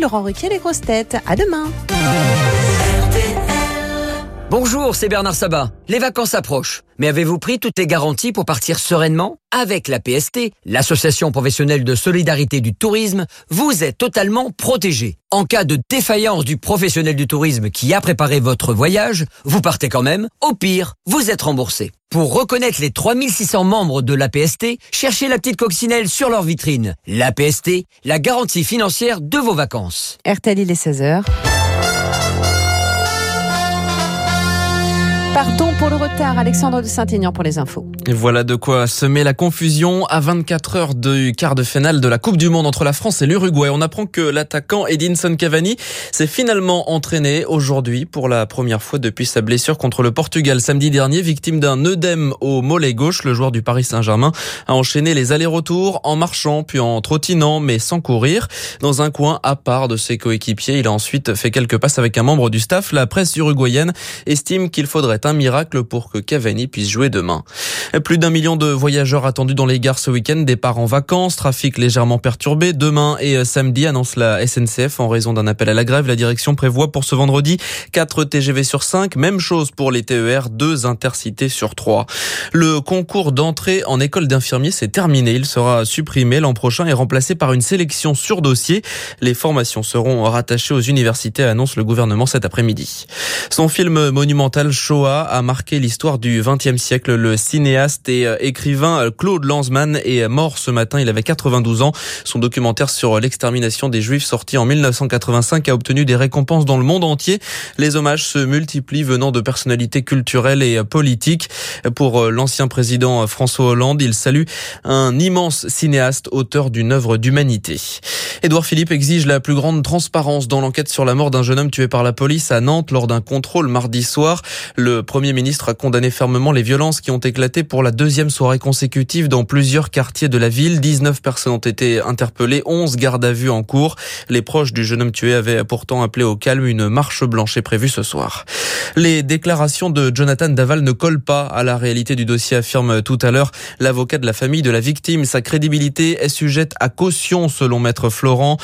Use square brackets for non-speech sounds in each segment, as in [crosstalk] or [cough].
Laurent Ruquier, les grosses têtes. À demain. Bonjour, c'est Bernard Sabat. Les vacances approchent. Mais avez-vous pris toutes les garanties pour partir sereinement? Avec la PST, l'Association professionnelle de solidarité du tourisme, vous êtes totalement protégé. En cas de défaillance du professionnel du tourisme qui a préparé votre voyage, vous partez quand même. Au pire, vous êtes remboursé. Pour reconnaître les 3600 membres de l'APST, cherchez la petite coccinelle sur leur vitrine. L'APST, la garantie financière de vos vacances. RTL, il est 16h. Partons pour le retard. Alexandre de Saint-Aignan pour les infos. Et voilà de quoi semer la confusion à 24 heures du quart de finale de la Coupe du Monde entre la France et l'Uruguay. On apprend que l'attaquant Edinson Cavani s'est finalement entraîné aujourd'hui pour la première fois depuis sa blessure contre le Portugal samedi dernier, victime d'un œdème au mollet gauche. Le joueur du Paris Saint-Germain a enchaîné les allers-retours en marchant puis en trottinant mais sans courir. Dans un coin à part de ses coéquipiers, il a ensuite fait quelques passes avec un membre du staff. La presse uruguayenne estime qu'il faudrait un miracle pour que Cavani puisse jouer demain. Plus d'un million de voyageurs attendus dans les gares ce week-end, départ en vacances, trafic légèrement perturbé. Demain et euh, samedi, annonce la SNCF en raison d'un appel à la grève. La direction prévoit pour ce vendredi 4 TGV sur 5. Même chose pour les TER, 2 intercités sur 3. Le concours d'entrée en école d'infirmier s'est terminé. Il sera supprimé l'an prochain et remplacé par une sélection sur dossier. Les formations seront rattachées aux universités, annonce le gouvernement cet après-midi. Son film monumental Shoah a marqué l'histoire du XXe siècle. Le cinéaste et euh, écrivain euh, Claude Lanzmann est mort ce matin. Il avait 92 ans. Son documentaire sur l'extermination des Juifs sorti en 1985 a obtenu des récompenses dans le monde entier. Les hommages se multiplient venant de personnalités culturelles et politiques. Pour euh, l'ancien président François Hollande, il salue un immense cinéaste, auteur d'une œuvre d'humanité. Édouard Philippe exige la plus grande transparence dans l'enquête sur la mort d'un jeune homme tué par la police à Nantes lors d'un contrôle mardi soir. Le Premier ministre a condamné fermement les violences qui ont éclaté pour la deuxième soirée consécutive dans plusieurs quartiers de la ville. 19 personnes ont été interpellées, 11 gardes à vue en cours. Les proches du jeune homme tué avaient pourtant appelé au calme. Une marche blanche est prévue ce soir. Les déclarations de Jonathan Daval ne collent pas à la réalité du dossier, affirme tout à l'heure l'avocat de la famille de la victime. Sa crédibilité est sujette à caution selon maître Florent.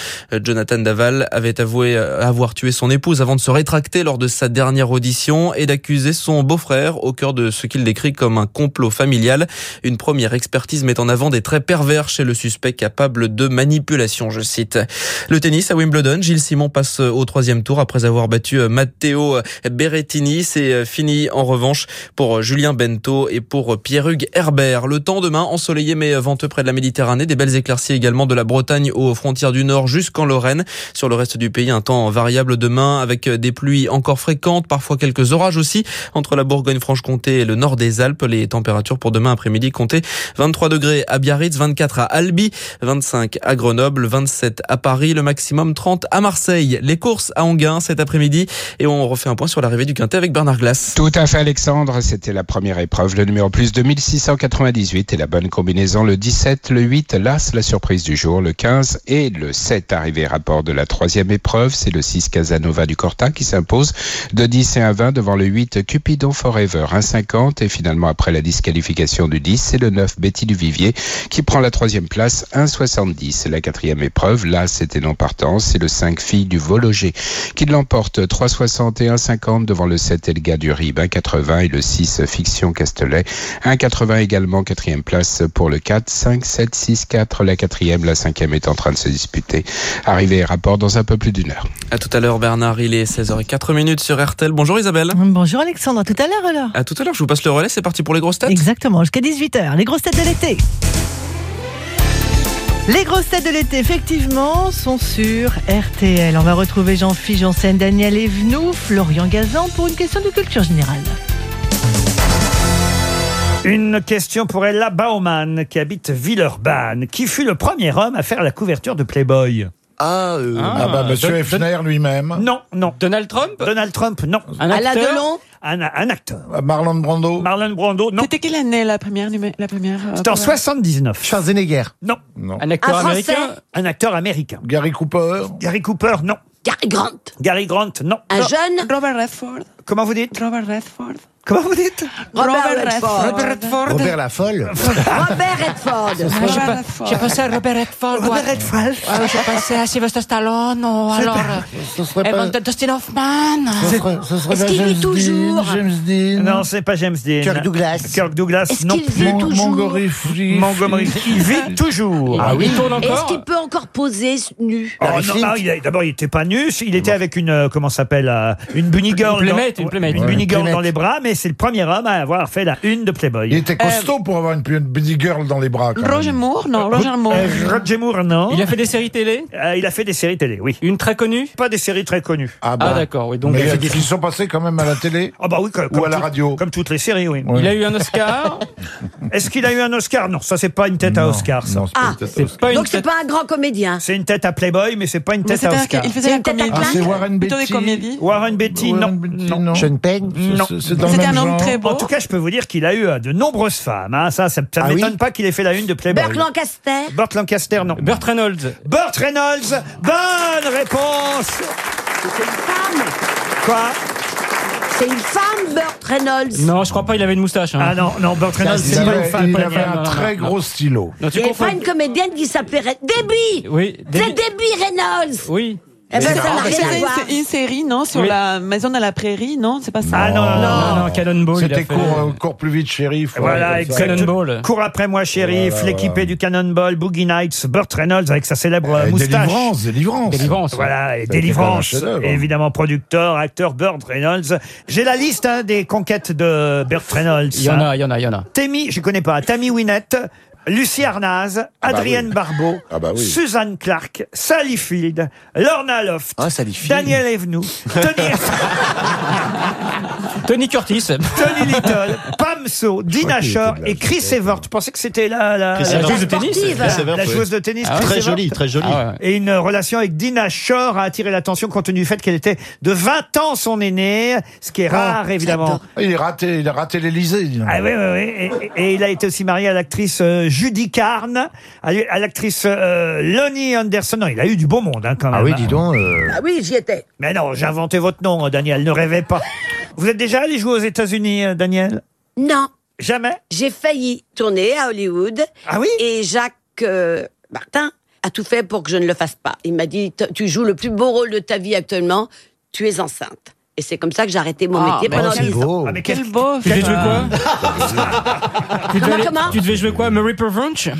Jonathan Daval avait avoué avoir tué son épouse avant de se rétracter lors de sa dernière audition et d'accuser son beau-frère au cœur de ce qu'il décrit comme un complot familial. Une première expertise met en avant des traits pervers chez le suspect capable de manipulation, je cite. Le tennis à Wimbledon, Gilles Simon passe au troisième tour après avoir battu Matteo Berrettini. C'est fini en revanche pour Julien Bento et pour Pierre-Hugues Herbert. Le temps demain ensoleillé mais venteux près de la Méditerranée. Des belles éclaircies également de la Bretagne aux frontières du Nord jusqu'en Lorraine. Sur le reste du pays, un temps variable demain avec des pluies encore fréquentes, parfois quelques orages aussi entre la Bourgogne-Franche-Comté et le nord des Alpes. Les températures pour demain après-midi comptaient 23 degrés à Biarritz, 24 à Albi, 25 à Grenoble, 27 à Paris, le maximum 30 à Marseille. Les courses à Anguin cet après-midi et on refait un point sur l'arrivée du Quintet avec Bernard Glass. Tout à fait Alexandre, c'était la première épreuve, le numéro plus 2698 et la bonne combinaison le 17, le 8, l'As, la surprise du jour, le 15 et le 7 arrivé rapport de la troisième épreuve, c'est le 6 Casanova du Corta qui s'impose de 10 et 1 20 devant le 8 Cupidon Forever 1,50 et finalement après la disqualification du 10, c'est le 9 Betty du Vivier qui prend la troisième place 1,70. La quatrième épreuve, là c'était non partant, c'est le 5 Fille du Vologer qui l'emporte 3,60 et 1,50 devant le 7 Elga du Rib 1,80 et le 6 Fiction Castelet 1,80 également quatrième place pour le 4, 5, 7, 6, 4. La quatrième, la cinquième est en train de se disputer. Arrivé et rapport dans un peu plus d'une heure. À tout à l'heure Bernard, il est 16h04 minutes sur RTL. Bonjour Isabelle. Bonjour Alexandre, à tout à l'heure alors. À tout à l'heure, je vous passe le relais, c'est parti pour les grosses têtes. Exactement, jusqu'à 18h, les grosses têtes de l'été. Les grosses têtes de l'été, effectivement, sont sur RTL. On va retrouver Jean-Philippe Janssen, Daniel Evenou, Florian Gazan pour une question de culture générale. Une question pour Ella Baumann, qui habite Villeurbanne. Qui fut le premier homme à faire la couverture de Playboy Ah, euh, Ah, bah, monsieur Don- Hefner lui-même. Non, non. Donald Trump? Donald Trump, non. Un Alain acteur? Delon? Un, un acteur. Euh, Marlon Brando. Marlon Brando, non. C'était quelle année la première numé- la première euh, C'était en première? 79. Schwarzenegger. Non. Non. Un acteur Un Français. américain? Un acteur américain. Gary Cooper. Gary Cooper, non. Gary Grant. Gary Grant, non. Un Non. jeune? Robert Redford. Comment vous dites? Robert Redford. Comment vous dites? Robert Redford. Robert Redford. Robert la folle. Robert Redford. Ah, j'ai pensé à Robert Redford. Robert. Redford. Ah, J'ai pensé à Sylvester Stallone ou alors Ce serait euh, Dustin Hoffman. Ce serait, ce serait Est-ce qu'il vit James toujours? Dean, James Dean. Non, c'est pas James Dean. Kirk Douglas. Kirk Douglas, non plus. Montgomery Free. Montgomery, il vit toujours. Ah oui. Il tourne Est-ce qu'il peut encore poser nu? Oh, ah, D'abord, il était pas nu. Il était avec une, euh, comment ça s'appelle, euh, une bunny girl. Une une. Une Ouais, une girl dans les bras, mais c'est le premier homme à avoir fait la une de Playboy. Il était costaud pour avoir une, une bunny girl dans les bras. quand Roger même. Moore Non, Roger Moore. Euh, Roger Moore, non. Il a fait des séries télé Euh, il a fait des séries télé, oui. Une très connue Pas des séries très connues. Ah, bah. Ah d'accord, oui. Donc Mais il a fait des- ils sont passés quand même à la télé Ah bah oui, comme, comme à la tout- radio. Comme toutes les séries, oui. Ouais. il a eu un Oscar. [laughs] Est-ce qu'il a eu un Oscar? Non, ça c'est pas une tête à Non, Oscar. ça. non, c'est Ah. C'est pas une Donc c'est tête- pas un grand comédien. C'est une tête à Playboy, mais c'est pas une Mais tête à c'était un- Oscar. Il C'est faisait une tête à comédie. Ah, c'est Warren Plutôt des Beatty. comédies. Warren Beatty, non. Warren Beatty, non. Non. Sean Penn. Non. C'est- un homme genre. très beau. En tout cas, je peux vous dire qu'il a eu euh, de nombreuses femmes. hein. Ça, ça, ça Ah m'étonne oui pas qu'il ait fait la une de Playboy. Burt Lancaster. Burt Lancaster, non. Burt Reynolds. Burt Reynolds, bonne réponse. C'est une femme. Quoi C'est une femme, Burt Reynolds. Non, je crois pas. Il avait une moustache. hein. Ah non, non, Burt Reynolds, Il c'est pas une femme. il avait un très gros stylo. Non, Il tu n'y avait confonds. pas une comédienne qui s'appelait Debbie. Oui. C'est Debbie- Debbie Reynolds. Oui. Eh ben, c'est une série, non Sur Oui. la maison de la prairie, non C'est pas ça Ah non, non, non, non. non, non, Cannonball. C'était court, euh, court plus vite, shérif. Voilà. Cannonball. Cours après moi, shérif, Voilà, l'équipé voilà. du Cannonball, Boogie Nights, Burt Reynolds avec sa célèbre euh, moustache. Délivrance, délivrance. Délivrance. Voilà, et Délivrance, chef-d'œuvre. évidemment producteur, acteur Burt Reynolds. J'ai la liste hein, des conquêtes de Burt Reynolds. Il y en a, il y en a, il y en a. Tammy, je connais pas, Tammy Wynette, Lucie Arnaz, bah Adrienne oui. Barbeau, Ah bah oui. Suzanne Clark, Sally Field, Lorna Loft, Ah, Sally Field. Daniel Evenou, [laughs] Tony, Tony Curtis. Tony Little, Pam So, Dina qu'il Shore était de la et Chris Evert. Tu pensais que c'était la, la, Chris la- Evert. joueuse de tennis. Sportive. la joueuse de tennis Ah. Chris Très Evert. joli, très joli. Ah ouais. Et une relation avec Dina Shore a attiré l'attention compte tenu du fait qu'elle était de 20 ans son aînée, ce qui est rare évidemment. Ah, Il, est raté, il a raté l'Elysée. Ah oui, oui, oui. Et, et il a été aussi marié à l'actrice euh, Judy Carn, à, l'actrice euh, Lonnie Anderson. Non, il a eu du beau monde hein, quand même. Ah oui, dis donc. euh, Ah oui, j'y étais. Mais non, j'ai inventé votre nom, hein, Daniel. Ne rêvez pas. [laughs] Vous êtes déjà allé jouer aux États-Unis, euh, Daniel? Non, Jamais? J'ai failli tourner à Hollywood. Ah oui? Et Jacques euh, Martin a tout fait pour que je ne le fasse pas. Il m'a dit Tu joues le plus beau rôle de ta vie actuellement, tu es enceinte. Et c'est comme ça que j'ai arrêté mon Ah, métier bah, pendant c'est 10 ans. beau. Ah, mais quel- Quel beau. Tu devais jouer quoi [laughs] tu, devais Comment, tu devais jouer quoi Murray Revenge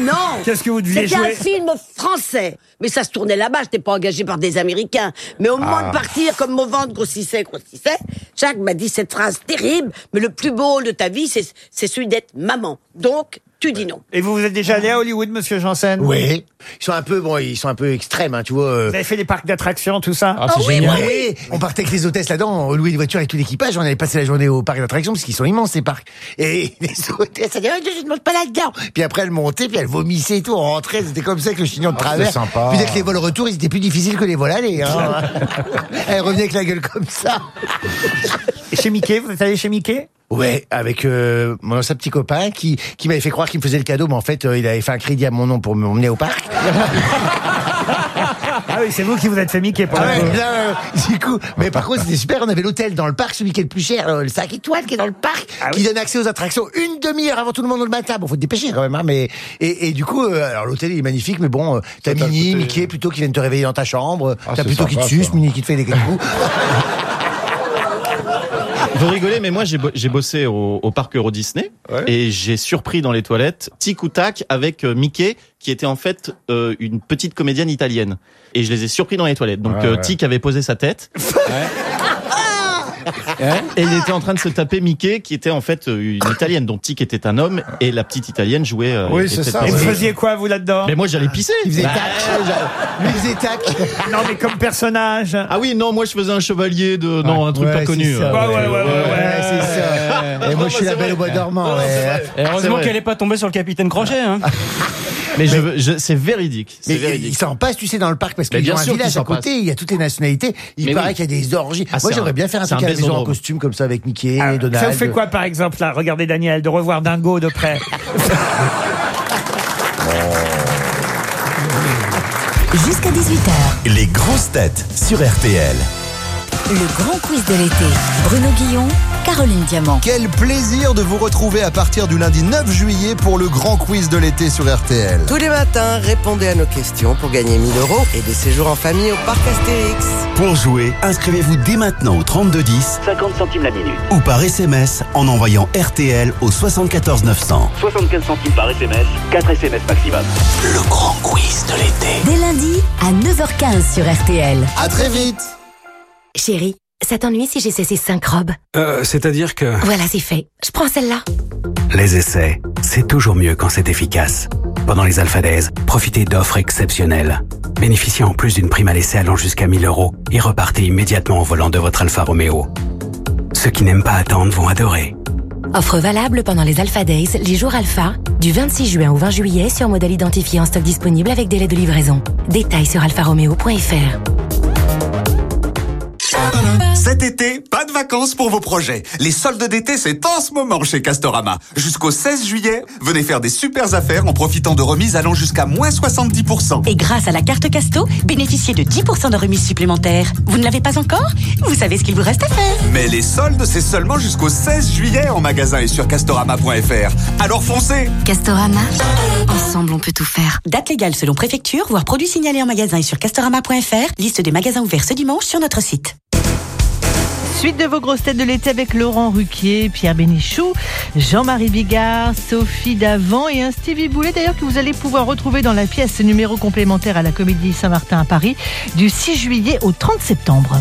Non [laughs] Qu'est-ce que vous deviez C'était un jouer film français. Mais ça se tournait là-bas, je n'étais pas engagé par des Américains. Mais au moment de partir, comme mon ventre grossissait, grossissait, Jacques m'a dit cette phrase terrible, mais le plus beau de ta vie, c'est c'est celui d'être maman. Donc, tu dis non. Et vous, vous êtes déjà allé à Hollywood, monsieur Janssen? Oui. Ils sont un peu, bon, ils sont un peu extrêmes, hein, tu vois. euh. Vous avez fait les parcs d'attractions, tout ça? Ah, c'est oui, génial. Ouais, on partait avec les hôtesses là-dedans, on louait une voiture avec tout l'équipage, on allait passer la journée au parc d'attractions parce qu'ils sont immenses ces parcs. Et [laughs] les hôtesses, elles disaient, oh, je ne monte pas là-dedans. Puis après, elles montaient, puis elles vomissaient et tout, on rentrait, c'était comme ça avec le chignon de Ah, travers. c'est sympa. Puis dès que les vols retour, ils étaient plus difficiles que les vols aller. Hein. [laughs] [laughs] elles revenaient avec la gueule comme ça. Et chez Mickey, vous êtes allé chez Mickey? Ouais, avec euh, mon ancien petit copain qui, qui m'avait fait croire qu'il me faisait le cadeau, mais en fait, euh, il avait fait un crédit à mon nom pour m'emmener au parc. Ah oui, c'est vous qui vous êtes fait Mickey pour Ah le ouais, coup. là, euh, du coup, mais par contre, c'était super. On avait l'hôtel dans le parc, celui qui est le plus cher, euh, le 5 étoiles qui est dans le parc, Ah qui oui. donne accès aux attractions une demi-heure avant tout le monde le matin. Bon, faut te dépêcher quand même, hein, mais et, et du coup, euh, alors l'hôtel il est magnifique, mais bon, euh, t'as coûté- Mickey plutôt qui viennent te réveiller dans ta chambre, Ah, t'as plutôt qui te suce, ça. Minnie qui te fait des coups. [laughs] Vous rigolez, mais moi j'ai bo- j'ai bossé au, au parc Euro Disney Ouais. et j'ai surpris dans les toilettes Tic ou Tac avec euh, Mickey qui était en fait euh, une petite comédienne italienne. Et je les ai surpris dans les toilettes. Donc Ouais, euh, ouais. Tic avait posé sa tête. [laughs] Et il était en train de se taper Mickey qui était en fait euh, une italienne dont Tic était un homme et la petite italienne jouait. euh, Oui, était c'est ça, Et vous ouais. faisiez quoi, vous, là-dedans Mais moi j'allais pisser. Il faisait tac, lui il faisait tac. [laughs] Non, mais comme personnage. Ah oui, non, moi je faisais un chevalier de non un truc Ouais, pas c'est connu. ça, euh, Ouais, ouais, ouais, ouais, Ouais, c'est ça. Et moi, je suis la belle au bois dormant. Ouais. Et heureusement qu'elle n'est pas tombée sur le capitaine Crochet. Hein. [laughs] Mais je, veux- je- c'est véridique. Mais véridique. ils s'en passent, tu sais, dans le parc, parce qu'ils bien ont un sûr village à côté, il y a toutes les nationalités. Il Mais paraît oui. qu'il y a des orgies. Ah, Moi, j'aimerais bien faire un truc un à la maison en costume comme ça avec Mickey, Ah, Donald. ça vous fait quoi, par exemple, là Regardez Daniel, de revoir Dingo de près. [laughs] Jusqu'à 18h, Les grosses têtes sur RTL. Le grand quiz de l'été. Bruno Guillon, Caroline Diamant. Quel plaisir de vous retrouver à partir du lundi 9 juillet pour le grand quiz de l'été sur RTL. Tous les matins, répondez à nos questions pour gagner 1000 euros et des séjours en famille au parc Astérix. Pour jouer, inscrivez-vous dès maintenant au 3210 50 centimes la minute. ou par SMS en envoyant RTL au 74 900. 75 centimes par SMS, 4 SMS maximum. Le grand quiz de l'été. Dès lundi à 9h15 sur RTL. À très vite. Chérie, ça t'ennuie si j'essaie ces 5 robes? Euh, c'est-à-dire que Voilà, c'est fait. Je prends celle-là. les essais, c'est toujours mieux quand c'est efficace. Pendant les Alpha Days, profitez d'offres exceptionnelles. Bénéficiez en plus d'une prime à l'essai allant jusqu'à 1000 euros et repartez immédiatement au volant de votre Alfa Romeo. Ceux qui n'aiment pas attendre vont adorer. Offre valable pendant les Alpha Days, les jours Alpha, du 26 juin au 20 juillet sur modèle identifié en stock disponible avec délai de livraison. Détails sur alfaromeo.fr. Cet été, pas de vacances pour vos projets. Les soldes d'été, c'est en ce moment chez Castorama. Jusqu'au 16 juillet, venez faire des super affaires en profitant de remises allant jusqu'à moins 70%. Et grâce à la carte Casto, bénéficiez de 10% de remise supplémentaire. Vous ne l'avez pas encore? Vous savez ce qu'il vous reste à faire. Mais les soldes, c'est seulement jusqu'au 16 juillet en magasin et sur castorama.fr. Alors foncez Castorama, ensemble on peut tout faire. Date légale selon préfecture, voire produits signalés en magasin et sur castorama.fr. Liste des magasins ouverts ce dimanche sur notre site. Suite de vos grosses têtes de l'été avec Laurent Ruquier, Pierre Bénichou, Jean-Marie Bigard, Sophie Davant et un Stevie Boulet d'ailleurs que vous allez pouvoir retrouver dans la pièce numéro complémentaire à la Comédie Saint-Martin à Paris du 6 juillet au 30 septembre.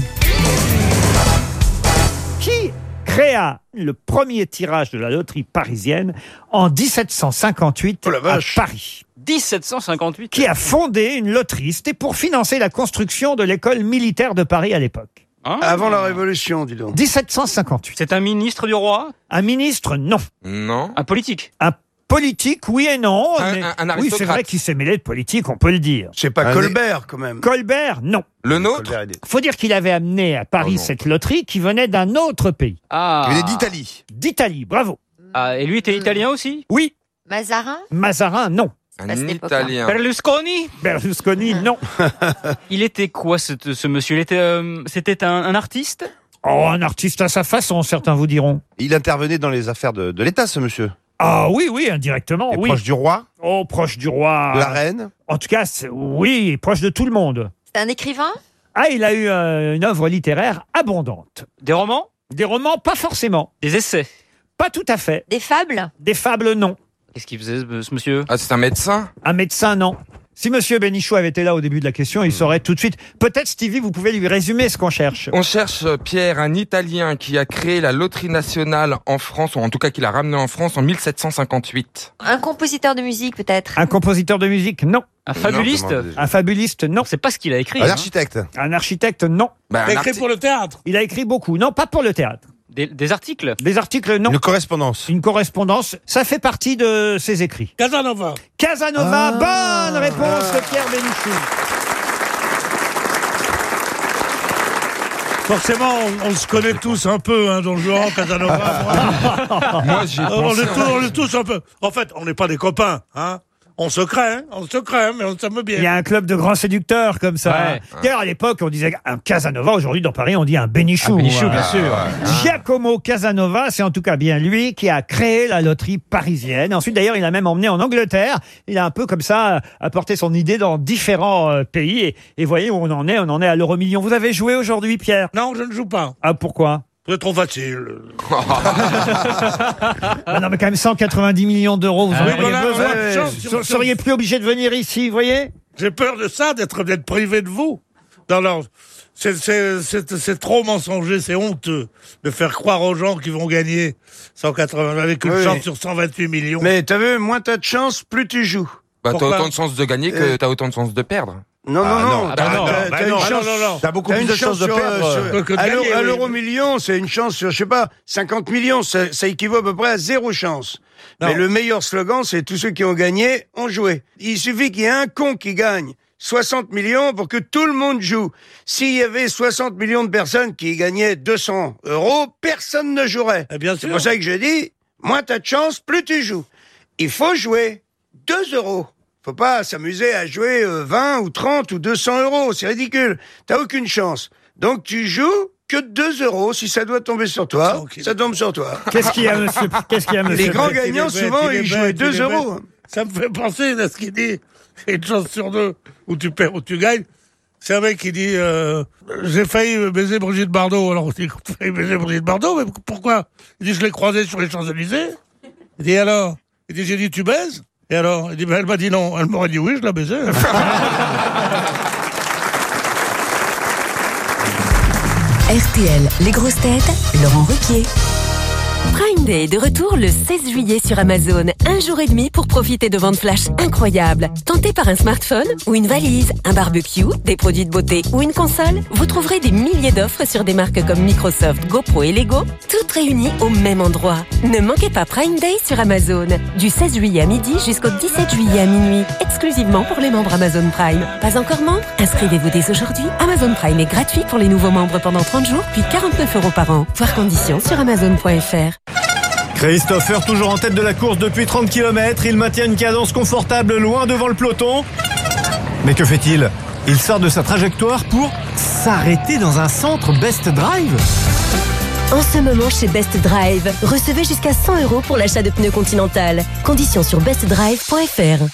Qui créa le premier tirage de la loterie parisienne en 1758 à Paris? 1758 Qui a fondé une loterie C'était pour financer la construction de l'école militaire de Paris à l'époque. Avant la Révolution, dis donc. 1758. C'est un ministre du roi? Un ministre, non. Non. Un politique? Un politique, oui et non. Un- mais- un- un oui, c'est aristocrate. vrai qu'il s'est mêlé de politique, on peut le dire. C'est pas Un- Colbert, quand même. Colbert, non. Le nôtre? Faut dire qu'il avait amené à Paris cette loterie qui venait d'un autre pays. Ah. Il venait d'Italie. D'Italie, bravo. Ah, et lui était italien aussi? Oui. Mazarin? Mazarin, non. Époque-là. Italien. Berlusconi Berlusconi, non. [laughs] Il était quoi, ce, ce monsieur? Il était, euh, C'était un, un artiste? Oh, un artiste à sa façon, certains vous diront. Il intervenait dans les affaires de, de l'État, ce monsieur. Ah oui, oui, indirectement, Et oui. proche du roi? Oh, proche du roi. De la reine? En tout cas, oui, proche de tout le monde. C'est un écrivain? Ah, il a eu euh, une œuvre littéraire abondante. Des romans? Des romans, pas forcément. Des essais? Pas tout à fait. Des fables? Des fables, non. Qu'est-ce qu'il faisait, ce, monsieur? Ah, c'est un médecin? Un médecin, non. Si Monsieur Bénichou avait été là au début de la question, il saurait tout de suite. Peut-être, Stevie, vous pouvez lui résumer ce qu'on cherche. On cherche, euh, Pierre, un Italien qui a créé la loterie nationale en France, ou en tout cas qui l'a ramené en France en 1758. Un compositeur de musique peut-être? Un compositeur de musique, non. Un fabuliste? Un fabuliste, non. C'est pas ce qu'il a écrit. Un hein. architecte Un architecte, non. Bah, un arti- le théâtre Il a écrit beaucoup. Non, pas pour le théâtre. Des, des articles Des articles, non. Une correspondance. Une correspondance, ça fait partie de ses écrits. Casanova Casanova, Ah. bonne réponse de Pierre Bénichou. Forcément, on, on se connaît tous un peu, hein, dans le genre, Casanova. moi. [laughs] Moi, j'y ai on, pensé, est tous, on est tous un peu. En fait, on n'est pas des copains, hein. On se craint, on se craint, mais on s'aime bien. Il y a un club de grands séducteurs comme ça. Ouais. D'ailleurs, à l'époque, on disait un Casanova. Aujourd'hui, dans Paris, on dit un Bénichou. Un Bénichou, bien sûr. Giacomo Casanova, c'est en tout cas bien lui qui a créé la loterie parisienne. Ensuite, d'ailleurs, il a même emmené en Angleterre. Il a un peu comme ça apporté son idée dans différents euh, pays. Et, et voyez où on en est. On en est à l'euro million. Vous avez joué aujourd'hui, Pierre? Non, je ne joue pas. Ah, pourquoi? C'est trop facile. [laughs] Ah Non, mais quand même 190 millions d'euros. Vous en oui, auriez voilà, besoin. chance, Vous seriez plus obligé de venir ici, vous voyez? J'ai peur de ça, d'être d'être privé de vous. Dans leur... C'est- C'est c'est- c'est trop mensonger, c'est honteux de faire croire aux gens qu'ils vont gagner 180 avec une Oui. chance sur 128 millions. Mais t'as vu, moins t'as de chance, plus tu joues. Bah, t'as Pourquoi? autant de chances de gagner que Euh. t'as autant de chances de perdre. Non, non, non. T'as beaucoup plus de chances chance de perdre. sur- que de à l'euro- million, c'est une chance sur, je sais pas, 50 millions. Ça, équivaut à peu près à zéro chance. Mais le meilleur slogan, c'est tous ceux qui ont gagné ont joué. Il suffit qu'il y ait un con qui gagne 60 millions pour que tout le monde joue. S'il y avait 60 millions de personnes qui gagnaient 200 euros, personne ne jouerait. Eh C'est pour ça que je dis, moins t'as de chance, plus tu joues. Il faut jouer 2 euros. Faut pas s'amuser à jouer euh, 20 ou 30 ou 200 euros. C'est ridicule. T'as aucune chance. Donc tu joues que 2 euros. Si ça doit tomber sur toi, ça tombe sur toi. Qu'est-ce qu'il y a, monsieur Qu'est-ce qu'il y a, monsieur Les grands gagnants, bête, souvent, ils jouaient bête, il 2 est euros. bête. Ça me fait penser à ce qu'il dit. Une chance sur deux où tu perds, où tu gagnes. C'est un mec qui dit euh, J'ai failli baiser Brigitte Bardot. Alors on dit failli baiser Brigitte Bardot, mais pourquoi? Il dit Je l'ai croisée sur les Champs-Élysées. Il dit Alors? Il dit J'ai dit Tu baises? Et alors Il dit Ben, Elle m'a dit non. Elle m'aurait dit oui, je la baisais. [laughs] RTL, les grosses têtes, Laurent Ruquier. Prime Day est de retour le 16 juillet sur Amazon. Un jour et demi pour profiter de ventes flash incroyables. Tenté par un smartphone ou une valise, un barbecue, des produits de beauté ou une console, vous trouverez des milliers d'offres sur des marques comme Microsoft, GoPro et Lego, toutes réunies au même endroit. Ne manquez pas Prime Day sur Amazon. Du 16 juillet à midi jusqu'au 17 juillet à minuit. Exclusivement pour les membres Amazon Prime. Pas encore membre Inscrivez-vous dès aujourd'hui. Amazon Prime est gratuit pour les nouveaux membres pendant 30 jours, puis 49 euros par an. Voir conditions sur amazon.fr. Christopher toujours en tête de la course depuis 30 km, il maintient une cadence confortable loin devant le peloton. Mais que fait-il? Il sort de sa trajectoire pour s'arrêter dans un centre Best Drive. En ce moment, chez Best Drive, recevez jusqu'à 100 euros pour l'achat de pneus Continental. Conditions sur bestdrive.fr.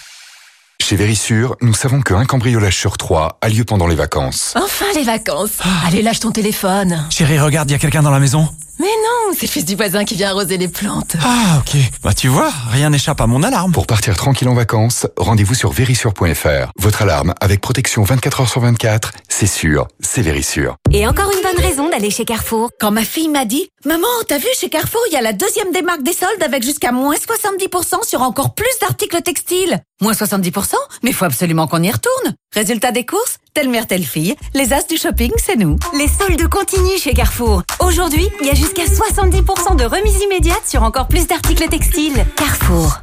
Chez Vérissure, nous savons qu'un cambriolage sur trois a lieu pendant les vacances. Enfin les vacances Allez, lâche ton téléphone Chérie, regarde, il y a quelqu'un dans la maison? Mais non, c'est le fils du voisin qui vient arroser les plantes. Ah, ok. Bah tu vois, rien n'échappe à mon alarme. Pour partir tranquille en vacances, rendez-vous sur vérissure.fr. Votre alarme avec protection 24 heures sur 24, c'est sûr, c'est Vérissure. Et encore une bonne raison d'aller chez Carrefour. Quand ma fille m'a dit « Maman, t'as vu, chez Carrefour, il y a la deuxième démarque des soldes avec jusqu'à moins 70% sur encore plus d'articles textiles. » Moins 70% Mais faut absolument qu'on y retourne. Résultat des courses Telle mère, telle fille. Les as du shopping, c'est nous. Les soldes continuent chez Carrefour. Aujourd'hui, il y a jusqu'à 70% de remise immédiate sur encore plus d'articles textiles. Carrefour.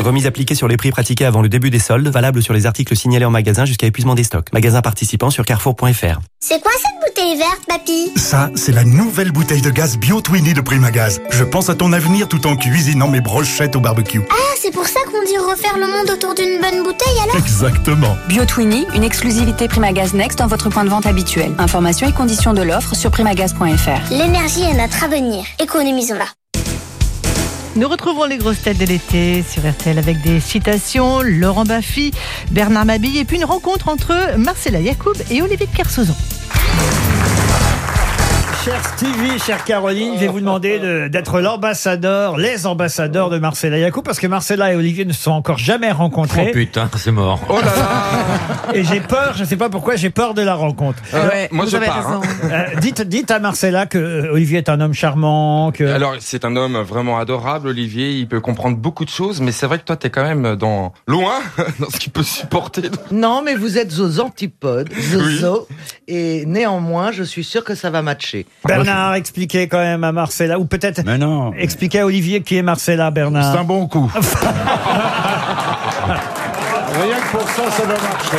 Remise appliquée sur les prix pratiqués avant le début des soldes, valable sur les articles signalés en magasin jusqu'à épuisement des stocks. Magasin participant sur carrefour.fr. C'est quoi cette bouteille verte, papy? Ça, c'est la nouvelle bouteille de gaz Bio Twinny de Primagaz. Je pense à ton avenir tout en cuisinant mes brochettes au barbecue. Ah, c'est pour ça qu'on refaire le monde autour d'une bonne bouteille alors Exactement. Bio Twinny, une exclusivité Primagaz Next dans votre point de vente habituel. Informations et conditions de l'offre sur primagaz.fr. L'énergie est notre avenir. Économisons-la. Nous retrouvons les grosses têtes de l'été sur RTL avec des citations, Laurent Baffy, Bernard Mabille et puis une rencontre entre Marcella Yacoub et Olivier de Kersauzon. Cher Stevie, chère Caroline, je vais vous demander de- d'être l'ambassadeur, les ambassadeurs de Marcella Yacoub, parce que Marcella et Olivier ne se sont encore jamais rencontrés. Oh putain, c'est mort. Oh là là Et j'ai peur, je ne sais pas pourquoi, j'ai peur de la rencontre. Euh, Ouais, moi, vous je avez pars, raison. hein. Euh, dites, dites à Marcella que euh, Olivier est un homme charmant, que... Alors, c'est un homme vraiment adorable, Olivier. Il peut comprendre beaucoup de choses, mais c'est vrai que toi, t'es quand même dans loin [laughs] dans ce qu'il peut supporter. Non, mais vous êtes aux antipodes, zozo, et néanmoins, je suis sûr que ça va matcher. Bernard, expliquez quand même à Marcella, ou peut-être expliquez à Olivier qui est Marcella, Bernard. C'est un bon coup. [laughs] Rien que pour ça, ça va marcher.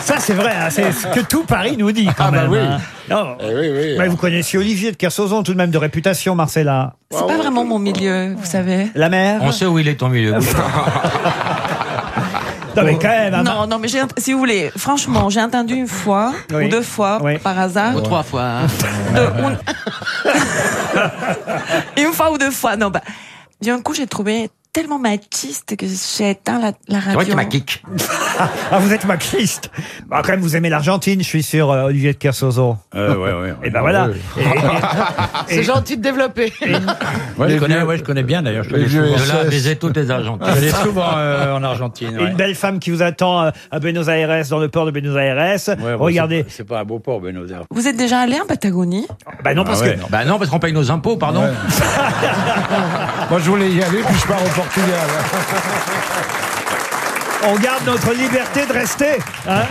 Ça, c'est vrai, hein, c'est ce que tout Paris nous dit quand Ah bah même. oui. hein. Non. Eh oui, oui. Mais vous connaissiez Olivier de Kersauzon, tout de même de réputation, Marcella. C'est pas vraiment mon milieu, vous savez. La mère On sait où il est ton milieu. [laughs] Non, mais quand même. Non, non, mais j'ai, ent- si vous voulez, franchement, j'ai entendu une fois Oui. ou deux fois par hasard. Ou trois fois. [laughs] hein. [laughs] Une fois ou deux fois, non, bah, d'un coup, j'ai trouvé tellement machiste que j'ai éteint la, la radio. kick. Ah, vous êtes maquiste. Bah, quand même, vous aimez l'Argentine, je suis sûr, euh, Olivier de Kersauzon. Euh, ouais, ouais, Et ben voilà. Et- et- C'est gentil de développer. Ouais, je connais, ouais, je connais bien d'ailleurs. Je connais vieux souvent. SS. Toutes les Argentines. [laughs] Je souvent euh, en Argentine. et ouais. une belle femme qui vous attend euh, à Buenos Aires, dans le port de Buenos Aires. Ouais, bon, Regardez. c'est- C'est pas un beau port, Buenos Aires. Vous êtes déjà allé en Patagonie? Bah non, parce Ah ouais, que. Bah non, parce qu'on paye nos impôts, pardon. [laughs] Moi, je voulais y aller, puis je pars au Portugal. On garde notre liberté de rester. hein.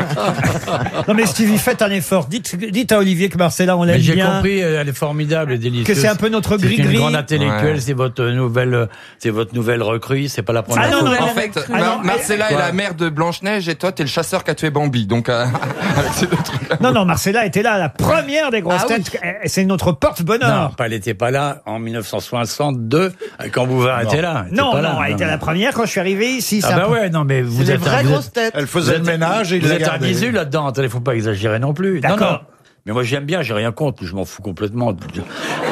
[laughs] non mais Stevie, faites un effort. Dites, dites à Olivier que Marcella, on Mais l'aime J'ai bien. compris, euh, elle est formidable et délicieuse. Que c'est un peu notre C'est gris-gris. une grande intellectuelle, Ouais. c'est votre nouvelle, euh, c'est votre nouvelle recrue, c'est pas la première Ah non, fois. non, En fait, Mar- non, Marcella mais- est la mère de Blanche-Neige et toi, t'es le chasseur qui a tué Bambi. Donc, euh, [laughs] avec ces deux trucs-là. Non, non, Marcella était là, la première des grosses Ah oui. têtes. Eh, C'est notre porte-bonheur. Non, pas, elle n'était pas là en 1962 quand Bouvard était là. Était Non, pas non, là. elle était la première quand je suis arrivé ici. Ah bah peu- ouais, non mais vous Des êtes vraies un- vous grosses êtes- têtes. Elle faisait le ménage et il Vous l'a êtes un gardé. bisu là-dedans, il faut pas exagérer non plus. Non, D'accord. Mais moi j'aime bien, j'ai rien contre, je m'en fous complètement.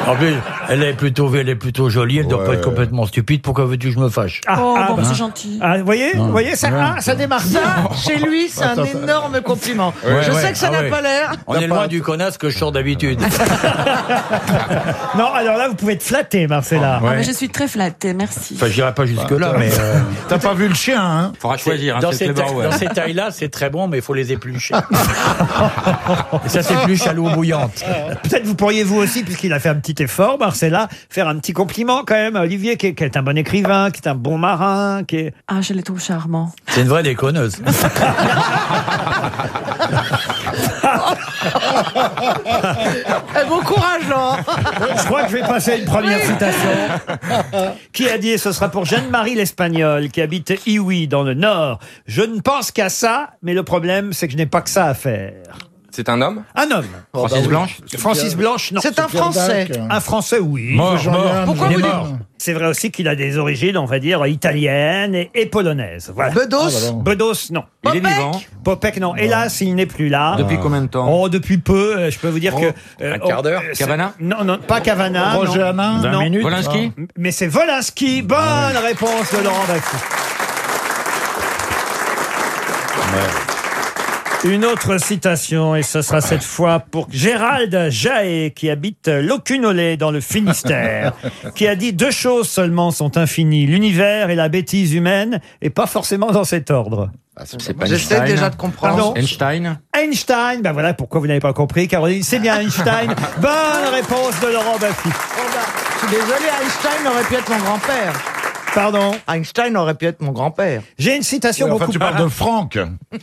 En plus, elle est plutôt, elle est plutôt jolie, elle doit pas être complètement stupide. Pourquoi veux-tu que je me fâche Oh, ah, bon, bah. c'est gentil. Ah, vous voyez, vous voyez ça, ah, ça démarre Ça, chez lui, c'est un énorme compliment. Ouais, je ouais. sais que ça Ah n'a ouais. pas l'air. On est loin du connasse que je sors d'habitude. [laughs] Non, alors là, vous pouvez être flatté, Marcella. Ah, mais je suis très flattée, merci. Enfin, j'irai pas jusque-là, mais. euh, T'as pas vu le chien, hein? Faudra choisir, hein, ces ta- dans ces tailles-là, c'est très bon, mais il faut les éplucher. [laughs] Et ça s'épluche à l'eau bouillante. [laughs] Peut-être vous pourriez vous aussi, puisqu'il a fait un petit effort, Marcella, faire un petit compliment quand même à Olivier, qui est, qui est un bon écrivain, qui est un bon marin, qui est... Ah, je les trouve charmants. C'est une vraie déconneuse. [laughs] Eh, bon courage, Laurent. Je crois que je vais passer à une première citation. Qui a dit, et ce sera pour Jeanne-Marie l'Espagnole, qui habite Iwi, dans le Nord. Je ne pense qu'à ça, mais le problème, c'est que je n'ai pas que ça à faire. C'est un homme? Un homme. Francis Blanche? Francis Blanche, non. C'est un Français. Un Français, oui. Mort, mort. Pourquoi Il est vous mort. C'est vrai aussi qu'il a des origines, on va dire, italiennes et, et polonaises. Voilà. Bedos. Bedos, non. Il est vivant. Popek, non. Hélas, il n'est plus là. Depuis combien de temps Oh, depuis peu, euh, je peux vous dire que... euh, un quart d'heure. oh, Cavana Non, non, pas Cavana. Roger non. Hanin Non. 20 minutes Volinsky Mais c'est Volinsky. Bonne réponse de Laurent Baffy. Une autre citation, et ce sera cette fois pour Gérald Jaé, qui habite Locunolé dans le Finistère, [laughs] qui a dit deux choses seulement sont infinies, l'univers et la bêtise humaine, et pas forcément dans cet ordre. Pas J'essaie Einstein. déjà de comprendre. Pardon Einstein Einstein, ben voilà pourquoi vous n'avez pas compris, Caroline, c'est bien Einstein. [laughs] Bonne réponse de Laurent Baffy. Oh, Je suis désolé, Einstein aurait pu être mon grand-père. Pardon, Einstein aurait pu être mon grand-père. j'ai une citation Ouais, enfin, beaucoup tu parles de Franck. [laughs]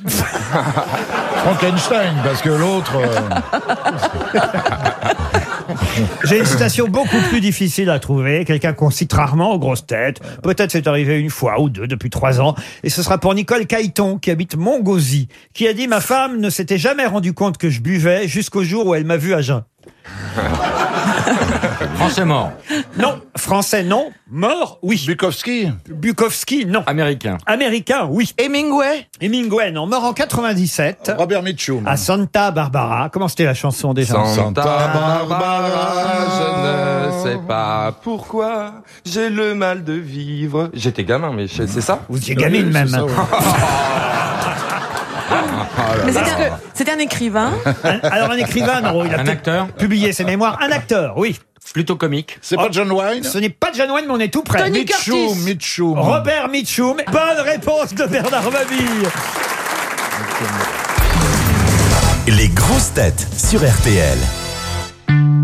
Frankenstein, parce que l'autre. euh, [laughs] J'ai une citation beaucoup plus difficile à trouver, quelqu'un qu'on cite rarement aux grosses têtes. Peut-être c'est arrivé une fois ou deux depuis trois ans. Et ce sera pour Nicole Caïton, qui habite Montgauzy, qui a dit Ma femme ne s'était jamais rendu compte que je buvais jusqu'au jour où elle m'a vu à jeun. [laughs] Français mort. Non, français non, mort oui. Bukowski. Bukowski non. Américain. Américain oui. Hemingway. Hemingway non, mort en 97 Robert Mitchum. à Santa Barbara. Comment c'était la chanson déjà Santa Barbara, je ne sais pas pourquoi j'ai le mal de vivre. J'étais gamin, mais c'est ça? Vous étiez gamine même. [laughs] Mais c'était un- c'était un écrivain. Un- Alors un écrivain, non, il a Un peut-être acteur publié ses mémoires. Un acteur, oui. Plutôt comique. C'est pas John Wayne Ce n'est pas John Wayne, mais on est tout près. Tony Mitchum, Curtis. Mitchum. Robert Mitchum. Bonne réponse de Bernard Mabille. Les grosses têtes sur RTL.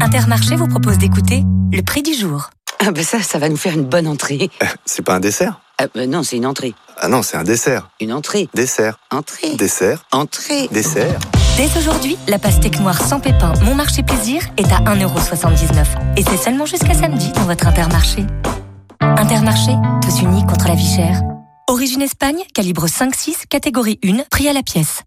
Intermarché vous propose d'écouter le prix du jour. Ah ben ça, ça va nous faire une bonne entrée. C'est pas un dessert Ah ben non, c'est une entrée. Ah non, c'est un dessert. Une entrée. Dessert. Entrée. Dessert. Entrée. Dessert. Dès aujourd'hui, la pastèque noire sans pépins Mon Marché Plaisir est à 1,79€. Et c'est seulement jusqu'à samedi dans votre Intermarché. Intermarché, tous unis contre la vie chère. Origine Espagne, calibre 5-6, catégorie 1, prix à la pièce.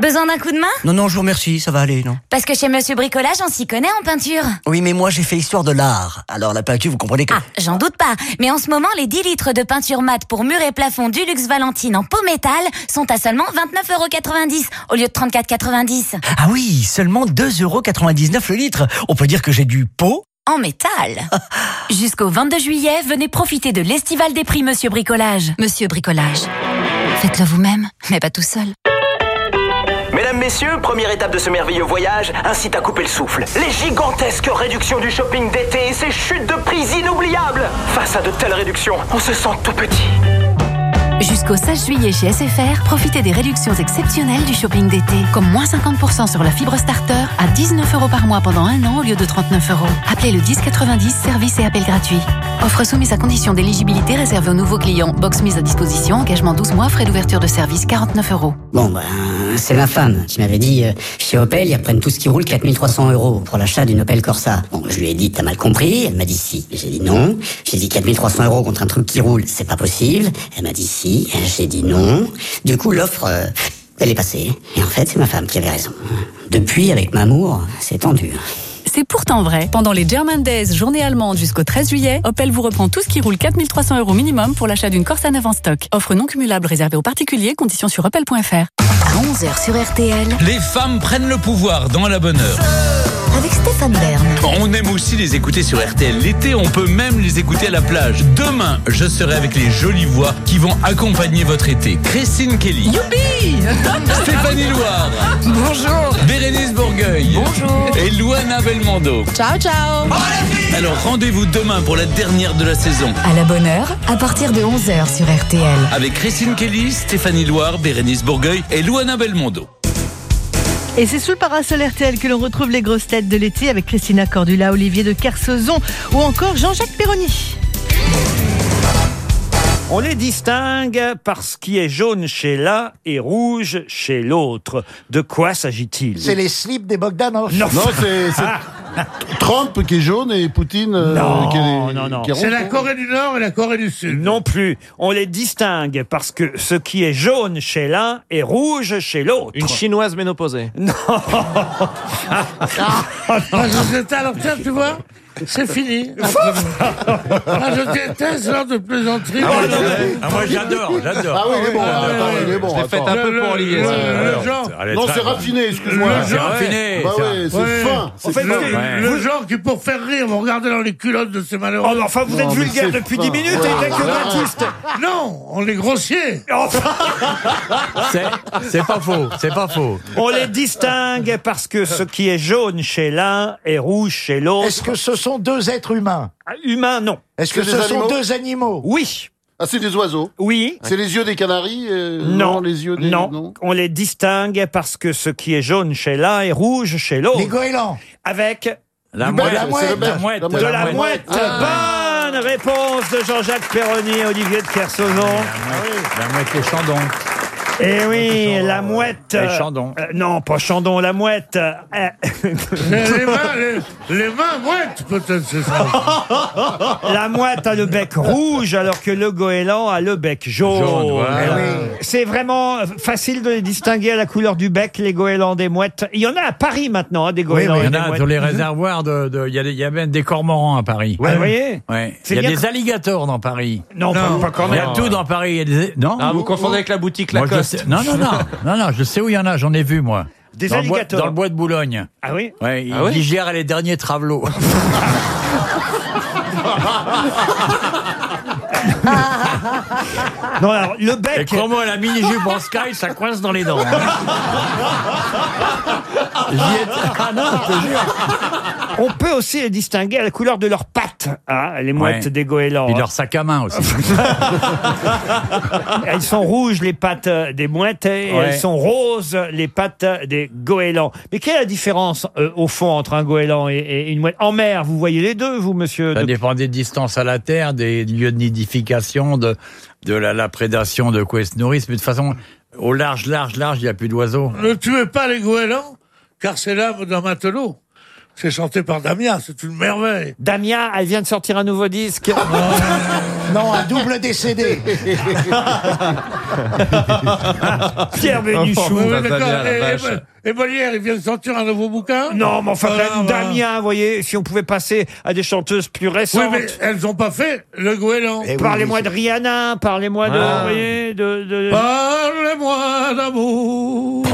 Besoin d'un coup de main? Non, non, je vous remercie, ça va aller, non Parce que chez Monsieur Bricolage, on s'y connaît en peinture. Oui, mais moi j'ai fait histoire de l'art. Alors la peinture, vous comprenez que... Ah, j'en doute pas. Mais en ce moment, les 10 litres de peinture mate pour mur et plafond du Luxe Valentine en peau métal sont à seulement 29,90€ au lieu de 34,90€. Ah oui, seulement 2,99€ le litre. On peut dire que j'ai du pot. En métal. [laughs] Jusqu'au 22 juillet, venez profiter de l'estival des prix Monsieur Bricolage. Monsieur Bricolage. Faites-le vous-même, mais pas tout seul. Messieurs, première étape de ce merveilleux voyage, incite à couper le souffle. Les gigantesques réductions du shopping d'été et ces chutes de prix inoubliables. Face à de telles réductions, on se sent tout petit. Jusqu'au 16 juillet chez SFR, profitez des réductions exceptionnelles du shopping d'été. Comme moins 50% sur la fibre starter à 19 euros par mois pendant un an au lieu de 39 euros. Appelez le 1090, service et appel gratuit. Offre soumise à condition d'éligibilité réservée aux nouveaux clients. Box mise à disposition, engagement 12 mois, frais d'ouverture de service 49 euros. Bon, ben, c'est ma femme qui m'avait dit, euh, chez Opel, ils reprennent tout ce qui roule 4300 euros pour l'achat d'une Opel Corsa. Bon, je lui ai dit, t'as mal compris. Elle m'a dit si. J'ai dit non. J'ai dit 4300 euros contre un truc qui roule, c'est pas possible. Elle m'a dit si. J'ai dit non. Du coup, l'offre, euh, elle est passée. Et en fait, c'est ma femme qui avait raison. Depuis, avec Mamour, c'est tendu. c'est pourtant vrai. Pendant les German Days, journée allemande jusqu'au 13 juillet, Opel vous reprend tout ce qui roule 4300 euros minimum pour l'achat d'une Corsa neuve en stock. Offre non cumulable réservée aux particuliers, conditions sur opel.fr. À 11h sur RTL, Les femmes prennent le pouvoir dans la bonne heure. Avec Stéphane Bern. On aime aussi les écouter sur RTL. L'été, on peut même les écouter à la plage. Demain, je serai avec les jolies voix qui vont accompagner votre été. Christine Kelly. Youpi [laughs] Stéphanie Loire. Bonjour Bérénice Bourgueil. Bonjour. Et Luana Belmondo. Ciao, ciao Alors rendez-vous demain pour la dernière de la saison. À la bonne heure, à partir de 11h sur RTL. Avec Christine Kelly, Stéphanie Loire, Bérénice Bourgueil et Luana Belmondo. Et c'est sous le parasol RTL que l'on retrouve les grosses têtes de l'été avec Christina Cordula, Olivier de Kersauzon ou encore Jean-Jacques Perroni. On les distingue parce ce qui est jaune chez l'un et rouge chez l'autre. De quoi s'agit-il? C'est les slips des Bogdanov. Non, Non, c'est- [laughs] c'est [laughs] Trump qui est jaune et Poutine euh, Non, qui est, non, non. qui est rond. C'est la Corée du Nord et la Corée du Sud. Non plus. On les distingue parce que ce qui est jaune chez l'un est rouge chez l'autre. Une chinoise ménopausée. Non. [laughs] Ah, je sais, alors tiens, tu vois, c'est fini. Ah, je déteste ce genre de plaisanterie. Ah, moi, j'adore. Ah, moi, j'adore, j'adore. Ah oui, il est bon, Ah, attends, il est bon. je l'ai attends. un peu pour Olivier, Le, ça. le genre. Non, c'est raffiné, excuse-moi. Le genre- raffiné, Bah c'est ouais, c'est Ouais. fin. En fait, le, genre qui, pour faire rire, vont regarder dans les culottes de ces malheureux. Oh, mais enfin, vous êtes mais vulgaire c'est depuis fin. 10 minutes Ouais, et dès que ouais. Baptiste. Non, on est grossier. C'est- C'est pas faux, c'est pas faux. On les distingue parce que ce qui est jaune chez l'un est rouge chez l'autre. Est-ce que ce sont deux êtres humains Humains, non. Est-ce que C'est ce des sont animaux deux animaux? Oui. Ah, c'est des oiseaux? Oui. C'est les yeux des canaris euh, Non, les yeux des... non. On les distingue parce que ce qui est jaune chez l'un est rouge chez l'autre. Les goélands. Avec La mouette, la c'est mouette, le la mouette, La de la mouette. Ah. Bonne réponse de Jean-Jacques Perroni et Olivier de Kersauzon. La mouette et Chandon. Eh oui, la mouette. Et euh, Chandon. euh, non, pas Chandon, la mouette. euh, [laughs] les, mains, les, les mains mouettes, peut-être, c'est ça. [laughs] la mouette a le bec rouge alors que le goéland a le bec jaune. Jaune, voilà. Eh oui. C'est vraiment facile de les distinguer à la couleur du bec, les goélands des mouettes. Il y en a à Paris maintenant, hein, des goélands Il y en des a mouettes. sur les réservoirs de, de- il y a, des- il y a même des cormorans à Paris. Ouais, vous voyez Ouais. Il y a des que- alligators dans Paris. Non, pas- pas quand Il y a même. tout dans Paris. Il y a des... Non Ah, vous confondez avec la boutique Lacoste. Sais- Non, non, non, non, non, je sais où il y en a, j'en ai vu, moi. Des dans le bois- alligators. dans le bois de Boulogne. Ah oui Ouais, ils Ah oui digèrent les derniers travelots. [laughs] Non, alors, le Et bec. crois-moi, la mini-jupe en sky, ça coince dans les dents. hein. [laughs] J'y étais- Ah non, je te jure. On peut aussi les distinguer à la couleur de leurs pattes, hein, les mouettes Ouais. des goélands. Et hein. leur sac à main aussi. [laughs] Elles sont rouges, les pattes euh, des mouettes, et Ouais. elles sont roses, les pattes des goélands. Mais quelle est la différence, euh, au fond, entre un goéland et, et une mouette? En mer, vous voyez les deux, vous, monsieur Ça de- dépend des distances à la terre, des lieux de nidification, de, de la, la prédation, de quoi ils se nourrissent. Mais de toute façon, au large, large, large, il n'y a plus d'oiseaux. Ne tuez pas les goélands, car c'est l'âme d'un matelot. C'est chanté par Damien, c'est une merveille. Damien, elle vient de sortir un nouveau disque. [laughs] Non, un double décédé. [laughs] Pierre Bénichou. Oui, Oh, d'accord. Damien, la Et, vache. et- et Molière, il vient de sortir un nouveau bouquin Non, mais enfin, quand même. Damien, vous voyez, si on pouvait passer à des chanteuses plus Oui, récentes. mais elles n'ont pas fait le goéland. Parlez-moi de Rihanna, parlez-moi de, Ah. vous voyez, de, de- Parlez-moi d'amour,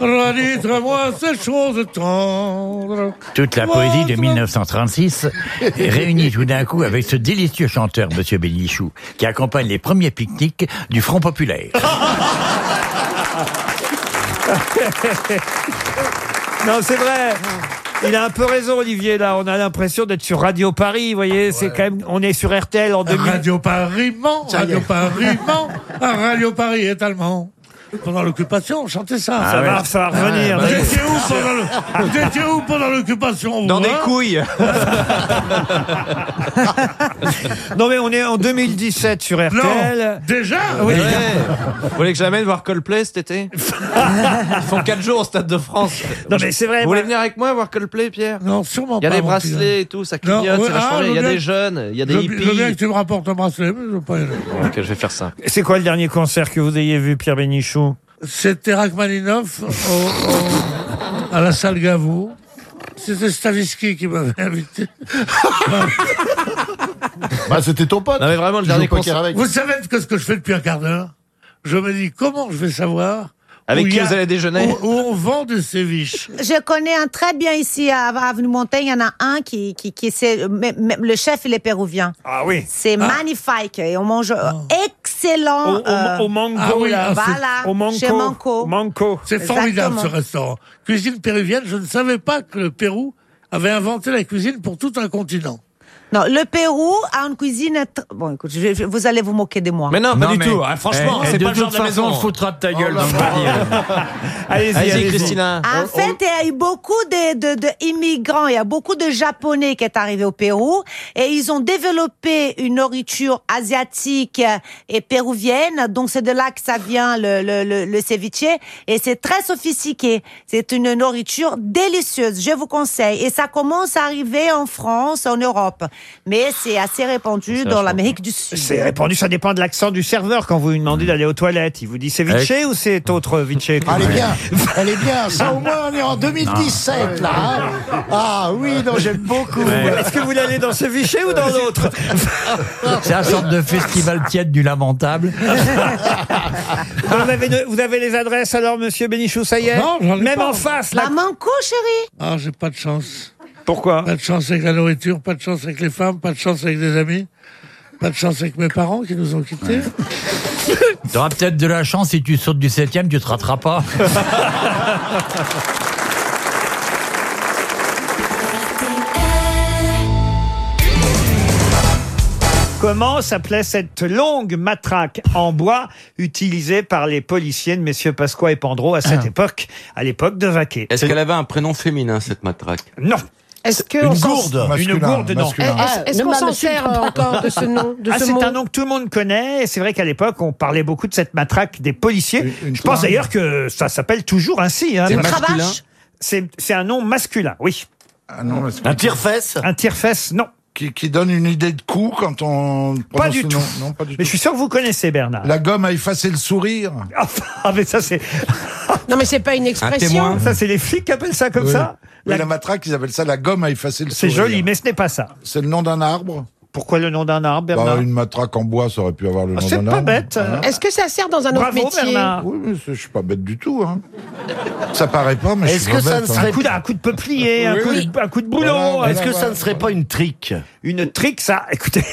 redites-moi ces choses tendres. Toute la poésie de 1936 est réunie tout d'un coup avec ce délicieux chanteur, Monsieur Bénichou, qui accompagne les premiers pique-niques du Front Populaire. [laughs] Non, c'est vrai. Il a un peu raison, Olivier, là. On a l'impression d'être sur Radio Paris, vous voyez. C'est quand même, on est sur RTL en 2000. Radio Paris ment, Radio est. Paris ment, Ah, Radio Paris est allemand. Pendant l'occupation, on chantait ça. Ça va, ça va revenir. Vous étiez où pendant le- vous étiez où pendant l'occupation Dans des hein couilles. [laughs] Non, mais on est en 2017 sur RTL. Déjà Oui. Ouais. Vous voulez que j'amène voir Coldplay cet été? Ils font 4 jours au Stade de France. Non, mais c'est vrai. Vous voulez venir avec moi voir Coldplay, Pierre? Non, sûrement Il y a pas, des bracelets et tout, ça clignote, ouais, ah. Il y a des jeunes, il y a des Je, je veux bien hippies. que tu me rapportes un bracelet, mais je veux pas y aller. Ok, je vais faire ça. C'est quoi le dernier concert que vous ayez vu, Pierre Bénichou? C'était Rachmaninoff au- au- à la salle Gaveau. C'était Stavisky qui m'avait [laughs] invité. Bah, c'était ton pote. Non, mais vraiment, le dernier concert. avec. Vous savez que ce que je fais depuis un quart d'heure? Je me dis, comment je vais savoir Avec où qui il y a- vous allez déjeuner où, où on vend des séviches. Je connais un très bien ici à Avenue Montaigne. Il y en a un qui, qui, qui c'est le chef, il est péruvien. Ah oui. C'est magnifique et on mange euh, excellent. Au, au- euh, au mango, Ah oui, là. ah, voilà, Au manco. chez Manco. Manco. C'est formidable ce restaurant. Cuisine péruvienne, je ne savais pas que le Pérou avait inventé la cuisine pour tout un continent. Non, le Pérou a une cuisine. tr- Bon, écoute, je je- vous allez vous moquer de moi. Mais non, pas Non, du mais- tout. Ah, franchement, Eh, c'est de pas le genre de la façon, maison. on foutra de ta gueule Oh là dans le là. palier. Allez-y, Vas-y, allez-y. Christina. En fait, il y a eu beaucoup de, de, de immigrants, il y a beaucoup de Japonais qui est arrivé au Pérou et ils ont développé une nourriture asiatique et péruvienne. Donc c'est de là que ça vient le, le, le, le ceviche et c'est très sophistiqué. C'est une nourriture délicieuse, je vous conseille. Et ça commence à arriver en France, en Europe, mais c'est assez répandu dans l'Amérique du Sud. C'est répandu, ça dépend de l'accent du serveur quand vous lui demandez d'aller aux toilettes. Il vous dit c'est Vichy ou c'est autre Vichy Ah, elle est bien, elle [laughs] est bien. Ça, au moins, on est en 2017, là. hein. Ah oui, non, j'aime beaucoup. Est-ce que vous voulez aller dans ce Vichy ou dans l'autre [laughs] C'est un sorte de festival tiède du lamentable. [laughs] vous, avez, vous avez les adresses alors, monsieur Bénichou, ça y est Non, j'en ai Même pas. en face, là. La Manco, chérie Ah, j'ai pas de chance. Pourquoi? Pas de chance avec la nourriture, pas de chance avec les femmes, pas de chance avec des amis, pas de chance avec mes parents qui nous ont quittés. [laughs] Tu auras peut-être de la chance si tu sautes du septième, tu te rateras pas. [laughs] Comment s'appelait cette longue matraque en bois utilisée par les policiers de messieurs Pasqua et Pandro à cette époque, à l'époque de Vaquet? Est-ce qu'elle avait un prénom féminin, cette matraque? Non. Est-ce que Une gourde. Une gourde, non. masculin. Est-ce est-ce ne qu'on s'en sert encore de ce nom, de Ah, ce c'est un nom que tout le monde connaît. C'est vrai qu'à l'époque, on parlait beaucoup de cette matraque des policiers. Une- une Je pense d'ailleurs que ça s'appelle toujours ainsi. Hein, C'est Cravache c'est un nom masculin, oui. Ah non, Un tire-fesse Un tire-fesse, non. qui, qui donne une idée de coup quand on Pas du tout. nom. Non, pas du Mais tout. je suis sûr que vous connaissez Bernard. La gomme à effacer le sourire. [laughs] Ah, mais ça, c'est Non, mais c'est pas une expression. témoin. ça, c'est les flics qui appellent ça comme Oui. ça. Oui, La- la matraque, ils appellent ça la gomme à effacer le C'est sourire. joli, mais ce n'est pas ça. C'est le nom d'un arbre. Pourquoi le nom d'un arbre, Bernard Bah, une matraque en bois, ça aurait pu avoir le Ah, nom c'est d'un pas arbre. bête. Voilà. Est-ce que ça sert dans un autre métier Bernard. Oui, mais c'est- je suis pas bête du tout. Hein. Ça paraît pas, mais je Est-ce suis que pas ça bête. ne hein. serait Un coup, de- un coup de peuplier, un, Oui, coup, oui. de- un coup de boulot. Voilà, voilà. Est-ce que ça ne serait pas une trique? Une trique, ça. Écoutez,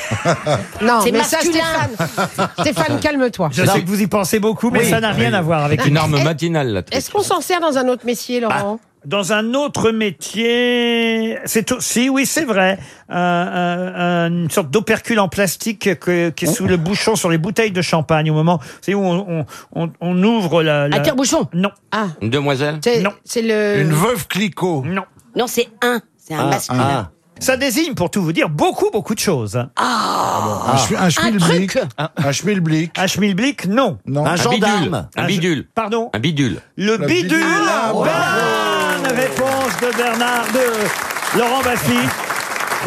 Non, C'est mais ça, masculin. Stéphane. [laughs] Stéphane, calme-toi. je sais que vous y pensez beaucoup, mais Oui. ça n'a rien à voir avec Une arme matinale, la trique. Est-ce qu'on s'en sert dans un autre métier, Laurent? Dans un autre métier, c'est aussi, oui, c'est vrai, un- un- un- une sorte d'opercule en plastique que- qui est sous le bouchon sur les bouteilles de champagne au moment, c'est où on, on- on- on ouvre la. la- Un tire-bouchon Non, Ah, Une demoiselle c'est Non. c'est le. Une veuve Clicquot. non. Non, c'est un. C'est un masculin. Ça désigne, pour tout vous dire, beaucoup, beaucoup de choses. Ah, Un, schmi- un schmilblick. Un schmilblick. Un schmilblick, non. Non. Un Un gendarme bidule. Un bidule. Pardon Un bidule. Le Le bidule. bidule. Ah, Bonne de Bernard, de Laurent Baffy.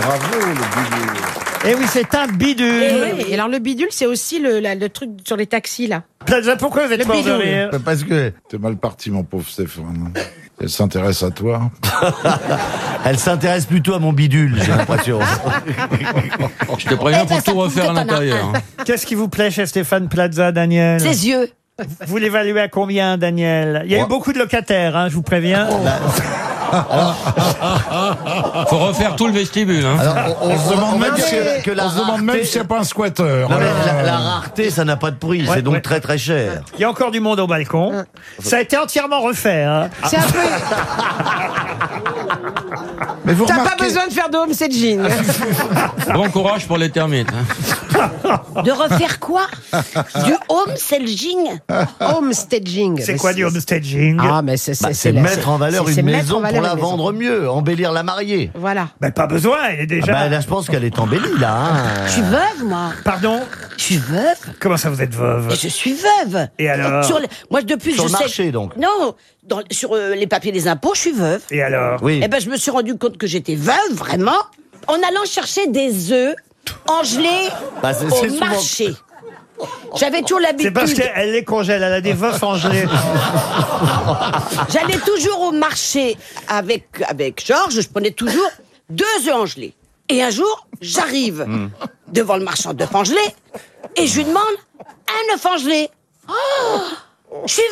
Bravo, le bidule. Et oui, c'est un bidule. Eh et alors le bidule, c'est aussi le, la- le truc sur les taxis, là. Plaza, pourquoi vous êtes Le mort de bidule. rire Parce que t'es mal parti, mon pauvre Stéphane. Elle s'intéresse à toi. [laughs] Elle s'intéresse plutôt à mon bidule, j'ai l'impression. Je te préviens Eh, pour ça, ça tout refaire à l'intérieur. hein. Qu'est-ce qui vous plaît chez Stéphane Plaza, Daniel Ses yeux. Vous l'évaluez à combien, Daniel? Il y a eu beaucoup de locataires, hein, je vous préviens. Faut refaire tout le vestibule. Hein. On se demande même si- dire que la on se demande même rareté- s'il n'y a pas un squatter. Non, mais la, Euh, la rareté, ça n'a pas de prix, Ouais, c'est donc ouais. très très cher. Il y a encore du monde au balcon. Ça a été entièrement refait. hein. C'est un peu. T'as pas besoin de faire de home staging. Bon courage pour les termites. hein. [laughs] De refaire quoi? Du home staging home staging. C'est quoi du homestaging Ah, mais c'est Bah, c'est- c'est la- mettre en valeur c'est- c'est une maison valeur pour la vendre mieux, embellir la mariée. Voilà. Ben, Pas besoin, elle est Ah déjà. bah, là, je pense qu'elle est embellie, là. hein. Je suis veuve, moi. Pardon? Je suis veuve. Comment ça, vous êtes veuve? Mais je suis veuve. Et alors? Sur les- Moi, depuis Sur je le sais. marché, donc. Non, dans- sur euh, les papiers des impôts, je suis veuve. Et alors? Oui. Eh ben, je me suis rendu compte que j'étais veuve, vraiment, en allant chercher des œufs engelés Bah, c'est- au souvent- marché. J'avais toujours C'est parce l'habitude. qu'elle les congèle, elle a des veufs en gelée. [laughs] J'allais toujours au marché avec, avec Georges, je prenais toujours deux œufs en gelée. Et un jour, j'arrive Hmm. devant le marchand d'œufs en gelée et je lui demande un œuf en gelée. Oh, je suis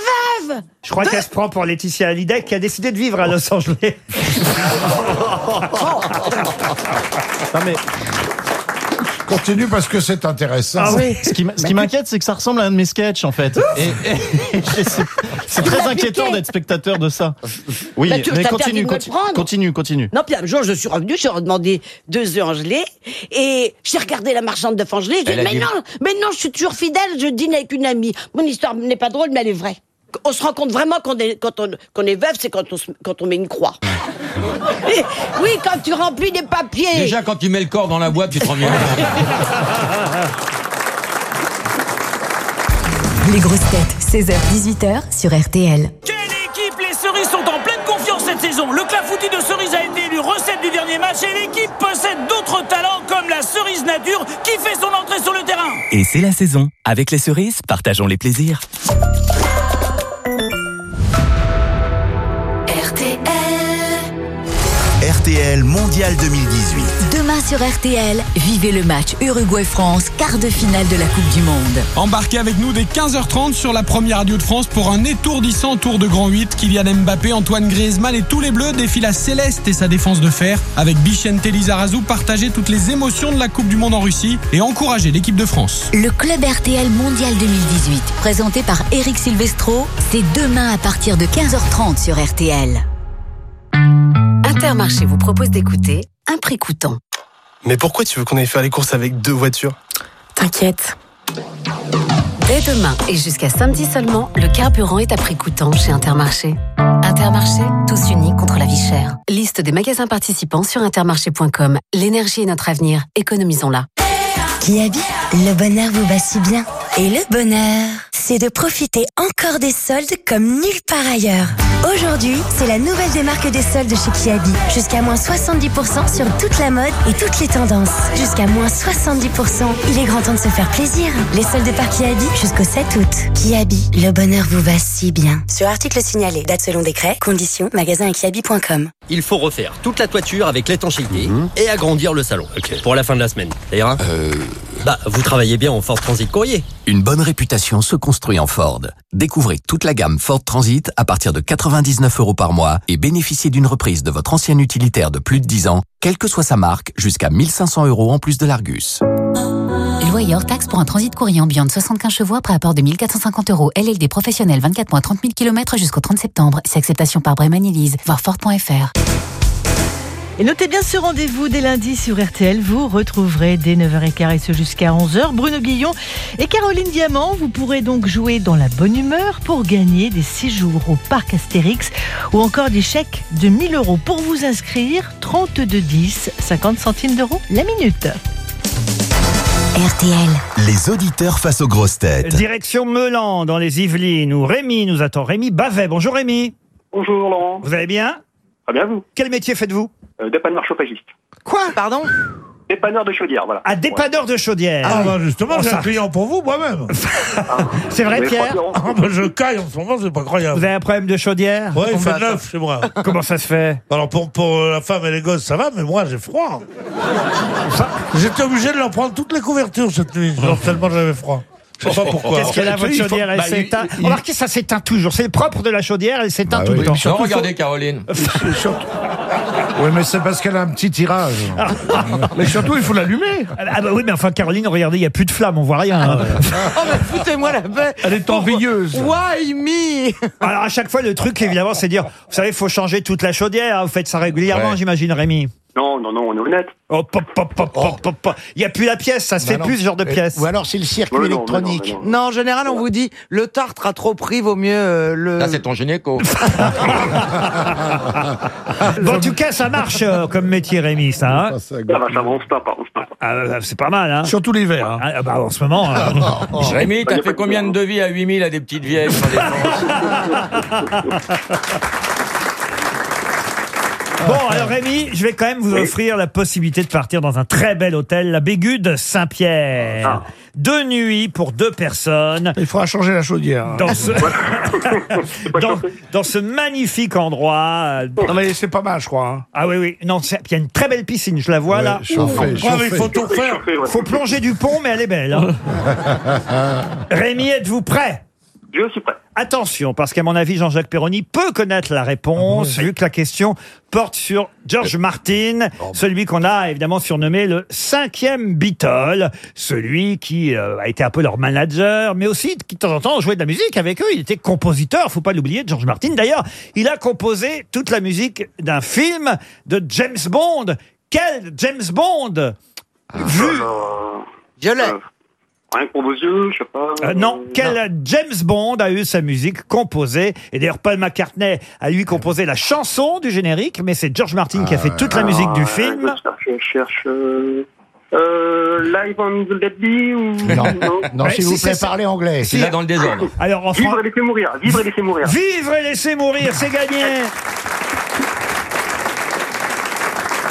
veuve Je crois qu'elle se prend pour Laetitia Hallyday qui a décidé de vivre à Los Angeles. [laughs] Non, mais... Continue parce que c'est intéressant. Ah oui. Ce qui, m- ce qui m'inquiète, c'est que ça ressemble à un de mes sketchs, en fait. Et, et- [laughs] et c'est- très inquiétant d'être spectateur de ça. Oui, Bah, tu- mais continue, continue, continue, continue. Non, puis un jour, je suis revenue, j'ai redemandé deux œufs en gelée, et j'ai regardé la marchande de en gelée, j'ai dit, mais dit- non, mais non, je suis toujours fidèle, je dîne avec une amie. Mon histoire n'est pas drôle, mais elle est vraie. On se rend compte vraiment qu'on est, quand on, qu'on est veuve, c'est quand on, se- quand on met une croix. [laughs] Oui, quand tu remplis des papiers. Déjà, quand tu mets le corps dans la boîte, tu te rends bien. Les grosses têtes, 16h-18h sur RTL. Quelle équipe Les Cerises sont en pleine confiance cette saison. Le clafoutis de Cerise a été élu recette du dernier match et l'équipe possède d'autres talents comme la cerise nature qui fait son entrée sur le terrain. Et c'est la saison. Avec les cerises, partageons les plaisirs. RTL Mondial 2018. Demain sur RTL, vivez le match Uruguay-France, quart de finale de la Coupe du Monde. Embarquez avec nous dès 15h30 sur la première radio de France pour un étourdissant tour de grand 8. Kylian Mbappé, Antoine Griezmann et tous les Bleus défilent à Céleste et sa défense de fer. Avec Bichente Lizarazu, partagez toutes les émotions de la Coupe du Monde en Russie et encouragez l'équipe de France. Le club RTL Mondial 2018, présenté par Eric Silvestro, c'est demain à partir de 15h30 sur RTL. Intermarché vous propose d'écouter un prix coûtant. Mais pourquoi tu veux qu'on aille faire les courses avec deux voitures? T'inquiète. Dès demain et jusqu'à samedi seulement, le carburant est à prix coûtant chez Intermarché. Intermarché, tous unis contre la vie chère. Liste des magasins participants sur intermarché.com. L'énergie est notre avenir, économisons-la. Kiabi, le bonheur vous va si bien. Et le bonheur, c'est de profiter encore des soldes comme nulle part ailleurs. Aujourd'hui, c'est la nouvelle démarque des soldes chez Kiabi. Jusqu'à moins 70% sur toute la mode et toutes les tendances. Jusqu'à moins 70%. Il est grand temps de se faire plaisir. Les soldes par Kiabi jusqu'au 7 août. Kiabi, le bonheur vous va si bien. Sur article signalé, date selon décret, conditions, magasin et kiabi.com. Il faut refaire toute la toiture avec l'étanchéité et agrandir le salon. Pour la fin de la semaine. D'ailleurs, bah, vous travaillez bien en Ford Transit Courrier. Une bonne réputation se construit en Ford. Découvrez toute la gamme Ford Transit à partir de 99 euros par mois et bénéficiez d'une reprise de votre ancien utilitaire de plus de 10 ans, quelle que soit sa marque, jusqu'à 1500 euros en plus de l'Argus. Loyer hors taxe pour un transit courrier ambiant de 75 chevaux après apport de 1450 euros. LLD professionnel 24 mois 30 000 km jusqu'au 30 septembre. C'est acceptation par Bremen Elise. Voir Ford.fr. Et notez bien ce rendez-vous dès lundi sur RTL. Vous retrouverez dès 9h15 et ce jusqu'à 11h Bruno Guillon et Caroline Diamant. Vous pourrez donc jouer dans la bonne humeur pour gagner des séjours au parc Astérix ou encore des chèques de 1000 euros. Pour vous inscrire, 3210, 50 centimes d'euros la minute. RTL. Les auditeurs face aux grosses têtes. Direction Melan, dans les Yvelines, où Rémi nous attend. Rémi Bavet. Bonjour Rémi. Bonjour Laurent. Vous allez bien? Très bien vous Quel métier faites-vous euh, Dépanneur chauffagiste. Quoi Pardon Dépanneur de chaudière, voilà. Ah, dépanneur de chaudière. Ah, bah justement, j'ai un client pour vous, moi-même. [laughs] C'est vrai, Mais Pierre franchement, ah, bah, Je caille en ce moment, c'est pas croyable. Vous avez un problème de chaudière Ouais, il fait Comment- neuf chez moi. [laughs] Comment ça se fait Alors pour, pour la femme et les gosses, ça va, mais moi j'ai froid. J'étais obligé de leur prendre toutes les couvertures cette nuit, [laughs] genre tellement j'avais froid. Je sais pas pourquoi. Qu'est-ce qu'elle a, votre chaudière Elle bah, s'éteint. Remarquez, ça s'éteint toujours. C'est le propre de la chaudière, elle s'éteint Bah tout oui, le temps. surtout, regardez Caroline. [laughs] Oui, mais c'est parce qu'elle a un petit tirage. [laughs] mais surtout, il faut l'allumer. Ah bah oui, mais enfin, Caroline, regardez, il n'y a plus de flamme, on voit rien. hein. Oh, [laughs] mais foutez-moi la paix Elle est envieuse. Why me? Alors, à chaque fois, le truc, évidemment, c'est dire, vous savez, il faut changer toute la chaudière. hein. Vous faites ça régulièrement, Ouais. j'imagine, Rémi. Non, non, non, on est honnête. Oh, pop, pop, pop, pop, pop, pop. Il n'y a plus la pièce, ça se Bah fait non. plus ce genre de pièce. ou alors c'est le circuit Ouais, non, mais non, électronique. mais non. Non, en général, on vous dit le tartre a trop pris, vaut mieux euh, le. Là, c'est ton gynéco. [laughs] Bon, en tout cas, ça marche euh, comme métier, Rémi, ça. hein. Bah ça va, on se tape, on se tape. Ah, euh, c'est pas mal, hein. Surtout l'hiver. hein. Ah, bah, en ce moment. euh, [laughs] [laughs] Rémi, t'as fait combien de devis à 8000 à des petites vieilles Bon, alors Rémi, je vais quand même vous offrir la possibilité de partir dans un très bel hôtel, la Bégude Saint-Pierre. Deux nuits pour deux personnes. Il faudra changer la chaudière. Dans ce, [laughs] dans, dans ce magnifique endroit. euh, Non mais c'est pas mal, je crois. hein. Ah oui, oui. Non, c'est- il y a une très belle piscine, je la vois là. il faut tout faire. Faut plonger du pont, mais elle est belle. hein. [laughs] Rémi, êtes-vous prêt? Je suis prêt. Attention, parce qu'à mon avis, Jean-Jacques Perroni peut connaître la réponse, vu que la question porte sur George Martin, celui qu'on a évidemment surnommé le cinquième Beatle, celui qui euh, a été un peu leur manager, mais aussi qui de temps en temps jouait de la musique avec eux. Il était compositeur, faut pas l'oublier, George Martin. D'ailleurs, il a composé toute la musique d'un film de James Bond. Quel James Bond? Vu Je l'ai. Rien que pour vos yeux, je sais pas. Euh, non, quel James Bond a eu sa musique composée Et d'ailleurs, Paul McCartney a lui composé la chanson du générique, mais c'est George Martin qui a fait toute la musique du film. Je cherche. Euh, euh, live on the Let Be ou. Non, non, Ouais, s'il si vous plaît, c'est ça. parlez anglais. Si- dans le désordre. Alors, en Vivre et laisser mourir. Vivre et laisser mourir. vivre et laisser mourir, c'est gagné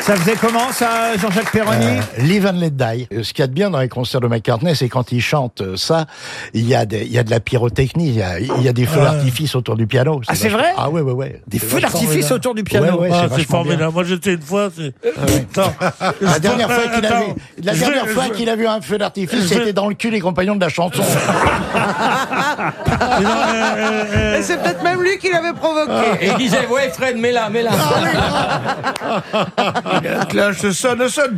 Ça faisait comment ça, Jean-Jacques Perroni Euh, Live and Let Die. Euh, Ce qu'il y a de bien dans les concerts de McCartney, c'est quand il chante euh, ça, il y a, des, il y a de la pyrotechnie, il y a, il y a des feux Ouais. d'artifice autour du piano. Ah, c'est vrai? Ah ouais, ouais, ouais. Des feux d'artifice autour du piano. Ouais, ouais, Ah, c'est bien. formidable. Moi, j'étais une fois. [laughs] La dernière fois qu'il a vu, la dernière fois qu'il a vu un feu d'artifice, je- c'était dans le cul des compagnons de la chanson. [laughs] Euh, euh, euh, Et c'est peut-être même lui qui l'avait provoqué. Et il disait, ouais, Fred, mets-la, mets-la. Là, je sonne, sonne.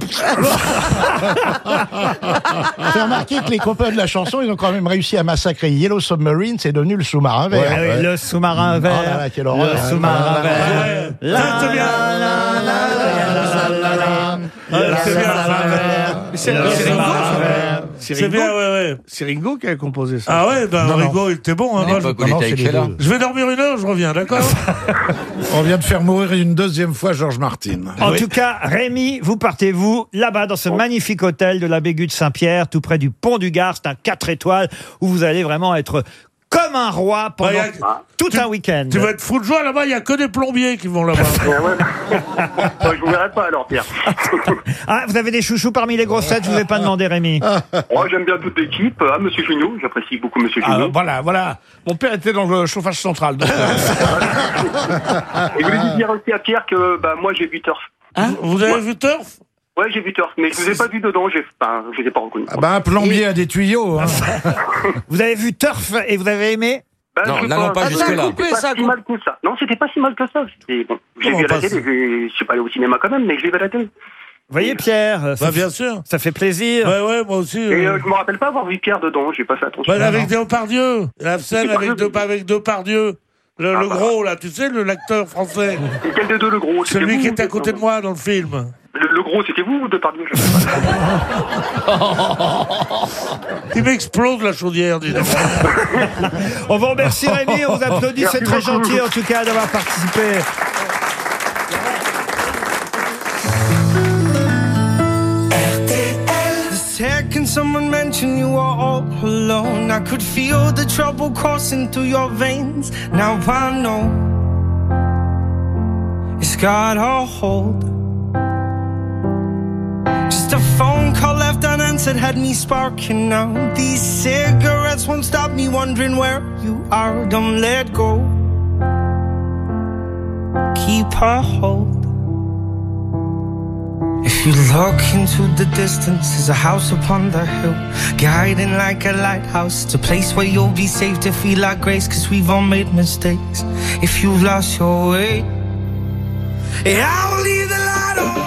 J'ai remarqué que les copains de la chanson, ils ont quand même réussi à massacrer Yellow Submarine, c'est devenu le sous-marin vert. Ah Le sous-marin vert. Oh là là, quelle horreur. Le sous-marin vert. La, la, la, Ouais, c'est bien. Ouais, ouais. C'est Ringo qui a composé ça. Ah ouais, ben Non, non. Rigo, il était bon. Hein, non, les Sheila. deux. je vais dormir une heure, je reviens, d'accord [laughs] On vient de faire mourir une deuxième fois George Martin. En tout cas, Rémi, vous partez-vous là-bas dans ce magnifique hôtel de la Bégu de Saint-Pierre, tout près du pont du Gard. C'est un 4 étoiles où vous allez vraiment être comme un roi pendant Bah, a- tout un week-end. Tu vas être fou de joie là-bas, il n'y a que des plombiers qui vont là-bas. Ouais, ouais. [laughs] Bah, je vous verrai pas alors, Pierre. [laughs] Ah, vous avez des chouchous parmi les grosses têtes, je vous ai pas demandé, Rémi. [laughs] Moi, j'aime bien toute l'équipe. Ah, Monsieur Junio, j'apprécie beaucoup Monsieur Ah, Junio. voilà, voilà. Mon père était dans le chauffage central. donc, euh, Et je voulais dire aussi à Pierre que bah, moi, j'ai vu Turf. Vous avez Ouais. vu Turf Ouais, j'ai vu Turf, mais je vous ai pas vu dedans. J'ai, enfin, je les ai pas reconnus. ah bah, un plombier a des tuyaux. hein. [laughs] Vous avez vu Turf et vous avez aimé? Bah, Non, je sais n'allons pas Ah, jusque-là. C'était pas ça a si mal que ça. Non, c'était pas si mal que ça. C'était bon. J'ai Comment vu à la pas télé. j'ai- Je suis pas allé au cinéma quand même, mais je l'ai vu à la télé. Vous voyez, Pierre, ça, Bah bien sûr. ça fait plaisir. Ouais, ouais, moi aussi. Et euh, euh, je me rappelle pas avoir vu Pierre dedans. J'ai pas fait attention. bah, avec Depardieu. La scène avec, Depardieu. de, avec Depardieu. Le, Ah, le bah. gros, là, tu sais, le l'acteur français. Et quel des deux le gros Celui vous qui était à côté de moi dans le film. Le, le gros, c'était vous ou Depardieu je sais [laughs] pas. Il m'explose la chaudière, dis donc. [laughs] On vous remercie, Rémi, on vous applaudit, c'est très beaucoup. gentil en tout cas d'avoir participé. The second someone mentioned you were all alone, I could feel the trouble coursing through your veins. Now I know it's got a hold. Just a phone call left unanswered had me sparking now. These cigarettes won't stop me wondering where you are. Don't let go. Keep a hold. If you look into the distance, there's a house upon the hill, guiding like a lighthouse. It's a place where you'll be safe to feel like grace, cause we've all made mistakes. If you've lost your way, yeah, I will leave the light on.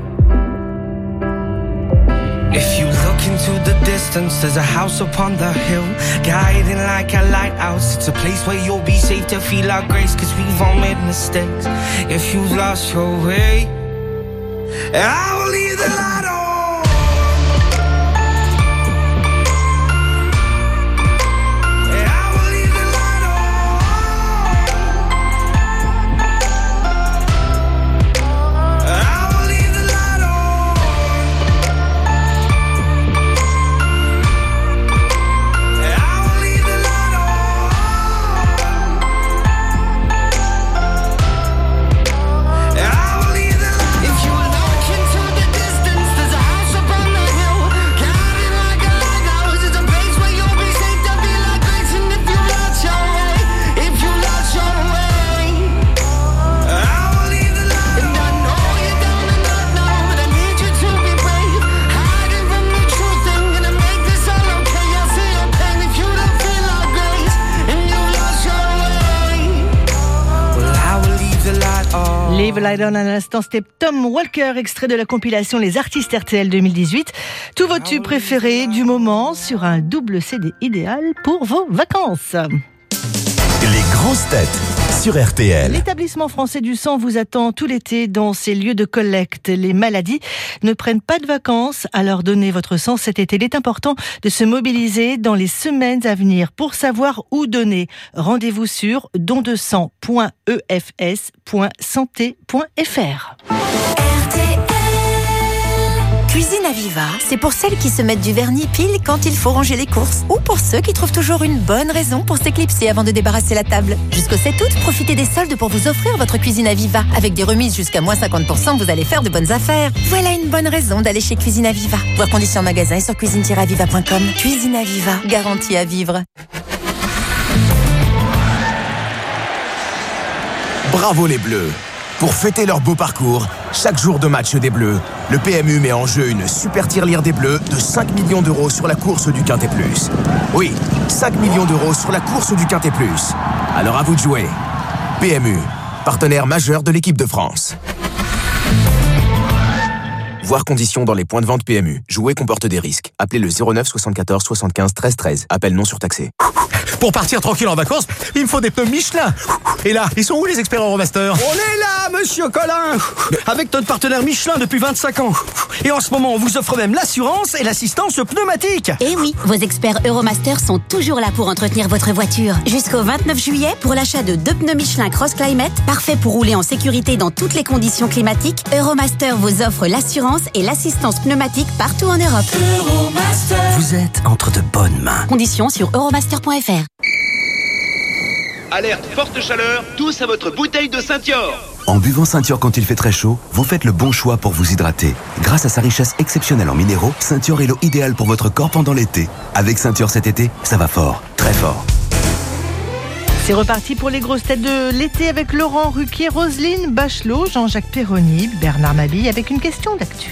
If you look into the distance, there's a house upon the hill, guiding like a lighthouse. It's a place where you'll be safe to feel our grace, cause we've all made mistakes. If you've lost your way, I will leave the light on. À l'instant, c'était Tom Walker, extrait de la compilation Les Artistes RTL 2018. Tous vos tubes préférés du moment sur un double CD idéal pour vos vacances. Les grosses têtes sur RTL. L'établissement français du sang vous attend tout l'été dans ses lieux de collecte. Les maladies ne prennent pas de vacances, alors donnez votre sang cet été. Il est important de se mobiliser dans les semaines à venir pour savoir où donner. Rendez-vous sur dondesang.efs.santé.fr. Cuisine Aviva, c'est pour celles qui se mettent du vernis pile quand il faut ranger les courses ou pour ceux qui trouvent toujours une bonne raison pour s'éclipser avant de débarrasser la table. Jusqu'au 7 août, profitez des soldes pour vous offrir votre cuisine Aviva. Avec des remises jusqu'à moins 50%, vous allez faire de bonnes affaires. Voilà une bonne raison d'aller chez Cuisine Aviva. Voir conditions en magasin sur cuisine-aviva.com. Cuisine Aviva, garantie à vivre. Bravo les Bleus Pour fêter leur beau parcours, chaque jour de match des Bleus, le PMU met en jeu une super tirelire des Bleus de 5 millions d'euros sur la course du Quintet Plus. Oui, 5 millions d'euros sur la course du Quintet Plus. Alors à vous de jouer. PMU, partenaire majeur de l'équipe de France. Voir conditions dans les points de vente PMU. Jouer comporte des risques. Appelez le 09 74 75 13 13. Appel non surtaxé. Pour partir tranquille en vacances, il me faut des pneus Michelin. Et là, ils sont où les experts Euromaster On est là, monsieur Colin Avec notre partenaire Michelin depuis 25 ans. Et en ce moment, on vous offre même l'assurance et l'assistance pneumatique. Et oui, vos experts Euromaster sont toujours là pour entretenir votre voiture. Jusqu'au 29 juillet, pour l'achat de deux pneus Michelin Cross Climate, parfait pour rouler en sécurité dans toutes les conditions climatiques, Euromaster vous offre l'assurance et l'assistance pneumatique partout en Europe. Vous êtes entre de bonnes mains. Conditions sur euromaster.fr. Alerte forte chaleur, tous à votre bouteille de Saint-Yor. En buvant Ceinture quand il fait très chaud, vous faites le bon choix pour vous hydrater. Grâce à sa richesse exceptionnelle en minéraux, Ceinture est l'eau idéale pour votre corps pendant l'été. Avec Ceinture cet été, ça va fort, très fort. C'est reparti pour les grosses têtes de l'été avec Laurent Ruquier, Roselyne Bachelot, Jean-Jacques Perroni, Bernard Mabille avec une question d'actu.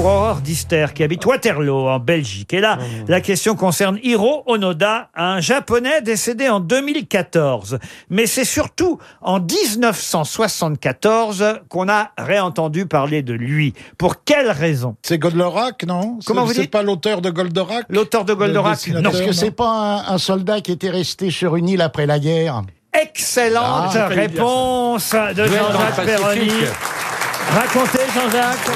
Pour Aurore Dister qui habite Waterloo en Belgique. Et là, la question concerne Hiro Onoda, un japonais décédé en 2014. Mais c'est surtout en 1974 qu'on a réentendu parler de lui. Pour quelle raison? C'est Goldorak, non? Comment C'est- vous C'est dites? pas l'auteur de Goldorak? L'auteur de Goldorak, non. Est-ce que c'est pas un, un soldat qui était resté sur une île après la guerre? Excellente Ah, réponse de Jean-Jacques Perroni. Racontez, Jean-Jacques.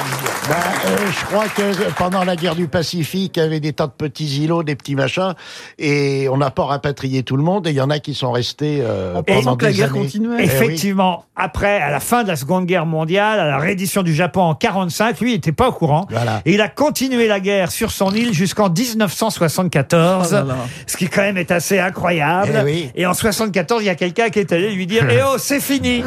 Ben, euh, je crois que pendant la guerre du Pacifique, il y avait des tas de petits îlots, des petits machins, et on n'a pas rapatrié tout le monde, et il y en a qui sont restés euh, pendant des années. Eh oui. Effectivement, après, à la fin de la Seconde Guerre mondiale, à la reddition du Japon en 45, lui, il n'était pas au courant. Et il a continué la guerre sur son île jusqu'en 1974, Oh là là. ce qui quand même est assez incroyable. Eh oui. Et en 74, il y a quelqu'un qui est allé lui dire [laughs] « Eh oh, c'est fini !»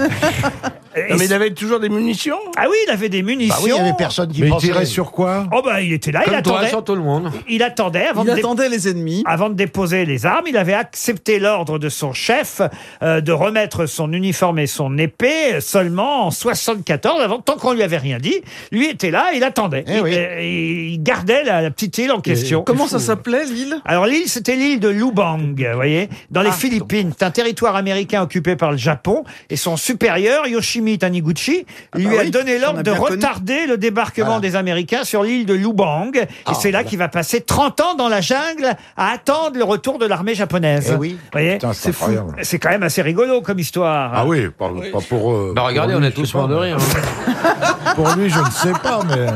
Non, mais il avait toujours des munitions? Ah oui, il avait des munitions. Bah oui, il y avait personne qui Mais il pensait. tirait sur quoi? Oh bah il était là, il Comme toi, attendait. sur tout le monde. Il attendait avant Il de dé- attendait les ennemis. Avant de déposer les armes, il avait accepté l'ordre de son chef euh, de remettre son uniforme et son épée seulement en 74, avant, tant qu'on lui avait rien dit. Lui était là, il attendait. Eh il, oui. euh, il gardait la, la petite île en question. Comment ça s'appelait l'île? Alors l'île, c'était l'île de Lubang, vous voyez, dans Ah. les Philippines. C'est un territoire américain occupé par le Japon. Et son supérieur, Yoshimi Taniguchi, lui bah a oui, donné on l'ordre de connu. retarder le débarquement des Américains sur l'île de Lubang. Et Ah, c'est là qu'il va passer 30 ans dans la jungle à attendre le retour de l'armée japonaise. Eh oui. Vous voyez Putain, c'est quand même assez rigolo comme histoire. Ah oui, pas, pas pour. euh, Bah regardez, pour on est tous morts de rire. hein. [laughs] Pour lui, je ne sais pas, mais.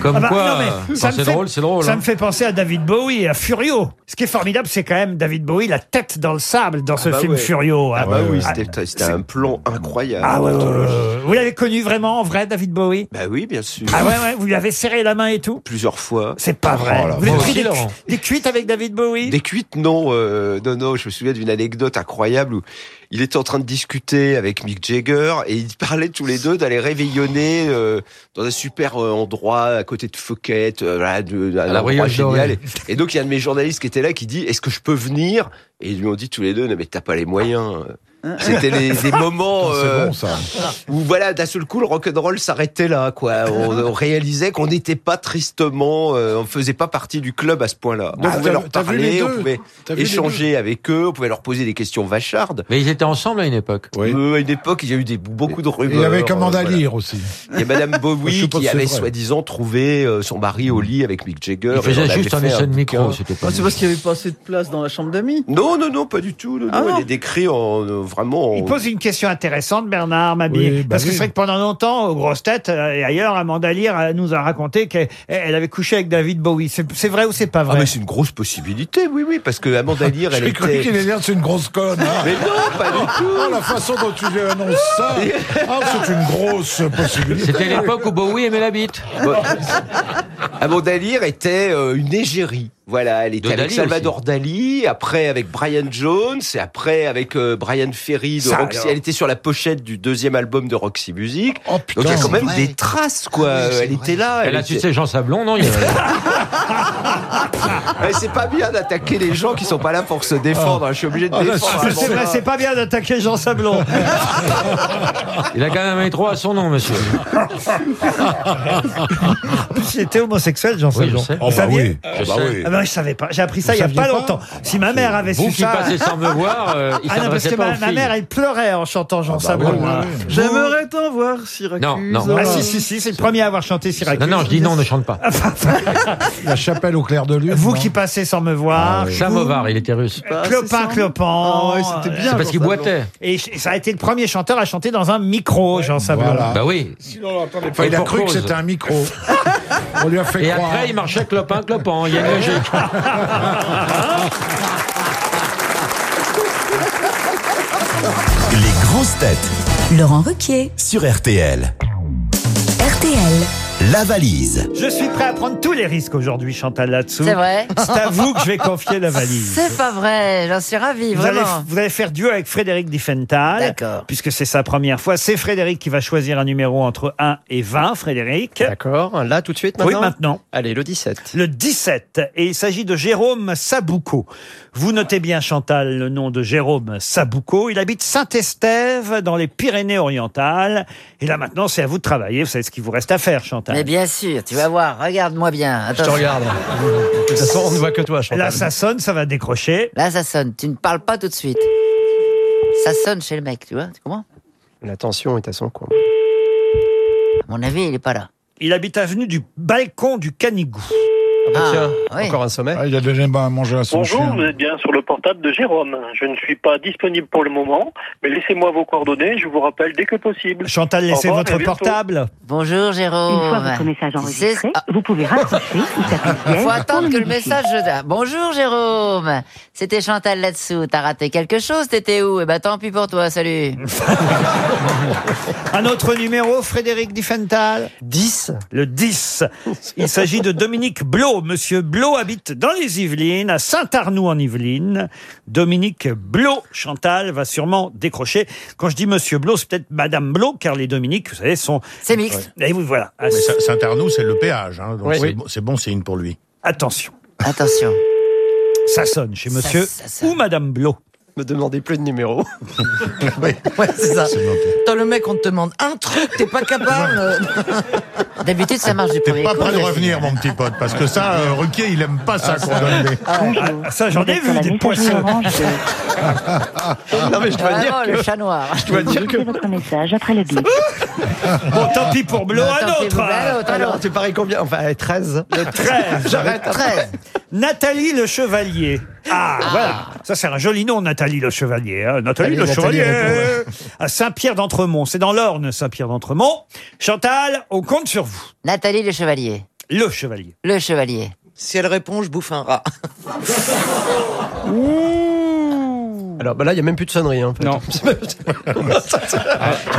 Comme Ah bah, quoi, euh, c'est drôle, c'est drôle. Ça hein. me fait penser à David Bowie et à Furio. Ce qui est formidable, c'est quand même David Bowie, la tête dans le sable dans ce bah film ouais. Furio. Ah hein. bah oui, Ah, c'était un plan incroyable. Ah ouais, ouais, ouais. Vous l'avez connu vraiment en vrai, David Bowie Bah oui, bien sûr. Ah ouais, ouais, vous lui avez serré la main et tout Plusieurs fois. C'est pas vrai. Oh là, vous avez pris des, des cuites avec David Bowie Des cuites, non, euh, non, non. Je me souviens d'une anecdote incroyable où il était en train de discuter avec Mick Jagger et ils parlaient tous les deux d'aller réveillonner euh, dans un super euh, endroit à côté de Phuket, euh, voilà, de, un la endroit génial. Et donc il y a un de mes journalistes qui était là qui dit Est-ce que je peux venir? Et ils lui ont dit tous les deux Non mais t'as pas les moyens. C'était les, des [laughs] moments euh, bon, ça. où voilà d'un seul coup le rock'n'roll s'arrêtait là quoi. [laughs] On, on réalisait qu'on n'était pas tristement, euh, on faisait pas partie du club à ce point-là. On Ah, pouvait leur parler, on pouvait échanger avec eux, on pouvait leur poser des questions vachardes. Mais ils étaient ensemble à une époque. Oui. Euh, à une époque, il y a eu des, beaucoup de rumeurs. il y avait Commande euh, à voilà. lire aussi. Il y a Madame [laughs] Bowie qui avait soi-disant trouvé euh, son mari au lit avec Mick Jagger. Il faisait juste un essai de micro, c'était pas. Ah, c'est parce qu'il n'y avait pas assez de place dans la chambre d'amis? Non, non, non, pas du tout. Non, Ah non, est décrit en vraiment. en- Il pose une question intéressante, Bernard Mabie. Oui, bah parce que oui. c'est vrai que pendant longtemps, aux grosses têtes euh, et ailleurs, Amanda Lear nous a raconté qu'elle elle avait couché avec David Bowie. C'est vrai ou c'est pas Ah vrai mais c'est une grosse possibilité, oui, oui, parce que Amanda Lear, elle J'ai cru était. qu'il c'est une grosse conne. hein. Mais non, pas du tout. Ah, la façon dont tu lui annonces ça, ah, c'est une grosse possibilité. C'était l'époque où Bowie aimait la bite. Bon. Amanda Lear était euh, une égérie. Voilà, elle était avec Dali Salvador Dali, après avec Brian Jones, et après avec euh, Brian Ferry de Ça, Roxy. alors. Elle était sur la pochette du deuxième album de Roxy Music. Oh putain. Donc il y a quand même vrai. des traces, quoi. Ah oui, elle vrai. était là. Elle a était- sucé Jean Sablon, non il y avait- [laughs] c'est pas bien d'attaquer les gens qui sont pas là pour se défendre. hein. Je suis obligé de là, défendre. C'est vrai, Amanda. c'est pas bien d'attaquer Jean Sablon. [laughs] Il a quand même un métro à son nom, monsieur. [laughs] Était homosexuel, Jean Oui, je Sablon. sais. Oh bah oui. Je bah sais. oui. Ah je savais pas. J'ai appris ça Vous il y a pas pas longtemps. Si ma mère avait Vous su qui ça. passez sans me [laughs] voir, euh, il Ah non, parce s'adressait que pas ma, mère, elle pleurait en chantant Jean bah Sablon. oui, oui, hein. oui. J'aimerais t'en voir, Syracuse. Non, non. Ah si, si, si, c'est le premier à avoir chanté Syracuse. Non, non, je dis non, ne chante pas. [laughs] La chapelle au clair de lune. Vous qui passez sans me voir. Ah. Samovar, il était russe. Bah, Clopin. Clopin. Ah c'était bien. C'est parce qu'il boitait. Et ça a été le premier chanteur à chanter dans un micro, Jean. Voilà. Bah oui. Enfin, il a cru que c'était un micro. [laughs] On lui a fait Et croire. après, il marchait clopin, clopin. Il y a une logique. [laughs] Les grosses têtes Laurent Ruquier, sur RTL. RTL. La valise. Je suis prêt à prendre tous les risques aujourd'hui, Chantal là-dessous. C'est vrai C'est à vous que je vais confier la valise. C'est pas vrai, j'en suis ravie, Vous allez, vraiment. vous allez faire duo avec Frédéric Diffenthal. D'accord. Puisque c'est sa première fois. C'est Frédéric qui va choisir un numéro entre 1 et 20. Frédéric. D'accord, là tout de suite Oui, maintenant maintenant. Allez, le 17. Le 17. Et il s'agit de Jérôme Sabouco. Vous notez bien, Chantal, le nom de Jérôme Sabouco. Il habite Saint-Estève, dans les Pyrénées-Orientales. Et là, maintenant, c'est à vous de travailler. Vous savez ce qu'il vous reste à faire, Chantal. Mais bien sûr, tu vas voir, regarde-moi bien. Je te regarde. De toute façon, on ne voit que toi, Chantal. Là, ça sonne, ça va décrocher. Là, ça sonne, tu ne parles pas tout de suite. Ça sonne chez le mec, tu vois, tu comprends? L'attention est à son coin. À mon avis, il est pas là. Il habite avenue du Balcon du Canigou. Ah bah Ah, tiens, oui. encore un sommet. Ah, il a donné à manger à son Bonjour, chien. vous êtes bien sur le portable de Jérôme. Je ne suis pas disponible pour le moment, mais laissez-moi vos coordonnées, je vous rappelle dès que possible. Chantal, laissez revoir, votre portable. Bonjour, Jérôme. Une fois votre message enregistré, Ah, vous pouvez raccrocher ou taper [laughs] dièse Faut attendre que le message. Bonjour, Jérôme. C'était Chantal là-dessous. T'as raté quelque chose, t'étais où? Eh ben, tant pis pour toi, salut. [laughs] Un autre numéro, Frédéric Diffental 10. Le 10. Il s'agit de Dominique Blo. Blot. Monsieur Blot habite dans les Yvelines, à Saint-Arnoux en Yvelines. Dominique Blot, Chantal, va sûrement décrocher. Quand je dis Monsieur Blot, c'est peut-être Madame Blot, car les Dominiques, vous savez, sont... C'est mixte. Et vous voilà. Mais Saint- Saint-Arnoux, c'est le péage. hein, donc Oui. c'est bon- c'est bon signe pour lui. Attention. Attention. Ça sonne chez monsieur ou Madame Blot. Me demandez plus de numéro. [laughs] Ouais, c'est ça. T'as le mec, on te demande un truc, t'es pas capable. [laughs] D'habitude, ça marche du T'es premier pas coup. prêt de revenir, mon petit pote, parce que ça, euh, Ruquier, il aime pas ça qu'on donne des... Ah, ça, j'en ai vu des poissons. non, mais je dois dire le chat noir. Je dois dire que... Votre message après le bip. [laughs] Bon, tant pis pour Non, un autre. Alors, tu paries combien? Enfin, 13. Le 13. J'arrête. 13. Nathalie Le Chevalier. Ah, voilà. Ça, c'est un joli nom, Nathalie Le Chevalier. hein. Nathalie Le Nathalie, Chevalier. À Saint-Pierre-d'Entremont. C'est dans l'Orne, Saint-Pierre-d'Entremont. Chantal, on compte sur vous. Nathalie le chevalier. Le Chevalier. Le chevalier. Si elle répond, je bouffe un rat. Alors, bah là, il n'y a même plus de sonnerie. Hein, en fait. Non. [laughs]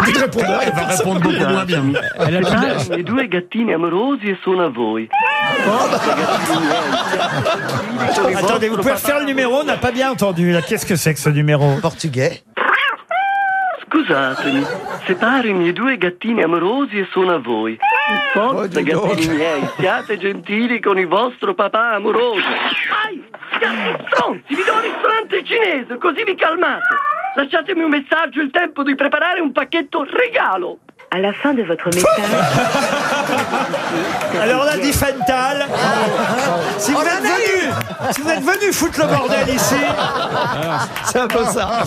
Il va répondre beaucoup moins bien. Elle a i due gattini amorosi e sono a voi. Attendez, vous pouvez refaire le numéro On n'a pas bien entendu. là. Qu'est-ce que c'est que ce numéro Portugais. Scusatemi, separo i miei due gattini amorosi e sono a voi. Forza, gattini miei, siate gentili con il vostro papà amoroso. Ai, stronzi, vi do un ristorante cinese, così vi calmate. Lasciatemi un messaggio, il tempo di preparare un pacchetto regalo. À la fin de votre message, [laughs] Alors là, dit Fental, si vous, êtes venu, si vous êtes venu foutre le bordel ici, C'est un peu ça.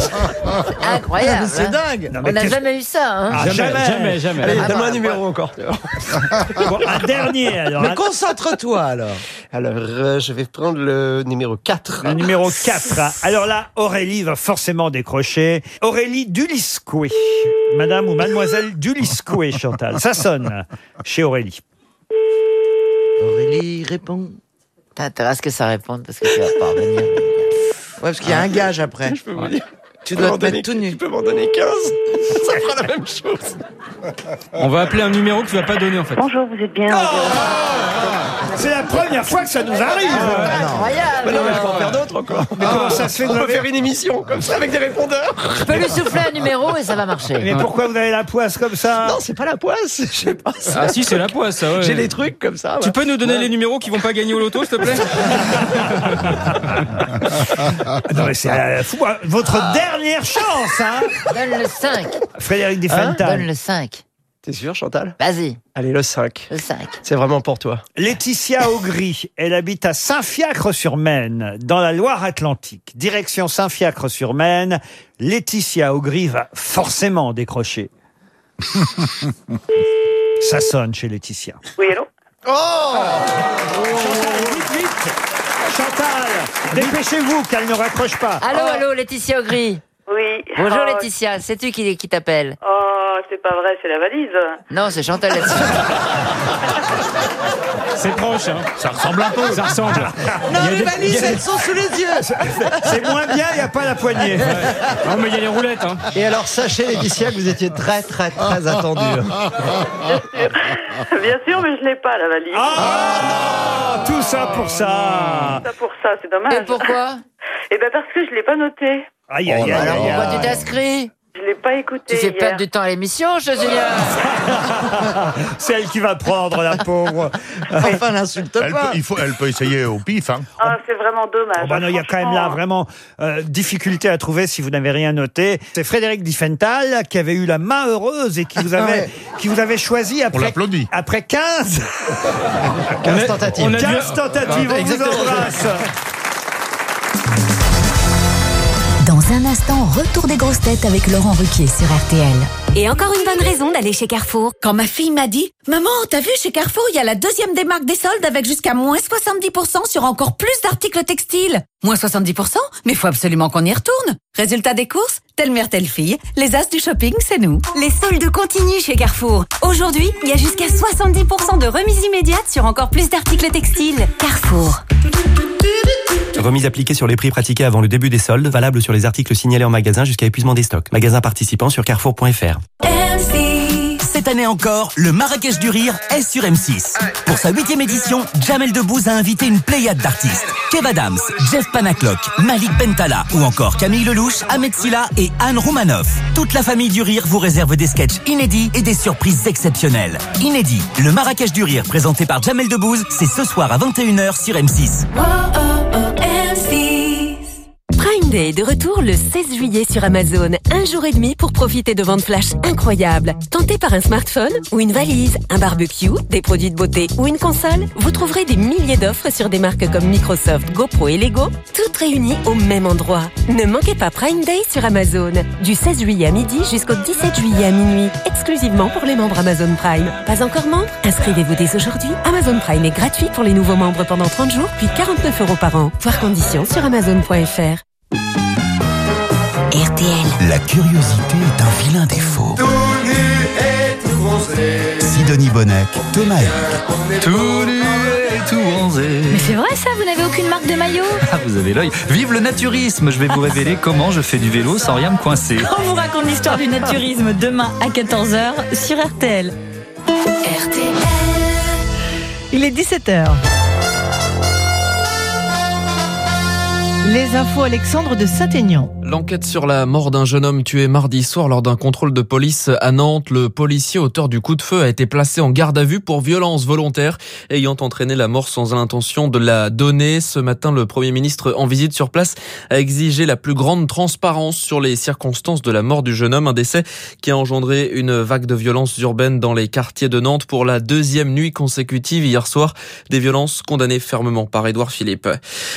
Incroyable. C'est hein. dingue. Non, mais On n'a qu'est-ce- jamais eu ça. Hein. Ah, Jamais, jamais, jamais. Allez, Ah, donne-moi un numéro encore. [laughs] Bon, un dernier alors. Mais Un- concentre-toi alors. Alors, euh, je vais prendre le numéro 4. Le numéro 4. Alors là, Aurélie va forcément décrocher. Aurélie Duliscoué. Madame ou mademoiselle Duliscoué, Chantal. Ça sonne chez Aurélie. Aurélie répond. T'as intérêt à ce que ça réponde parce que tu vas pas revenir. Ouais, parce qu'il y a un gage après. Je peux vous dire. Tu peux dois te mettre donner- tout nu. Tu peux m'en donner 15 [laughs] Ça fera la même chose. On va appeler un numéro que tu vas pas donner en fait. bonjour, vous êtes bien. C'est la première fois que ça nous arrive. Incroyable. Mais non, mais je peux en faire d'autres encore. Mais comment ça se fait que On peut avez- faire une émission comme ça avec des répondeurs. Je peux lui souffler un numéro et ça va marcher. Mais pourquoi vous avez la poisse comme ça Non, c'est pas la poisse. Je sais pas. Ah si, c'est la poisse, ouais. J'ai les trucs comme ça. Tu peux nous donner les numéros qui vont pas gagner au loto, s'il te plaît Ah [laughs] Non, mais c'est euh, fou. hein. Votre dernière chance, hein Donne le 5. Frédéric Donne Diffental. le 5. T'es sûr, Chantal? Vas-y, Allez, le 5. le 5. C'est vraiment pour toi. Laetitia Augry, elle habite à Saint-Fiacre-sur-Maine, dans la Loire-Atlantique. Direction Saint-Fiacre-sur-Maine. Laetitia Augry va forcément décrocher. [laughs] Ça sonne chez Laetitia. Oui, allô? Chantal, vite, vite Chantal, dépêchez-vous qu'elle ne raccroche pas. Allô, allô, Laetitia Augry. Oui. Bonjour Oh, Laetitia, c'est tu qui, qui t'appelle? Oh, c'est pas vrai, c'est la valise. Non, c'est Chantal là-dessus. [laughs] C'est proche, hein. Ça ressemble un peu. Ça ressemble. Non, les des- valises, elles sont sous les yeux. [laughs] C'est moins bien, il n'y a pas la poignée. Non, mais il y a les roulettes, hein. Et alors, sachez, Laetitia, que vous étiez très, très, très attendu. [laughs] Bien sûr, mais je l'ai pas, la valise. Ah, tout ça pour ça. Ça pour ça, c'est dommage. Et pourquoi Eh ben parce que je l'ai pas noté. Aïe, aïe, aïe, Alors aïe, pourquoi tu t'inscris? Je l'ai pas écouté Tu fais hier. perdre du temps à l'émission, je te Julien. C'est elle qui va prendre, la pauvre. [laughs] Enfin, n'insulte Elle peut, pas. il faut, elle peut essayer au pif. Hein. Ah, c'est vraiment dommage. Oh bah non, il y a quand même là vraiment euh, difficulté à trouver si vous n'avez rien noté. C'est Frédéric Diffental qui avait eu la main heureuse et qui vous [laughs] avait, Ouais. qui vous avait choisi après, après 15, 15 [laughs] tentatives. on a dû- 15 tentatives. On vous Exactement. embrasse. Dans un instant, retour des grosses têtes avec Laurent Ruquier sur RTL. Et encore une bonne raison d'aller chez Carrefour. Quand ma fille m'a dit Maman, t'as vu chez Carrefour, il y a la deuxième démarque des soldes avec jusqu'à moins 70% sur encore plus d'articles textiles. Moins 70% Mais faut absolument qu'on y retourne. Résultat des courses Telle mère, telle fille. Les as du shopping, c'est nous. Les soldes continuent chez Carrefour. Aujourd'hui, il y a jusqu'à 70% de remise immédiate sur encore plus d'articles textiles. Carrefour. Remise appliquée sur les prix pratiqués avant le début des soldes, valable sur les articles signalés en magasin jusqu'à épuisement des stocks. Magasin participant sur carrefour.fr. M6 Cette année encore, le Marrakech du Rire est sur M6. Pour sa huitième édition, Jamel Debbouze a invité une pléiade d'artistes. Kev Adams, Jeff Panaclock, Malik Bentala ou encore Camille Lelouch, Ahmed Silla et Anne Roumanoff. Toute la famille du Rire vous réserve des sketchs inédits et des surprises exceptionnelles. Inédit, le Marrakech du Rire présenté par Jamel Debbouze, c'est ce soir à 21h sur M6. Prime De retour le 16 juillet sur Amazon. Un jour et demi pour profiter de ventes flash incroyables. Tenté par un smartphone ou une valise, un barbecue, des produits de beauté ou une console, vous trouverez des milliers d'offres sur des marques comme Microsoft, GoPro et Lego, toutes réunies au même endroit. Ne manquez pas Prime Day sur Amazon. Du 16 juillet à midi jusqu'au 17 juillet à minuit. Exclusivement pour les membres Amazon Prime. Pas encore membre? Inscrivez-vous dès aujourd'hui. Amazon Prime est gratuit pour les nouveaux membres pendant 30 jours, puis 49 euros par an. Voir conditions sur amazon.fr. RTL. La curiosité est un vilain défaut. Tout nu et tout bronzé. Sidonie Bonnec, Thomas. Tout nu et tout bronzé. Mais c'est vrai ça, vous n'avez aucune marque de maillot? Ah, vous avez l'œil. Vive le naturisme Je vais vous révéler comment je fais du vélo sans rien me coincer. On vous raconte l'histoire du naturisme demain à 14h sur RTL. RTL. Il est 17h. Les infos Alexandre de Saint-Aignan. L'enquête sur la mort d'un jeune homme tué mardi soir lors d'un contrôle de police à Nantes. Le policier auteur du coup de feu a été placé en garde à vue pour violence volontaire ayant entraîné la mort sans l'intention de la donner. Ce matin, le Premier ministre en visite sur place a exigé la plus grande transparence sur les circonstances de la mort du jeune homme. Un décès qui a engendré une vague de violences urbaines dans les quartiers de Nantes pour la deuxième nuit consécutive hier soir. Des violences condamnées fermement par Édouard Philippe.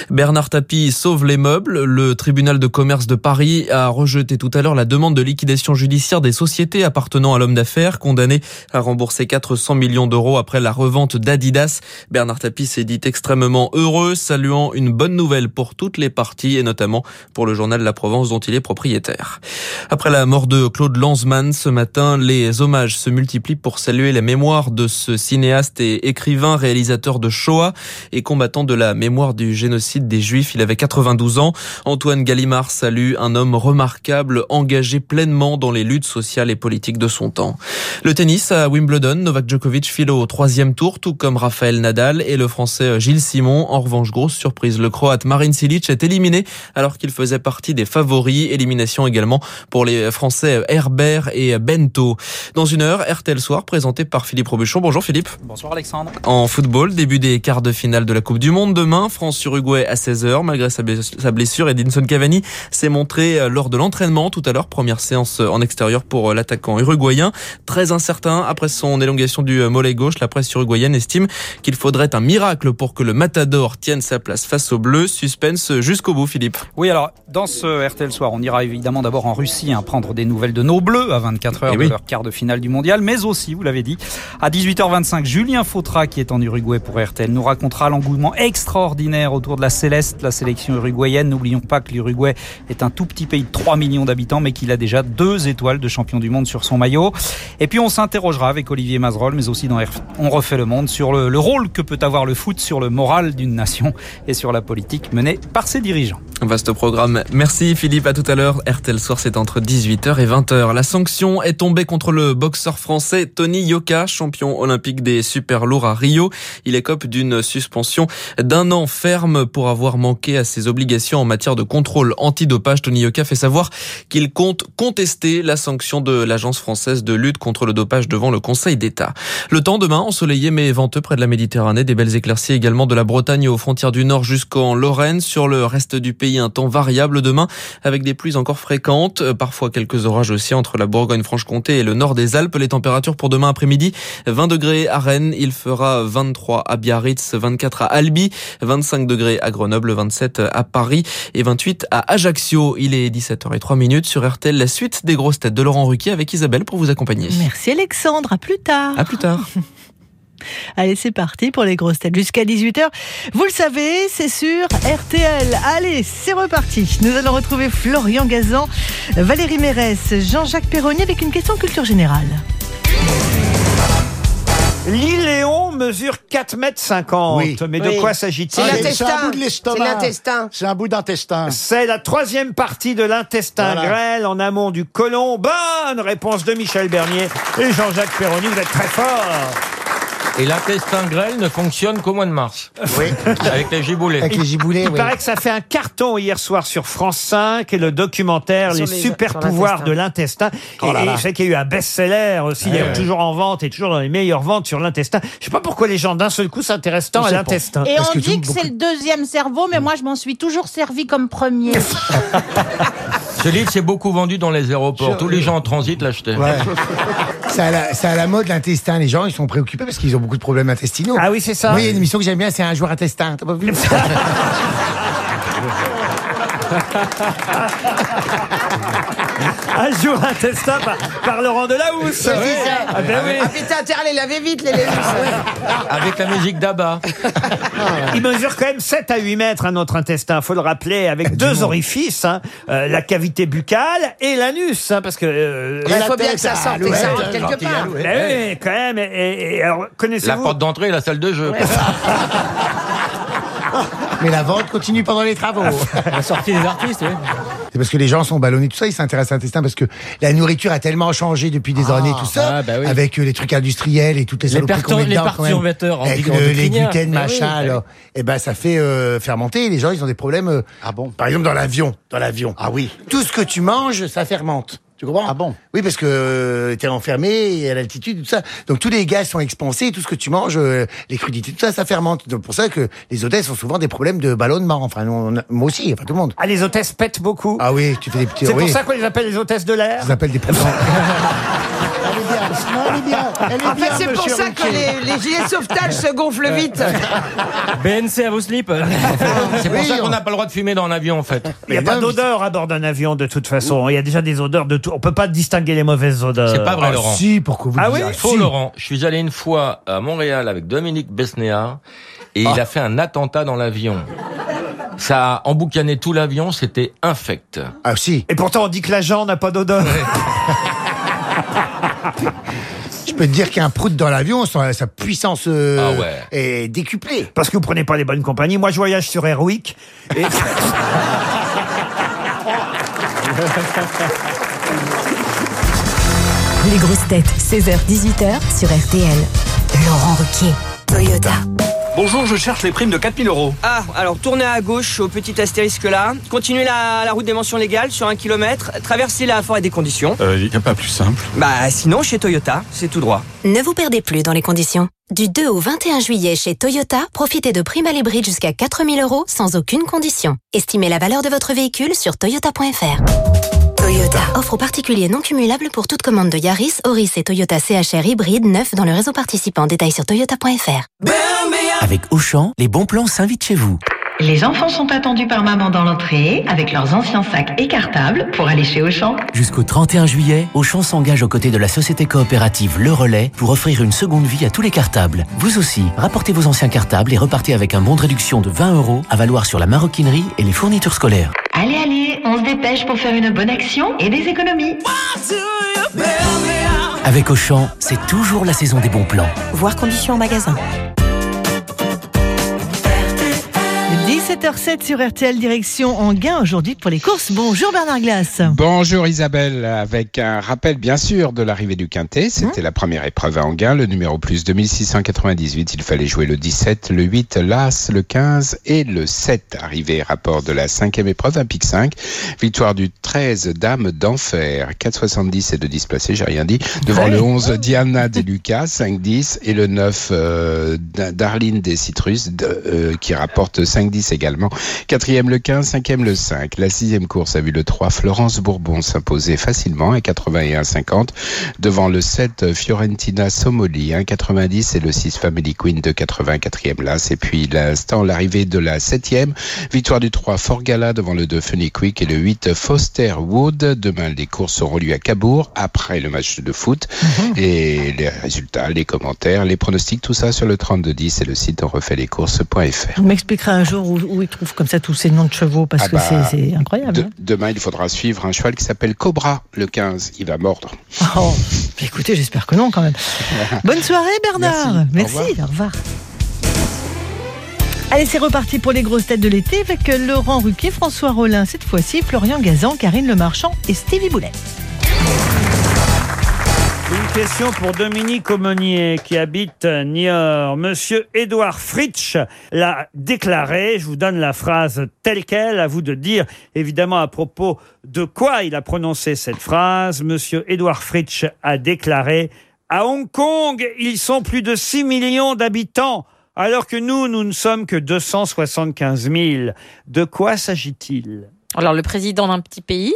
Bernard Tapie sauve les meubles. Le tribunal de commerce de Paris a rejeté tout à l'heure la demande de liquidation judiciaire des sociétés appartenant à l'homme d'affaires, condamné à rembourser 400 millions d'euros après la revente d'Adidas. Bernard Tapie s'est dit extrêmement heureux, saluant une bonne nouvelle pour toutes les parties et notamment pour le journal La Provence dont il est propriétaire. Après la mort de Claude Lanzmann ce matin, les hommages se multiplient pour saluer la mémoire de ce cinéaste et écrivain, réalisateur de Shoah et combattant de la mémoire du génocide des Juifs. Il avait 92 ans. Antoine Gallimard salue un homme remarquable, engagé pleinement dans les luttes sociales et politiques de son temps. Le tennis à Wimbledon, Novak Djokovic file au troisième tour, tout comme Raphaël Nadal et le français Gilles Simon. En revanche, grosse surprise, le croate Marin Cilic est éliminé alors qu'il faisait partie des favoris. Élimination également pour les français Herbert et Bento. Dans une heure, RTL Soir présenté par Philippe Robuchon. Bonjour Philippe. Bonsoir Alexandre. En football, début des quarts de finale de la Coupe du Monde demain, France-Uruguay à 16h. Malgré sa blessure, Edinson Cavani s'est montré euh, lors de l'entraînement tout à l'heure. Première séance en extérieur pour euh, l'attaquant uruguayen. Très incertain après son élongation du euh, mollet gauche. La presse uruguayenne estime qu'il faudrait un miracle pour que le Matador tienne sa place face aux Bleus. Suspense jusqu'au bout, Philippe. Oui, alors dans ce RTL Soir, on ira évidemment d'abord en Russie hein, prendre des nouvelles de nos Bleus à 24 heures Eh de oui. leur quart de finale du mondial, mais aussi, vous l'avez dit, à 18h25, Julien Fautra, qui est en Uruguay pour RTL, nous racontera l'engouement extraordinaire autour de la Céleste, la sélection uruguayenne. N'oublions pas que l'Uruguay est un tout petit pays de 3 millions d'habitants, mais qu'il a déjà deux étoiles de champion du monde sur son maillot. Et puis on s'interrogera avec Olivier Mazerol, mais aussi dans On refait le monde, sur le, le rôle que peut avoir le foot sur le moral d'une nation et sur la politique menée par ses dirigeants. Vaste programme. Merci Philippe, à tout à l'heure. RTL Soir, c'est entre 18h et 20h. La sanction est tombée contre le boxeur français Tony Yoka, champion olympique des super lourds à Rio. Il écope d'une suspension d'un an ferme pour avoir manqué à ses obligations en matière de contrôle antidopage. Tony Yoka fait savoir qu'il compte contester la sanction de l'Agence française de lutte contre le dopage devant le Conseil d'État. Le temps demain, ensoleillé mais venteux près de la Méditerranée, des belles éclaircies également de la Bretagne aux frontières du Nord jusqu'en Lorraine. Sur le reste du pays, un temps variable demain avec des pluies encore fréquentes, euh, parfois quelques orages aussi entre la Bourgogne-Franche-Comté et le nord des Alpes. Les températures pour demain après-midi, 20 degrés à Rennes, il fera 23 à Biarritz, 24 à Albi, 25 degrés à Grenoble, 27 à Paris et 28 à Ajaccio. Il est 17h03 minutes sur RTL, la suite des grosses têtes de Laurent Ruquier avec Isabelle pour vous accompagner. Merci Alexandre, à plus tard. À plus tard. [laughs] Allez, c'est parti pour les grosses têtes jusqu'à 18h. Vous le savez, c'est sur RTL. Allez, c'est reparti. Nous allons retrouver Florian Gazan, Valérie Mérès, Jean-Jacques Perroni avec une question culture générale. L'Iléon mesure 4 mètres 50. Oui. Mais de Oui. quoi s'agit-il C'est l'intestin. C'est un bout de l'estomac. C'est l'intestin. C'est un bout d'intestin. C'est la troisième partie de l'intestin Voilà. grêle en amont du côlon. Bonne réponse de Michel Bernier et Jean-Jacques Perroni. Vous êtes très fort. Et l'intestin grêle ne fonctionne qu'au mois de mars. Oui. Avec les giboulets. Il paraît que ça fait un carton hier soir sur France 5 et le documentaire Sur Les, les- super sur pouvoirs de l'intestin. Oh là et, là. je sais qu'il y a eu un best-seller aussi, d'ailleurs, ouais. toujours en vente et toujours dans les meilleures ventes sur l'intestin. Je sais pas pourquoi les gens d'un seul coup s'intéressent tant à l'intestin. Et on dit que c'est le deuxième cerveau, mais moi je m'en suis toujours servi comme premier. [laughs] Ce livre s'est beaucoup vendu dans les aéroports. Tous les gens en transit l'achetaient. [laughs] C'est à, la, c'est à la mode l'intestin. Les gens, ils sont préoccupés parce qu'ils ont beaucoup de problèmes intestinaux. Ah oui, c'est ça. Moi, il y a une émission que j'aime bien, c'est un joueur intestin. T'as pas vu? [laughs] [laughs] [laughs] Un jour intestin par, par Laurent Delahousse. Ah ben oui. Ah putain, tiens, allez, lavez vite les lémus. Avec la musique d'Abba. [laughs] Il mesure quand même 7 à 8 mètres, un autre intestin, faut le rappeler, avec deux orifices, hein, euh, la cavité buccale et l'anus, hein, parce que... euh, Il faut bien que ça sorte et que ça rentre quelque part. Ben oui, quand même. Et, et- et alors, La connaissez-vous porte d'entrée et la salle de jeu. [laughs] Mais la vente continue pendant les travaux. La sortie des artistes, oui. C'est parce que les gens sont ballonnés, tout ça, ils s'intéressent à l'intestin parce que la nourriture a tellement changé depuis des années, tout ça, ah, bah oui. avec euh, les trucs industriels et toutes les Les saloperies pertur- qu'on met les dedans, perturbateurs Avec endocriniens. le- les gluten, Bah oui, machin, bah oui. alors. Et ben, ça fait euh, fermenter. Les gens, ils ont des problèmes. ah bon Par exemple, dans l'avion. Dans l'avion. Ah oui. Tout ce que tu manges, ça fermente. Tu comprends Ah bon Oui, parce que euh, t'es enfermé et à l'altitude, tout ça. Donc tous les gaz sont expansés, tout ce que tu manges, euh, les crudités, tout ça, ça fermente. Donc pour ça que les hôtesses ont souvent des problèmes de ballonnement. Enfin, nous, on a- moi aussi, enfin tout le monde. Ah, les hôtesses pètent beaucoup. Ah oui, tu fais des petits. C'est oui. pour ça qu'on les appelle les hôtesses de l'air Ça s'appelle des [laughs] poissons. Elle est bien. [laughs] En fait, c'est pour ça que les, les gilets sauvetage se gonflent vite. [laughs] BNC à vos slips. C'est pour ça qu'on n'a pas le droit de fumer dans un avion, en fait. Il n'y a pas d'odeur à bord d'un avion de toute façon. Il y a déjà des odeurs de tout. On peut pas distinguer les mauvaises odeurs. C'est pas vrai, Laurent. Si, pourquoi vous Ah oui Faux, Si. Laurent. Je suis allé une fois à Montréal avec Dominique Besnéard et il a fait un attentat dans l'avion. Ça a emboucané tout l'avion, c'était infect. Ah si. Et pourtant, on dit que l'agent n'a pas d'odeur. [laughs] Je peux te dire qu'un prout dans l'avion, sa, sa puissance euh, Ah ouais. est décuplée. Parce que vous prenez pas les bonnes compagnies. Moi, je voyage sur Airwick. Et... [laughs] Les grosses têtes, 16h-18h sur RTL. Laurent Ruquier, Toyota. Bonjour, je cherche les primes de 4000 euros. Ah, alors tournez à gauche au petit astérisque là, continuez la, la route des mentions légales sur un kilomètre, traversez la forêt des conditions. Euh, y a pas plus simple. Bah sinon chez Toyota, c'est tout droit. Ne vous perdez plus dans les conditions. Du 2 au 21 juillet chez Toyota, profitez de primes à l'hybride jusqu'à 4000 euros sans aucune condition. Estimez la valeur de votre véhicule sur toyota.fr. Toyota. Offre aux particuliers non cumulable pour toute commande de Yaris, Auris et Toyota CHR hybride neuf dans le réseau participant. Détail sur toyota.fr. Avec Auchan, les bons plans s'invitent chez vous. Les enfants sont attendus par maman dans l'entrée avec leurs anciens sacs écartables pour aller chez Auchan. Jusqu'au 31 juillet, Auchan s'engage aux côtés de la société coopérative Le Relais pour offrir une seconde vie à tous les cartables. Vous aussi, rapportez vos anciens cartables et repartez avec un bon de réduction de 20 euros à valoir sur la maroquinerie et les fournitures scolaires. Allez, allez, on se dépêche pour faire une bonne action et des économies. Avec Auchan, c'est toujours la saison des bons plans. Voir conditions en magasin. 17h07 sur RTL direction Anguin aujourd'hui pour les courses. Bonjour Bernard Glass. Bonjour Isabelle, avec un rappel bien sûr de l'arrivée du Quintet. C'était la première épreuve à Anguin, le numéro plus 2698. Il fallait jouer le 17, le 8, l'As, le 15 et le 7. Arrivé rapport de la cinquième épreuve, un pic 5. Victoire du 13, Dame d'Enfer. 4,70 et de displacé, j'ai rien dit. Devant le 11, Diana de Lucas, 5,10 et le 9, euh, Darline des Citrus, de- euh, qui rapporte 5,10 également. Quatrième le 15, cinquième le 5. La sixième course a vu le 3, Florence Bourbon s'imposer facilement à 81,50 devant le 7, Fiorentina Somoli 1,90 et le 6, Family Queen de 84e las. Et puis l'instant, l'arrivée de la septième, victoire du 3, Forgala devant le 2, Funny Quick et le 8, Foster Wood. Demain, les courses auront lieu à Cabourg après le match de foot. Et les résultats, les commentaires, les pronostics, tout ça sur le 3210 et le site on refait les courses.fr. Un jour où, où il trouve comme ça tous ces noms de chevaux Parce Ah que bah, c'est- c'est incroyable. de- hein. demain, il faudra suivre un cheval qui s'appelle Cobra, le 15. Il va mordre. Oh, écoutez, j'espère que non quand même. [laughs] Bonne soirée Bernard. Merci. Au Merci, au revoir. Allez, c'est reparti pour les grosses têtes de l'été avec euh, Laurent Ruquier, François Rollin, cette fois-ci Florian Gazan, Karine Le Marchand et Stevie Boulet. Une question pour Dominique Aumonier qui habite Niort. Monsieur Édouard Fritsch l'a déclaré. Je vous donne la phrase telle qu'elle. À vous de dire évidemment à propos de quoi il a prononcé cette phrase. Monsieur Édouard Fritsch a déclaré à Hong Kong, ils sont plus de 6 millions d'habitants. Alors que nous, nous ne sommes que 275 000. De quoi s'agit-il? Alors, le président d'un petit pays?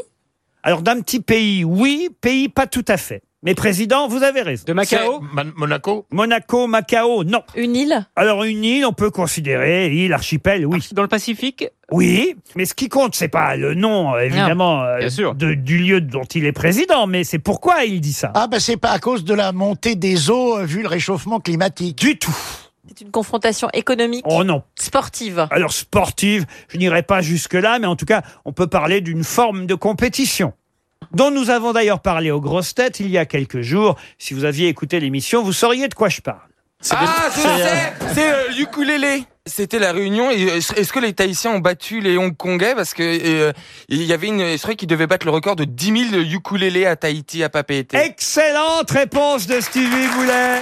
Alors, d'un petit pays, oui. Pays, pas tout à fait. Mais président, vous avez raison. De Macao Monaco Monaco, Macao, non. Une île Alors, une île, on peut considérer, île, archipel, oui. Dans le Pacifique Oui, mais ce qui compte, c'est pas le nom, euh, évidemment, euh, bien sûr. de- du lieu dont il est président, mais c'est pourquoi il dit ça. Ah, ben c'est pas à cause de la montée des eaux euh, vu le réchauffement climatique. Du tout. C'est une confrontation économique Oh non. sportive. Alors, sportive, je n'irai pas jusque-là, mais en tout cas, on peut parler d'une forme de compétition dont nous avons d'ailleurs parlé aux grosses têtes il y a quelques jours. Si vous aviez écouté l'émission, vous sauriez de quoi je parle. Ah, je sais C'est euh, ukulélé c'était la réunion euh, est-ce que les Tahitiens ont battu les Hongkongais? Parce que euh, il y avait une je crois qu'ils devaient battre le record de 10 000 ukulélés à Tahiti à Papeete. Excellente réponse de Stevie Boulet.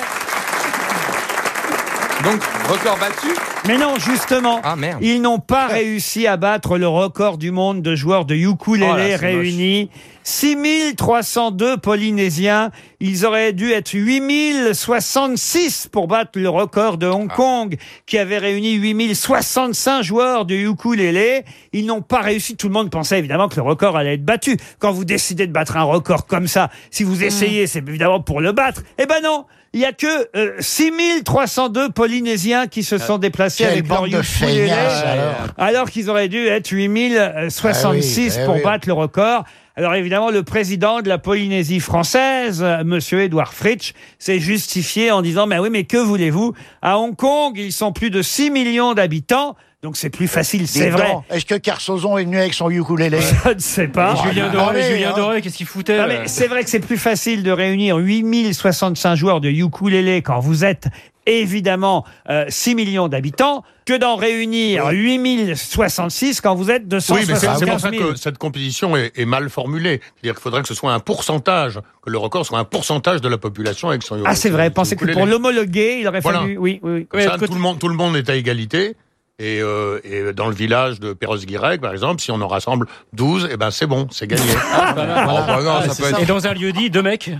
Donc record battu Mais non, justement, Ah merde. ils n'ont pas réussi à battre le record du monde de joueurs de ukulélé Oh là, c'est réunis. 6302 Polynésiens. Ils auraient dû être 8066 pour battre le record de Hong Kong, qui avait réuni 8065 joueurs de ukulélé. Ils n'ont pas réussi. Tout le monde pensait évidemment que le record allait être battu. Quand vous décidez de battre un record comme ça, si vous essayez, c'est évidemment pour le battre. Eh ben non il y a que euh, 6302 Polynésiens qui se sont déplacés Quelle avec leur bande de ukulélé, feignasses, alors. alors qu'ils auraient dû être 8066 Ah oui, pour eh oui. battre le record. Alors évidemment, le président de la Polynésie française, euh, Monsieur Edouard Fritsch, s'est justifié en disant, mais oui, mais que voulez-vous? À Hong Kong, ils sont plus de 6 millions d'habitants, donc c'est plus facile, c'est vrai. Est-ce que Carsozon est venu avec son ukulélé [laughs] Je ne sais pas. Et Julien Doré, Doré, Allez, Julien hein. Doré, qu'est-ce qu'il foutait Ah, là c'est vrai que c'est plus facile de réunir 8065 joueurs de ukulélé quand vous êtes évidemment euh, 6 millions d'habitants que d'en réunir 8066 quand vous êtes Oui, mais c'est 275 c'est pour ça 000. que cette compétition est, est mal formulée. C'est-à-dire qu'il faudrait que ce soit un pourcentage, que le record soit un pourcentage de la population avec son Ah, c'est vrai. Pensez que pour l'homologuer, il aurait Voilà. fallu. Oui, oui, oui. Comme ça, tout, le monde, tout le monde est à égalité. Et, euh, et dans le village de Perros-Guirec, par exemple, si on en rassemble 12, eh ben c'est bon, c'est gagné. Ah, bah, là, Oh, voilà. bah non, Ah, ça c'est peut être- Et dans un lieu dit, deux mecs.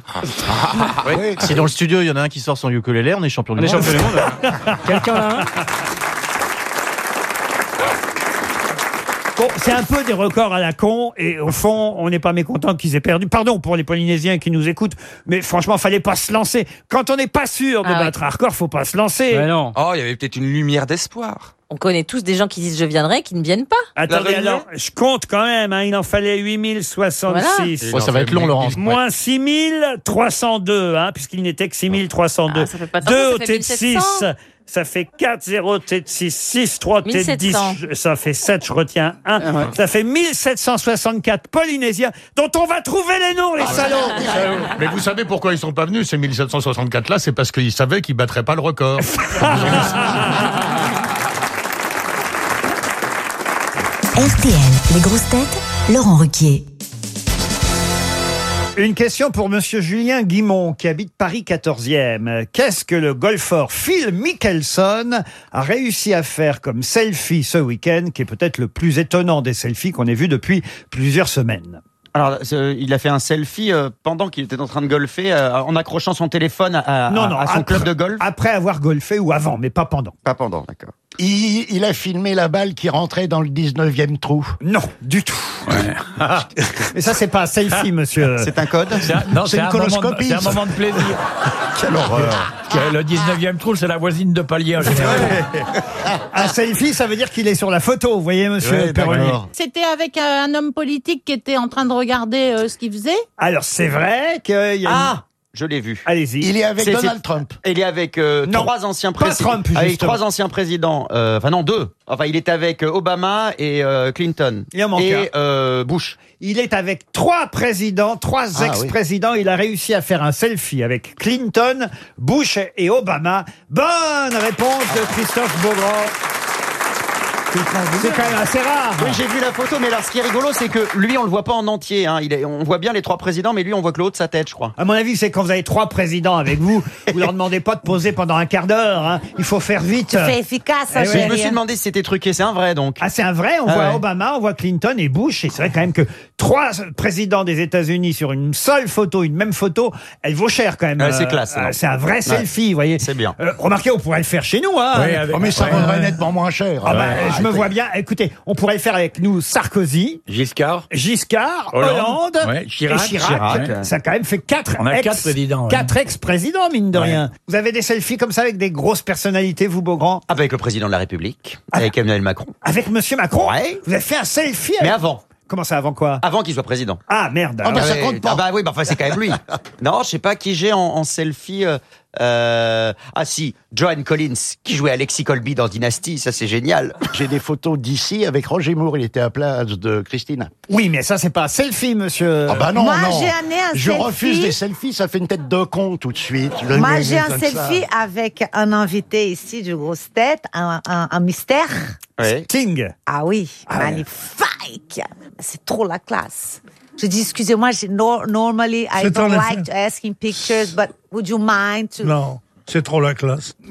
Si dans le studio, il y en a un qui sort son ukulélé, on est champion du On est monde. champion du monde. [laughs] Quelqu'un là Bon, c'est un peu des records à la con, et au fond, on n'est pas mécontent qu'ils aient perdu. Pardon pour les Polynésiens qui nous écoutent, mais franchement, fallait pas se lancer. Quand on n'est pas sûr de Ah battre un record, faut pas se lancer. non. Oh, il y avait peut-être une lumière d'espoir. On connaît tous des gens qui disent je viendrai, qui ne viennent pas. Attendez, Réunion alors, je compte quand même, hein, il en fallait 8066. Ouais, ça va être long, Laurent. Moins 6302, hein, puisqu'il n'était que 6302. Ah, ça fait pas tant, 2 ça au fait tête 6, 1700. ça fait 4, 0 tête 6, 6, 3 tête 10, 1700. je- ça fait 7, je retiens 1. Ah Ça fait 1764 Polynésiens dont on va trouver les noms, les salauds [laughs] Mais vous savez pourquoi ils sont pas venus, ces 1764 là C'est parce qu'ils savaient qu'ils battraient pas le record. [laughs] [laughs] RTL, les grosses têtes, Laurent Ruquier. Une question pour Monsieur Julien Guimont, qui habite Paris 14e. Qu'est-ce que le golfeur Phil Mickelson a réussi à faire comme selfie ce week-end, qui est peut-être le plus étonnant des selfies qu'on ait vu depuis plusieurs semaines? Alors, euh, il a fait un selfie euh, pendant qu'il était en train de golfer, euh, en accrochant son téléphone à, à- Non, non, à son après- club de golf. Après avoir golfé ou avant, mais pas pendant. Pas pendant, d'accord. Il, il a filmé la balle qui rentrait dans le 19e trou. Non, du tout. [laughs] Mais ça, c'est pas un selfie, monsieur. C'est un code C'est un- non, C'est c'est une un, coloscopie, c'est un moment de plaisir. [laughs] Quelle horreur. Le 19e trou, c'est la voisine de palier en général. Un selfie, ça veut dire qu'il est sur la photo, vous voyez, monsieur Ouais. C'était avec un, un homme politique qui était en train de regarder euh, ce qu'il faisait. Alors, c'est vrai qu'il y a... Ah Je l'ai vu. Allez-y. Il est avec Donald Trump. Il est avec euh, Non, trois anciens pas présidents. Trump, avec justement. trois anciens présidents. euh, Enfin non, deux. Enfin, il est avec euh, Obama et euh, Clinton. Il en manque et un. euh, Bush. Il est avec trois présidents, trois Ah, ex-présidents. Il a réussi à faire un selfie avec Clinton, Bush et Obama. Bonne réponse de Christophe Beaugrand. C'est quand même assez rare. Oui, j'ai vu la photo, mais alors ce qui est rigolo, c'est que lui, on le voit pas en entier. Hein. Il est, on voit bien les trois présidents, mais lui, on voit que le haut de sa tête, je crois. À mon avis, c'est quand vous avez trois présidents avec vous, vous leur demandez pas de poser pendant un quart d'heure. hein. Il faut faire vite. C'est efficace, ça, Eh Je me suis demandé si c'était truqué. C'est un vrai, donc. Ah, c'est un vrai. On Ah voit ouais. Obama, on voit Clinton et Bush. Et c'est vrai quand même que trois présidents des États-Unis sur une seule photo, une même photo, elle vaut cher quand même. Ouais, c'est classe, euh, non. c'est un vrai Ouais. selfie, vous voyez. C'est bien. Euh, remarquez, on pourrait le faire chez nous. Hein. Oui, avec- Oh, mais ça ouais. nettement moins cher. Ah bah. Je me vois bien. Écoutez, on pourrait le faire avec nous Sarkozy, Giscard. Giscard, Hollande, Hollande, ouais, Chirac. et Chirac. Chirac. Ça a quand même fait quatre On a ex, quatre présidents, ouais. quatre ex-présidents, mine de Ouais. rien. Vous avez des selfies comme ça avec des grosses personnalités, vous, Beaugrand? Avec le président de la République, avec Emmanuel Macron. Avec Monsieur Macron? Ouais. Vous avez fait un selfie Mais avec... avant. Comment ça, avant quoi? Avant qu'il soit président. Ah, merde. Ah, bah, alors. compte pas. Ah bah oui, bah enfin c'est quand même lui. [laughs] non, je sais pas qui j'ai en, en selfie. euh, euh, ah si, Joan Collins qui jouait Alexis Colby dans Dynasty, ça c'est génial. J'ai des photos d'ici avec Roger Moore. Il était à place de Christine. Oui, mais ça, c'est pas un selfie, monsieur. Ah bah non, Moi, non. j'ai amené un Je selfie. refuse des selfies. Ça fait une tête de con tout de suite. Le Moi, j'ai un ça. selfie avec un invité ici du Grosse Tête, un, un, un mystère. Ouais. Sting. Ah oui, magnifique. C'est trop la classe. Je dis, excusez-moi, j'ai no- normally I don't like to asking pictures, but would you mind to... Non, c'est trop la classe. [laughs]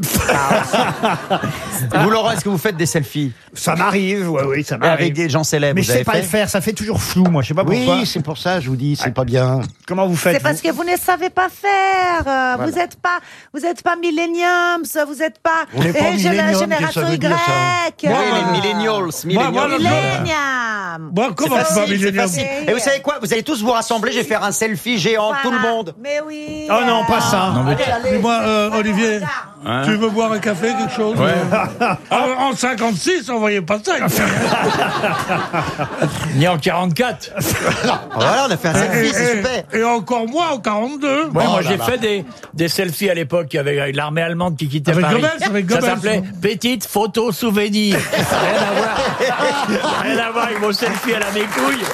Vous Laurent, est-ce que vous faites des selfies? Ça m'arrive, oui, oui, ça m'arrive. avec des gens célèbres Mais je sais pas fait? le faire, ça fait toujours flou, moi, je sais pas pourquoi. Oui, c'est pour ça. Je vous dis, c'est pas bien. Comment vous faites C'est parce que vous ne savez pas faire. Euh, Vous n'êtes pas, vous êtes pas millenniums, vous n'êtes pas, On n'est pas eh, j'ai la millennium, génération qu'est-ce que ça veut dire, Y. Oui, euh, les millennials, Moi, moi, millennials. le- Millennium. Moi, C'est comment c'est facile, c'est facile. Et vous savez quoi? Vous allez tous vous rassembler, je vais faire un selfie géant, tout le monde. Mais oui. Oh non, pas ça. Non, mais tu- Dis-moi, euh, Olivier, Hein? Tu veux boire un café, quelque chose Ouais. euh [laughs] Ah, En 56, on voyait pas ça. [laughs] Ni en 44. Voilà, on a fait un et, selfie, c'est super. et encore moins en 42. Ouais, moi Oh j'ai fait des, des selfies à l'époque avec, l'armée allemande qui quittait Avec Paris. Avec Ça s'appelait Petite photo souvenir. [laughs] rien à voir. rien à voir avec mon selfie à la mécouille.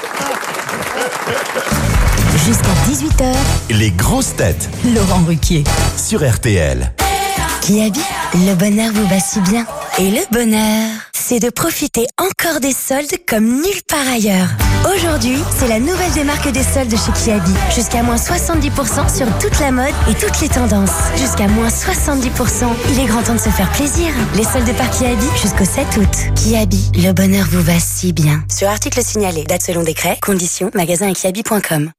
Jusqu'à 18h, Les grosses têtes Laurent Ruquier. sur RTL. Qui habite Le bonheur vous va si bien. Et le bonheur, c'est de profiter encore des soldes comme nulle part ailleurs. Aujourd'hui, c'est la nouvelle démarque des soldes chez Kiabi. Jusqu'à moins 70% sur toute la mode et toutes les tendances. Jusqu'à moins 70%. Il est grand temps de se faire plaisir. Les soldes par Kiabi jusqu'au 7 août. Kiabi, le bonheur vous va si bien. Sur article signalé, date selon décret, conditions, magasin et kiabi.com.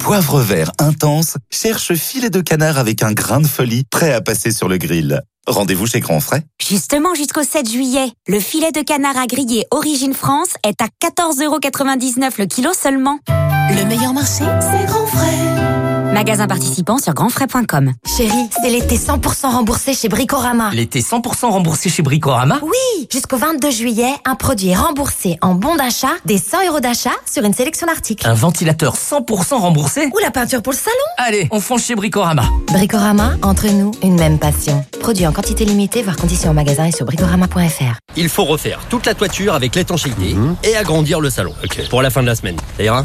Poivre vert intense cherche filet de canard avec un grain de folie prêt à passer sur le grill. Rendez-vous chez Grand Frais. Justement, jusqu'au 7 juillet, le filet de canard à griller Origine France est à 14,99€ le kilo seulement. Le meilleur marché, c'est Grand Frais. Magasin participant sur grandfrais.com. Chérie, c'est l'été 100% remboursé chez Bricorama. L'été 100% remboursé chez Bricorama? Oui, jusqu'au 22 juillet, un produit est remboursé en bon d'achat, des 100 euros d'achat sur une sélection d'articles. Un ventilateur 100% remboursé? Ou la peinture pour le salon? Allez, on fonce chez Bricorama. Bricorama, entre nous, une même passion. Produit en quantité limitée, voire conditions en magasin et sur bricorama.fr. Il faut refaire toute la toiture avec l'étanchéité et agrandir le salon. Pour la fin de la semaine. Ça ira?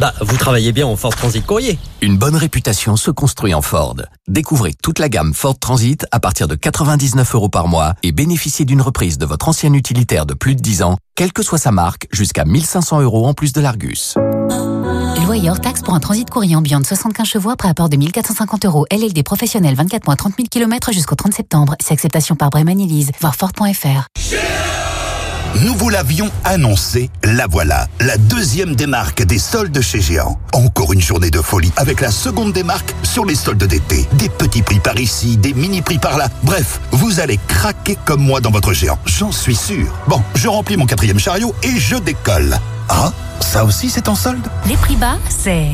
Bah, vous travaillez bien en Ford Transit Courrier. Une bonne réputation se construit en Ford. Découvrez toute la gamme Ford Transit à partir de 99 euros par mois et bénéficiez d'une reprise de votre ancien utilitaire de plus de 10 ans, quelle que soit sa marque, jusqu'à 1500 euros en plus de l'Argus. Loyer hors taxe pour un transit courrier ambiant de 75 chevaux après apport de 1450 euros. LLD professionnel 24 mois 30 000 km jusqu'au 30 septembre. C'est acceptation par Bremen Elise. Voir Ford.fr. Nous vous l'avions annoncé, la voilà, la deuxième démarque des soldes chez Géant. Encore une journée de folie avec la seconde démarque sur les soldes d'été. Des petits prix par ici, des mini prix par là. Bref, vous allez craquer comme moi dans votre Géant, j'en suis sûr. Bon, je remplis mon quatrième chariot et je décolle. Ah, ça aussi c'est en solde? Les prix bas, c'est...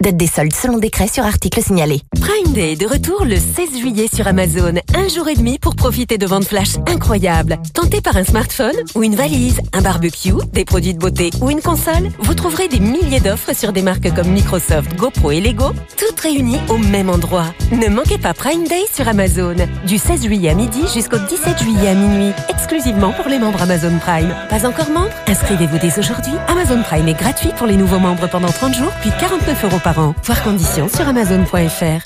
Date des soldes selon décret sur article signalé. Prime Day de retour le 16 juillet sur Amazon. Un jour et demi pour profiter de ventes flash incroyables. Tenté par un smartphone ou une valise, un barbecue, des produits de beauté ou une console, vous trouverez des milliers d'offres sur des marques comme Microsoft, GoPro et Lego, toutes réunies au même endroit. Ne manquez pas Prime Day sur Amazon. Du 16 juillet à midi jusqu'au 17 juillet à minuit. Exclusivement pour les membres Amazon Prime. Pas encore membre Inscrivez-vous dès aujourd'hui. Amazon Prime est gratuit pour les nouveaux membres pendant 30 jours, puis 49 euros par an. Voir conditions sur amazon.fr.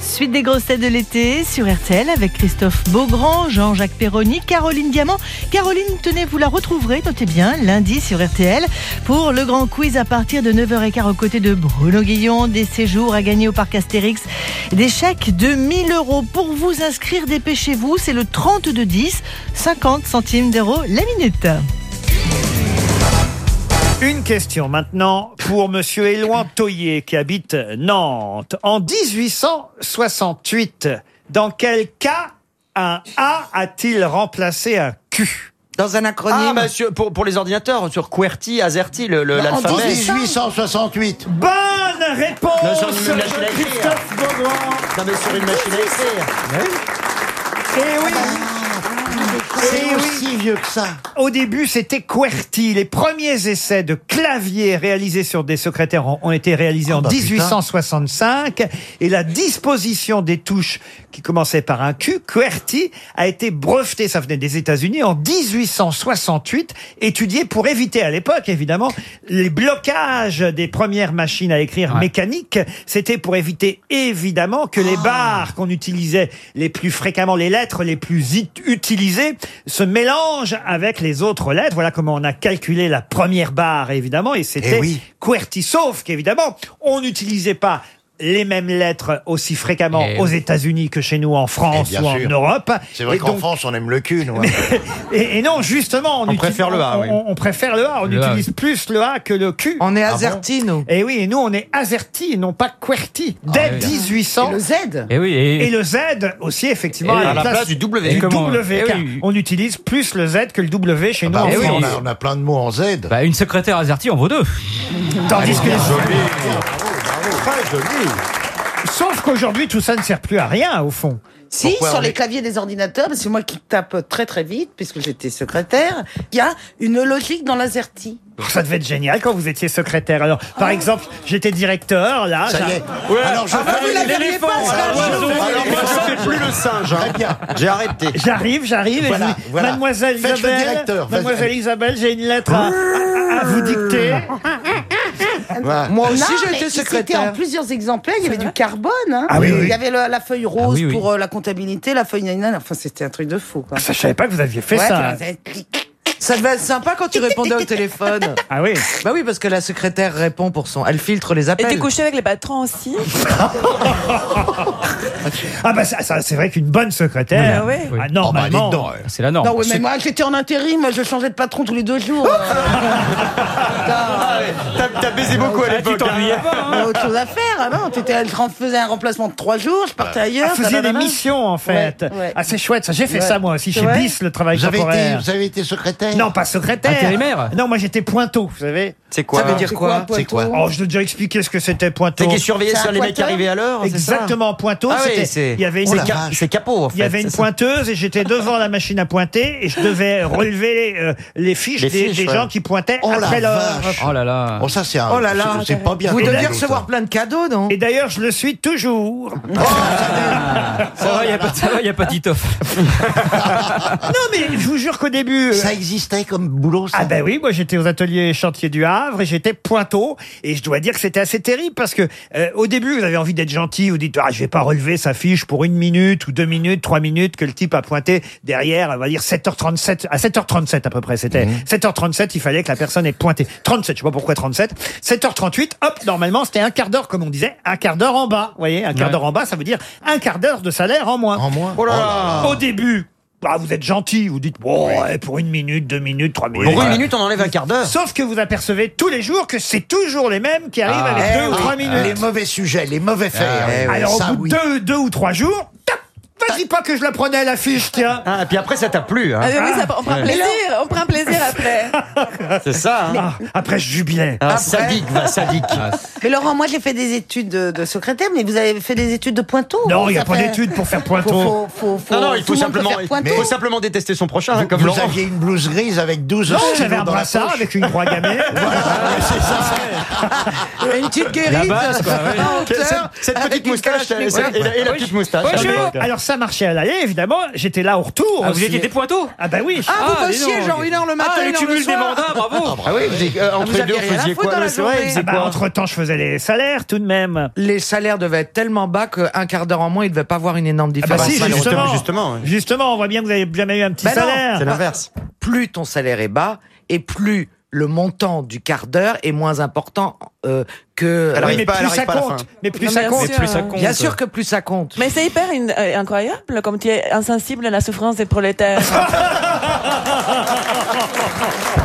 Suite des grosses têtes de l'été sur RTL avec Christophe Beaugrand, Jean-Jacques Perroni, Caroline Diamant. Caroline, tenez, vous la retrouverez, notez bien, lundi sur RTL pour le grand quiz à partir de 9h15 aux côtés de Bruno Guillon, des séjours à gagner au parc Astérix, des chèques de 1000 euros. Pour vous inscrire, dépêchez-vous, c'est le 3210, 50 centimes d'euros la minute. Une question maintenant pour Monsieur Éloin Toyer qui habite Nantes. En 1868, dans quel cas un A a-t-il remplacé un Q? Dans un acronyme Ah, sur- pour, pour les ordinateurs, sur QWERTY, AZERTY, le- le- En l'alphabet. 1868. Bonne réponse Non, sur une de machine à écrire. Christophe Beaugrand. Non, mais sur une machine à écrire. Eh oui C'est Eh oui. aussi vieux que ça. Au début, c'était QWERTY. Les premiers essais de clavier réalisés sur des secrétaires ont, ont été réalisés en bah, 1865. Et la disposition des touches qui commençait par un Q, QWERTY, a été brevetée, ça venait des États-Unis, en 1868, étudiée pour éviter à l'époque, évidemment, les blocages des premières machines à écrire mécaniques. C'était pour éviter, évidemment, que les barres qu'on utilisait les plus fréquemment, les lettres les plus utilisées, se mélangent avec les autres lettres. Voilà comment on a calculé la première barre, évidemment, et c'était Eh oui. QWERTY. Sauf qu'évidemment, on n'utilisait pas les mêmes lettres aussi fréquemment Eh aux oui. États-Unis que chez nous en France Eh bien ou en sûr. Europe. C'est vrai Et qu'en donc- France, on aime le cul, nous. hein. [laughs] et, et non, justement, on, On utilise- préfère le A, on, oui. on- on préfère le A. On Le A, utilise plus le A que le Q. On est Ah bon azerty, nous. Et oui, et nous, on est azerty et non pas QWERTY. Dès oui. 1800. Et le Z. Et oui, et, Et le Z aussi, effectivement, Et à la, la place, place du W. Du Et comment- W, Eh car oui. on utilise plus le Z que le W chez nous Bah en oui, France. on, a, on a plein de mots en Z. bah, une secrétaire AZERTY en vaut deux. Tandis que Très joli. Sauf qu'aujourd'hui, tout ça ne sert plus à rien, au fond. Si, Pourquoi sur on les est- claviers des ordinateurs, parce que moi qui tape très très vite, puisque j'étais secrétaire, il y a une logique dans l'azerty. Ça devait être génial quand vous étiez secrétaire. Alors, par exemple, j'étais directeur, là. Ça y j'a- est. Alors, je Ah vous l'aviez pas, ça, Alors, je- alors, Moi, je fais plus le singe. Très Hein. bien. J'ai arrêté. J'arrive, j'arrive. et Voilà, je dis, voilà. Mademoiselle Faites le Isabelle, directeur, faites- Mademoiselle Isabelle, j'ai une lettre à, à- à vous dicter. [laughs] Moi aussi, j'ai été C'était secrétaire. en plusieurs exemplaires. Il y avait du carbone. hein. Ah oui, oui. Il y avait la feuille rose Ah oui, oui. pour euh, la comptabilité, la feuille nanana. Enfin, c'était un truc de fou. Quoi. Ça, je savais pas que vous aviez fait Ouais, ça. Ça devait être sympa quand tu répondais au téléphone. Ah oui. Bah oui, parce que la secrétaire répond pour son. Elle filtre les Et appels. t'es couché avec les patrons aussi [laughs] Ah bah ça, ça, c'est vrai qu'une bonne secrétaire, Ah ouais. ah, normalement, Oh, bah. C'est la norme. Non, ouais, mais moi j'étais en intérim, je changeais de patron tous les deux jours. [laughs] T'as t'as baisé beaucoup à Ah, tu l'époque. t'ennuyais pas, hein J'avais autre chose à faire. Ah non, t'étais, elle faisait un remplacement de trois jours, je partais ah, ailleurs. vous faisiez des missions en fait. Ouais, ouais. Ah c'est chouette, ça. J'ai fait Ouais. ça moi aussi chez Ouais. BIS, le travail été, temporaire. vous avez été secrétaire Non, pas secrétaire. Intérimaire Non, moi j'étais pointeau, vous savez. C'est quoi Ça veut dire C'est quoi, C'est quoi Oh, je t'ai déjà expliqué ce que c'était pointeau. qui surveillait C'est sur les mecs arrivaient à l'heure c'est Exactement, pointeau. Ah oui, c'était- c'est il y avait une, Oh c'est c'est capot en fait. il y avait une c'est pointeuse et j'étais devant la machine à pointer et je devais [laughs] relever euh, les fiches Les des, fiches, des ouais. gens qui pointaient Oh après l'heure. Oh là là. Oh, ça, c'est un. Oh là là, c'est- c'est pas bien. Vous deviez recevoir plein de cadeaux, non Et d'ailleurs, je le suis toujours. Ça va, il y a pas, ça va, y a pas Titoff. [laughs] non, mais je vous jure qu'au début. euh, Ça existait comme boulot, ça Ah ben oui, moi j'étais aux ateliers chantiers du Havre et j'étais pointeau. Et je dois dire que c'était assez terrible parce que euh, au début vous avez envie d'être gentil, vous dites ah je vais pas relever sa fiche pour une minute ou deux minutes, trois minutes que le type a pointé derrière, on va dire 7h37 à 7h37 à peu près, c'était. 7h37, il fallait que la personne ait pointé. 37, je sais pas pourquoi 37, 7h38, hop, normalement c'était un quart d'heure comme on disait, un quart d'heure en bas, vous voyez, un quart Ouais. d'heure en bas, ça veut dire un quart d'heure de salaire en moins. En moins. Oh là là. Au début, bah, vous êtes gentil, vous dites bon, ouais, pour une minute, deux minutes, trois minutes. Pour une minute, on enlève un quart d'heure. Sauf que vous apercevez tous les jours que c'est toujours les mêmes qui arrivent Ah, avec Eh deux ou oui, trois minutes. Les mauvais sujets, les mauvais faits. Ah, ouais, Alors au bout de deux, deux ou trois jours, tap, Vas-y pas que je la prenais la fiche, tiens. Ah, et puis après, ça t'a plu. Hein. Ah, oui, ça- on prend Ouais. plaisir, on prend plaisir après. [laughs] C'est ça. hein. Ah, après, je jubilais. Ah, Après. sadique, va, sadique. [laughs] Mais Laurent, moi j'ai fait des études de, de secrétaire, mais vous avez fait des études de pointeau Non, il n'y a pas d'études pour faire pointeau. faut, faut, faut- Non, non, il tout faut le monde peut simplement, faire pointeau. il faut simplement détester son prochain, hein, comme Vous Laurent. aviez une blouse grise avec 12 Non, j'avais un dans la brassard avec une croix gammée. [laughs] Une petite guérite en hauteur, Cette, cette avec petite une moustache cache- et, la, et la petite moustache. Bonjour. Alors ça marchait à l'aller, évidemment. J'étais là au retour. Ah, vous aussi. étiez des pointeaux Ah bah oui. Ah, vous Ah, bossiez donc. genre une heure le matin, Ah, le une heure le cumul des soir mandats, bravo Ah oui, vous, euh, entre vous les deux, rien à faisiez foutre quoi dans la Mais c'est vrai, journée. vous faisiez Ah bah, quoi entre temps, je faisais les salaires tout de même. Les salaires devaient être tellement bas qu'un quart d'heure en moins, il devait pas avoir une énorme Ah bah différence. si, malheureusement, justement. justement, ouais. Justement, on voit bien que vous avez jamais eu un petit Ben non. salaire. C'est l'inverse. Plus ton salaire est bas et plus le montant du quart d'heure est moins important euh, que. Elle Oui, arrive mais pas, plus ça compte. Mais plus Non, ça mais compte. bien plus ça sûr. compte. Bien sûr que plus ça compte. Mais c'est hyper in- euh, incroyable, comme tu es insensible à la souffrance des prolétaires. [laughs]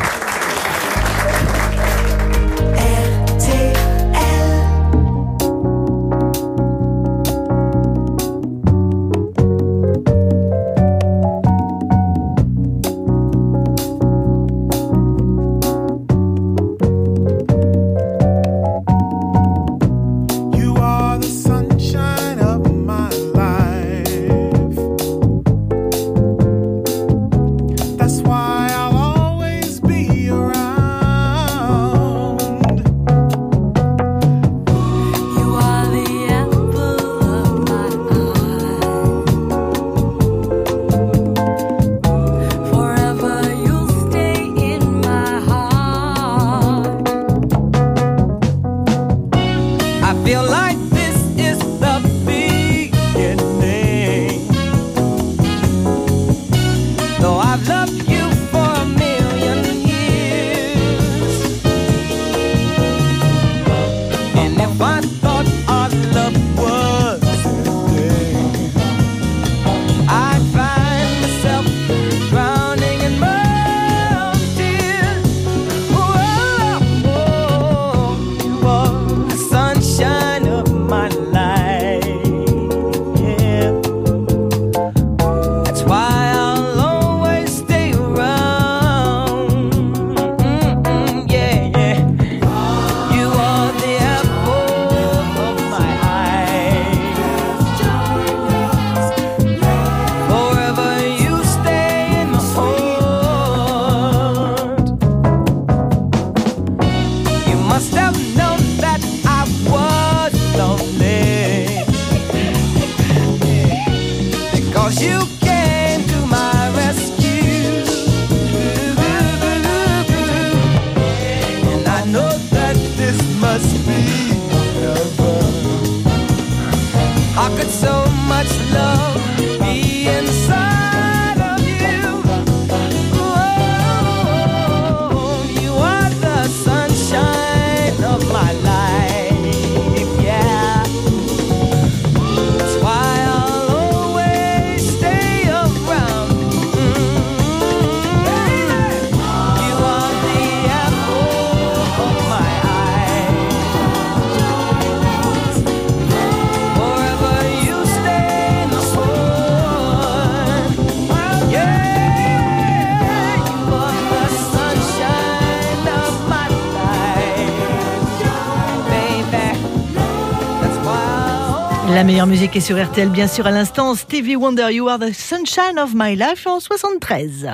meilleure musique est sur RTL, bien sûr, à l'instant. Stevie Wonder, You Are the Sunshine of My Life en 73.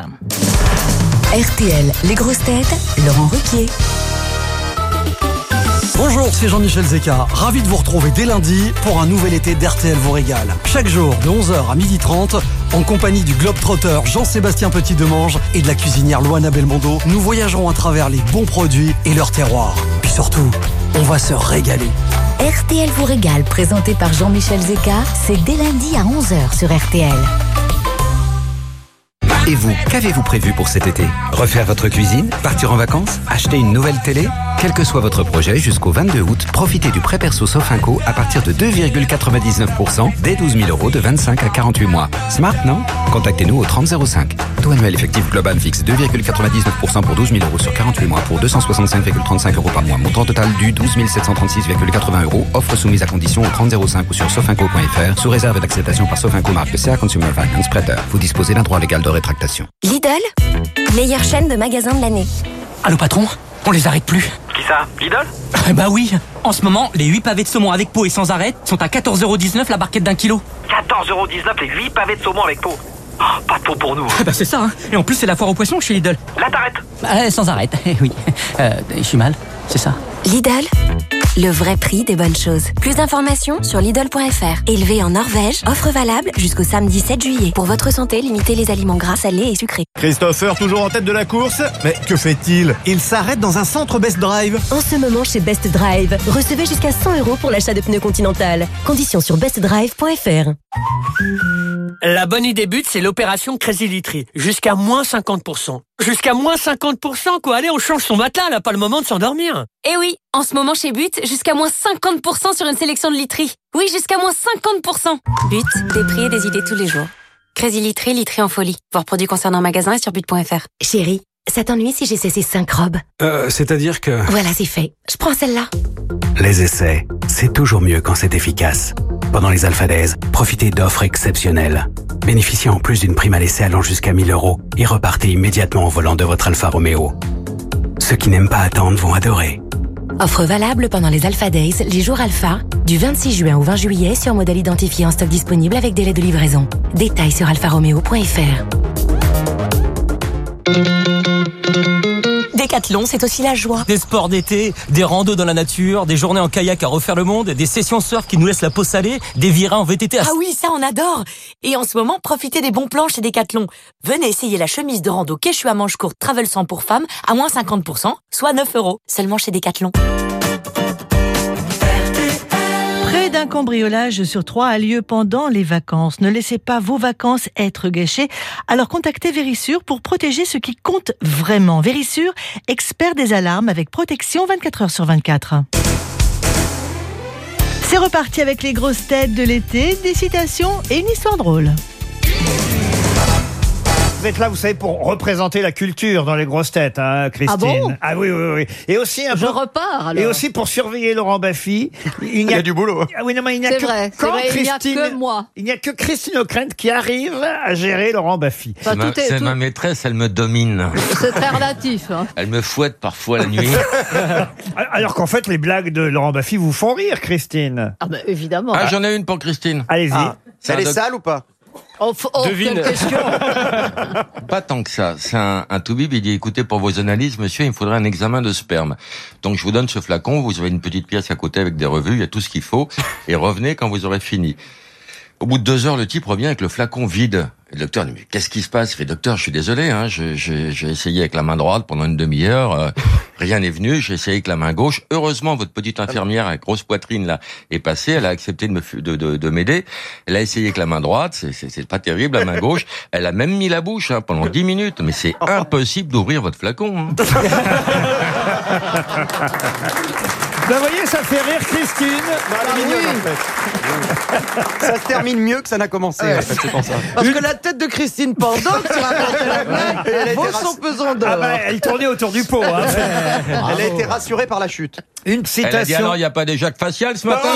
RTL, les grosses têtes, Laurent Ruquier. Bonjour, c'est Jean-Michel Zeka. Ravi de vous retrouver dès lundi pour un nouvel été d'RTL vous régale. Chaque jour de 11h à 12h30, en compagnie du globe-trotteur Jean-Sébastien Petit-Demange et de la cuisinière Loana Belmondo, nous voyagerons à travers les bons produits et leurs terroirs. Puis surtout, on va se régaler. RTL vous régale, présenté par Jean-Michel Zeka, c'est dès lundi à 11h sur RTL. Et vous, qu'avez-vous prévu pour cet été? Refaire votre cuisine? Partir en vacances? Acheter une nouvelle télé? Quel que soit votre projet, jusqu'au 22 août, profitez du prêt perso Sofinco à partir de 2,99% dès 12 000 euros de 25 à 48 mois. Smart, non? Contactez-nous au 3005. Taux annuel effectif global fixe 2,99% pour 12 000 euros sur 48 mois pour 265,35 euros par mois. Montant total du 12 736,80 euros. Offre soumise à condition au 3005 ou sur sofinco.fr sous réserve d'acceptation par Sofinco marque CA Consumer Finance Prêteur. Vous disposez d'un droit légal de rétractation. Lidl, meilleure chaîne de magasins de l'année. Allô patron? On les arrête plus. Qui ça? Lidl? Eh Bah oui En ce moment, les 8 pavés de saumon avec peau et sans arrêt sont à 14,19€ la barquette d'un kilo. 14,19€ les 8 pavés de saumon avec peau. Oh, pas de peau pour nous. Bah c'est ça, hein. Et en plus, c'est la foire aux poissons chez Lidl. Là, t'arrêtes. Euh, sans arrêt, [laughs] eh oui. Euh, je suis mal, c'est ça. Lidl, le vrai prix des bonnes choses. Plus d'informations sur Lidl.fr. Élevé en Norvège, offre valable jusqu'au samedi 7 juillet. Pour votre santé, limitez les aliments gras, salés et sucrés. Christopher, toujours en tête de la course Mais que fait-il Il s'arrête dans un centre Best Drive. En ce moment chez Best Drive, recevez jusqu'à 100 euros pour l'achat de pneus Continental. Conditions sur bestdrive.fr. La bonne idée but, c'est l'opération Crazy Litry. Jusqu'à moins 50%. Jusqu'à moins 50% quoi. Allez, on change son matelas, là, pas le moment de s'endormir. Eh oui, en ce moment chez But, jusqu'à moins 50% sur une sélection de literie. Oui, jusqu'à moins 50%. But, des prix et des idées tous les jours. Crazy Litry, literie en folie. Voir produits concernant magasin et sur but.fr. Chérie, ça t'ennuie si j'essaie ces 5 robes? Euh, c'est-à-dire que... Voilà, c'est fait. Je prends celle-là. Les essais, c'est toujours mieux quand c'est efficace. Pendant les Alpha Days, profitez d'offres exceptionnelles. Bénéficiez en plus d'une prime à l'essai allant jusqu'à 1000 euros et repartez immédiatement au volant de votre Alfa Romeo. Ceux qui n'aiment pas attendre vont adorer. Offre valable pendant les Alpha Days, les jours Alpha, du 26 juin au 20 juillet sur modèle identifié en stock disponible avec délai de livraison. Détails sur alfaromeo.fr. Décathlon, c'est aussi la joie. Des sports d'été, des randos dans la nature, des journées en kayak à refaire le monde, des sessions surf qui nous laissent la peau salée, des virins en VTT à... Ah oui, ça on adore Et en ce moment, profitez des bons plans chez Decathlon. Venez essayer la chemise de rando Quechua manche courte Travel 100 pour femmes à moins 50%, soit 9 euros. Seulement chez Decathlon. D'un cambriolage sur trois a lieu pendant les vacances. Ne laissez pas vos vacances être gâchées. Alors contactez Vérissure pour protéger ce qui compte vraiment. Vérissure, expert des alarmes avec protection 24 heures sur 24. C'est reparti avec les grosses têtes de l'été, des citations et une histoire drôle. Vous êtes là, vous savez, pour représenter la culture dans les grosses têtes, hein, Christine. Ah bon oui, oui, oui. Et aussi un Je peu- repars, alors. Et aussi pour surveiller Laurent Baffy. Il, y a du boulot. Ah oui, non, mais il n'y a C'est que vrai, c'est quand vrai, il n'y a Christine- que moi. Il n'y a que Christine O'Krent qui arrive à gérer Laurent Baffy. Enfin, C'est ma, tout est- c'est tout- ma maîtresse, elle me domine. C'est très relatif. hein. Elle me fouette parfois la nuit. [laughs] Alors qu'en fait, les blagues de Laurent Baffy vous font rire, Christine. Ah ben évidemment. Ah, j'en ai une pour Christine. Allez-y. Ah, c'est Elle un est doc- sale ou pas? Oh, oh, Devine. [laughs] Pas tant que ça. C'est un, un toubib, il dit, écoutez, pour vos analyses, monsieur, il me faudrait un examen de sperme. Donc, je vous donne ce flacon, vous avez une petite pièce à côté avec des revues, il y a tout ce qu'il faut, et revenez quand vous aurez fini. Au bout de deux heures, le type revient avec le flacon vide. Le docteur dit, mais qu'est-ce qui se passe? Il fait, docteur, je suis désolé, hein, j'ai essayé avec la main droite pendant une demi-heure, euh, rien n'est venu, j'ai essayé avec la main gauche. Heureusement, votre petite infirmière avec grosse poitrine là est passée, elle a accepté de fu- de, de, de m'aider. Elle a essayé avec la main droite, c'est pas terrible, la main gauche. Elle a même mis la bouche hein, pendant dix minutes, mais c'est impossible d'ouvrir votre flacon. hein. [laughs] Ben, vous voyez, ça fait rire Christine. Ça se termine mieux que ça n'a commencé. en fait, c'est pour ça. Parce que la tête de Christine pendant la blague Elle vaut son pesant d'or. Ah ben, elle tournait autour du pot. Hein. [laughs] Elle a été rassurée par la chute. Une Elle a dit alors, il n'y a pas déjà que facial ce matin [laughs]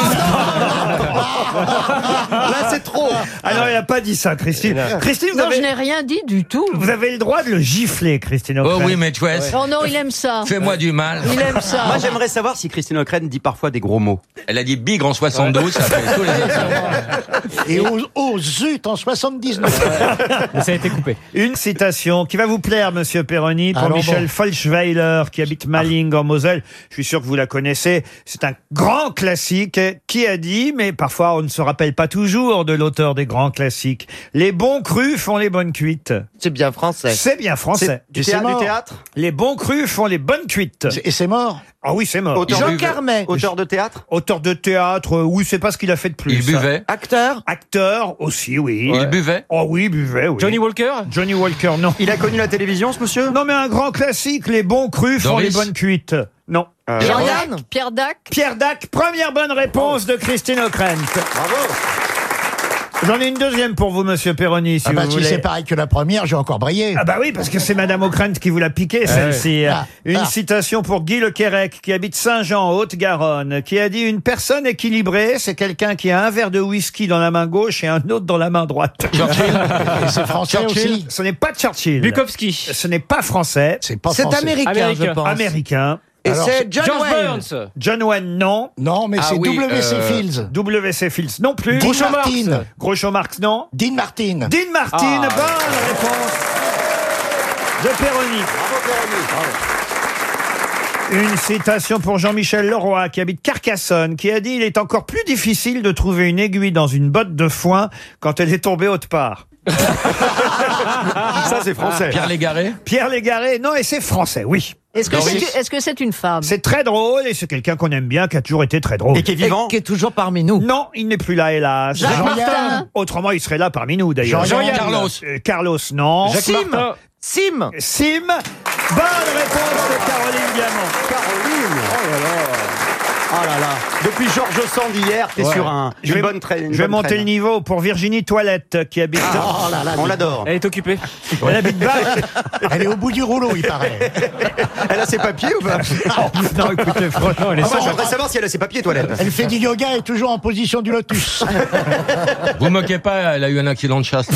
Là, c'est trop. Non, elle n'a pas dit ça, Christine. Christine, vous Non, avez, je n'ai rien dit du tout. vous avez le droit de le gifler, Christine Oh oui, mais tu vois, Oh non, il aime ça. fais-moi du mal. Il aime ça. Moi, j'aimerais savoir si Christine O'Krent dit parfois des gros mots. Elle a dit bigre en 72, ça fait tous les. Et au, au zut en 79. Mais ça a été coupé. Une citation qui va vous plaire, monsieur Perroni, pour Allons Michel bon. Folschweiler, qui habite Malling en Moselle. Je suis sûr que vous la connaissez. C'est un grand classique. Qui a dit, mais parfois on ne se rappelle pas toujours de l'auteur des grands classiques. Les bons crus font les bonnes cuites. C'est bien français. C'est bien français. Du théâ- du théâtre Les bons crus font les bonnes cuites. Et c'est mort Ah oui, c'est mort. Auteur Jean de- Carmet. Auteur de théâtre Auteur de théâtre, euh, oui, c'est pas ce qu'il a fait de plus. Il buvait. Acteur Acteur aussi, oui. Il buvait. Oh oui, il buvait, oui. Johnny Walker Johnny Walker, non. Il a connu la télévision, ce monsieur? Non, mais un grand classique, les bons crus font Doris. les bonnes cuites. Non. Euh, Pierre Jean-Yann Dac. Pierre Dac. Pierre Dac, première bonne réponse de Christine O'Krent. Bravo J'en ai une deuxième pour vous, monsieur Perroni, si Ah bah, vous si voulez. c'est pareil que la première, j'ai encore brillé. Ah bah oui, parce que c'est Madame O'Krent qui vous l'a piqué, celle-ci. Ah, Une ah. citation pour Guy Le Quérec, qui habite Saint-Jean, en Haute-Garonne, qui a dit « Une personne équilibrée, c'est quelqu'un qui a un verre de whisky dans la main gauche et un autre dans la main droite. » [laughs] Et c'est français aussi. Ce n'est pas Churchill. Bukowski. Ce n'est pas français. C'est pas C'est français. américain, Américain. je pense. Américain. Et c'est John Wayne. Burns. John Wayne, non. Non, mais Ah c'est oui, W.C. euh, Fields. W.C. Fields, non plus. Dean Groucho Marx. Martin. Groucho Marx, non. Dean Martin. Dean Martin, Ah. bonne réponse de Perroni. Une citation pour Jean-Michel Leroy, qui habite Carcassonne, qui a dit « Il est encore plus difficile de trouver une aiguille dans une botte de foin quand elle est tombée autre part. [laughs] Ça, c'est français. Pierre Légaré » Pierre Légaré, non, et c'est français, oui. Est-ce que Doris. c'est est -ce c'est une femme? C'est très drôle, et c'est quelqu'un qu'on aime bien, qui a toujours été très drôle. Et qui est vivant Et qui est toujours parmi nous. Non, il n'est plus là, hélas. Jacques. Martin. Autrement, il serait là parmi nous, d'ailleurs. Jean-Yann. Carlos. Euh, Carlos, non. Jacques Sim. Martin. Sim. Sim. Bonne réponse de Caroline Diamant. Caroline Oh là là Oh là là Depuis Georges Sand hier, t'es Ouais. sur un, Je une vais, bonne traîne. je vais monter le niveau pour Virginie Toilette, qui habite... Oh là là, on l'adore. Elle est occupée. Elle habite bas. [laughs] Elle est au bout du rouleau, il paraît. [laughs] Elle a ses papiers ou pas non, écoutez, franchement, elle est Ah, moi, je voudrais savoir si elle a ses papiers, toilette. Elle fait du yoga et toujours en position du lotus. [laughs] Vous moquez pas, elle a eu un accident de chasse.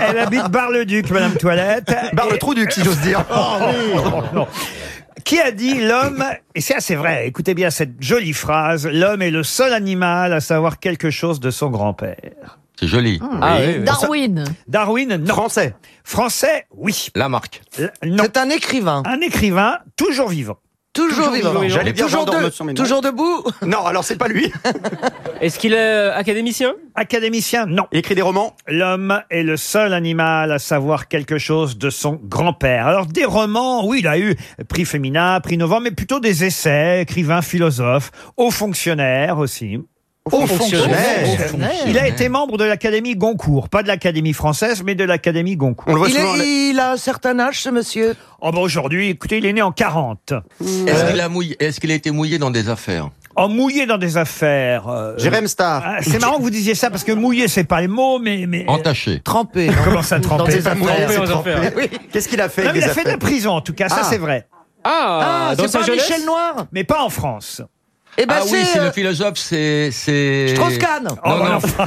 Elle habite Bar-le-Duc, Madame Toilette. Barre Et- le trou duc, si j'ose dire. Oh, non. Qui a dit l'homme, et c'est assez vrai, écoutez bien cette jolie phrase, l'homme est le seul animal à savoir quelque chose de son grand-père. C'est joli. Ah oui, oui. Darwin. Darwin, non. Français. Français, oui. Lamarck. L- Non. C'est un écrivain. Un écrivain toujours vivant. Toujours, vivant. J'allais dire Toujours, Jean de- d'Ormesson, mais non. toujours debout. [laughs] Non, alors c'est pas lui. [laughs] Est-ce qu'il est euh, académicien? Académicien, non. Il écrit des romans? L'homme est le seul animal à savoir quelque chose de son grand-père. Alors des romans, oui, il a eu prix féminin, prix Novembre, mais plutôt des essais, écrivain, philosophe, haut fonctionnaire aussi. Haut fonctionnaire. Il a été membre de l'Académie Goncourt, pas de l'Académie française, mais de l'Académie Goncourt. On le voit Il, souvent. est- il a un certain âge, ce monsieur? Oh, bah aujourd'hui, écoutez, il est né en 40. Est-ce qu'il a mouillé, est-ce qu'il a été mouillé dans des affaires? En mouillé dans des affaires. euh, Jérém Star. ah, c'est marrant que vous disiez ça parce que mouillé, c'est pas le mot, mais. mais Entaché. Trempé. [laughs] Comment ça tremper des affaires. Trempé aux c'est trempé. affaires. [laughs] Oui. Qu'est-ce qu'il a fait Non, avec mais il des a fait de la affaires? prison, en tout cas, ça Ah. c'est vrai. Ah, Ah, dans c'est sa pas jeunesse Michel Noir? Mais pas en France. Eh ben ah oui, c'est euh, le philosophe, c'est... c'est... Strauss-Kahn. Non, Oh, non. [laughs] bah,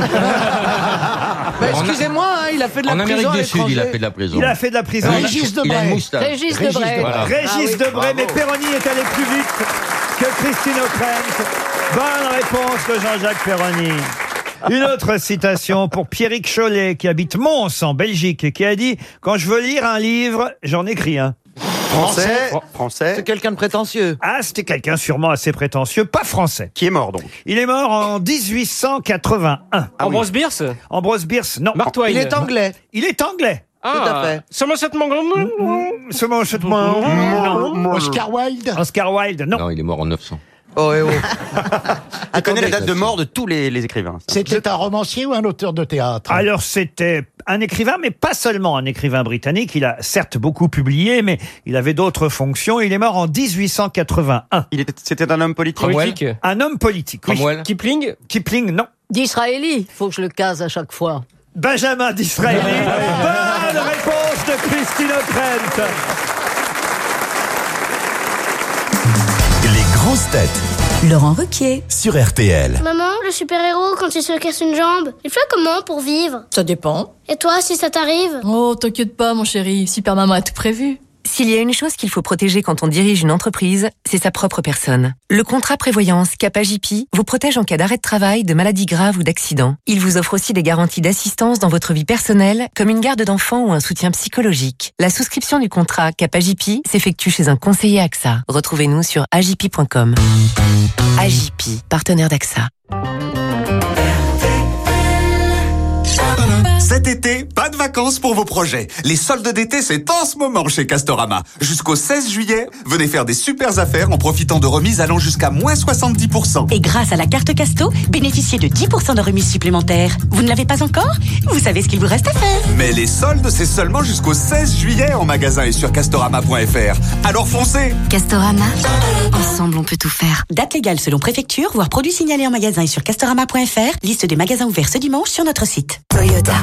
Bah, En- Excusez-moi, hein, il a fait de la En prison Amérique à du Sud, il a fait de la prison. Il a fait de la prison. Régis Debray. Régis Debray. Voilà. Régis Ah oui, Debray, mais. Perroni est allé plus vite que Christine O'Krent. Bonne réponse de Jean-Jacques Perroni. Une autre citation pour Pierrick Chollet, qui habite Mons, en Belgique, et qui a dit « Quand je veux lire un livre, j'en écris un Français. Français. C'est quelqu'un de prétentieux. ». Ah, c'était quelqu'un sûrement assez prétentieux, pas français. Qui est mort donc Il est mort en 1881. Ah oui. Ambrose Bierce Ambrose Bierce, non. Mark Twain. Il est anglais. Il est anglais. Tout à fait. Non? Oscar Wilde. Oscar Wilde, non. Non, il est mort en 900. Oh, eh oh. [laughs] Il connaît la date de mort de tous les, les écrivains. C'était un romancier ou un auteur de théâtre? Alors c'était un écrivain, mais pas seulement un écrivain britannique. Il a certes beaucoup publié, mais il avait d'autres fonctions. Il est mort en 1881. Il était, c'était un homme politique. Politique. Un homme politique. oui. Cromwell Kipling? Kipling, non. D'Israéli. Faut que je le case à chaque fois. Benjamin Disraeli. [laughs] Bonne réponse de Christine O'Krent. Laurent Ruquier. sur RTL. Maman, le super-héros, quand il se casse une jambe, il fait comment pour vivre? Ça dépend. Et toi, si ça t'arrive? Oh, t'inquiète pas, mon chéri. Super maman a tout prévu. S'il y a une chose qu'il faut protéger quand on dirige une entreprise, c'est sa propre personne. Le contrat prévoyance Capagip vous protège en cas d'arrêt de travail, de maladie grave ou d'accident. Il vous offre aussi des garanties d'assistance dans votre vie personnelle, comme une garde d'enfants ou un soutien psychologique. La souscription du contrat Capagip s'effectue chez un conseiller AXA. Retrouvez-nous sur agipi.com. Agipi, partenaire d'AXA. Cet été, pas de vacances pour vos projets. Les soldes d'été, c'est en ce moment chez Castorama. Jusqu'au 16 juillet, venez faire des super affaires en profitant de remises allant jusqu'à moins 70%. Et grâce à la carte Casto, bénéficiez de 10% de remise supplémentaire. Vous ne l'avez pas encore? Vous savez ce qu'il vous reste à faire. Mais les soldes, c'est seulement jusqu'au 16 juillet en magasin et sur castorama.fr. Alors foncez Castorama, ensemble on peut tout faire. Date légale selon préfecture, voire produit signalé en magasin et sur castorama.fr. Liste des magasins ouverts ce dimanche sur notre site. Toyota.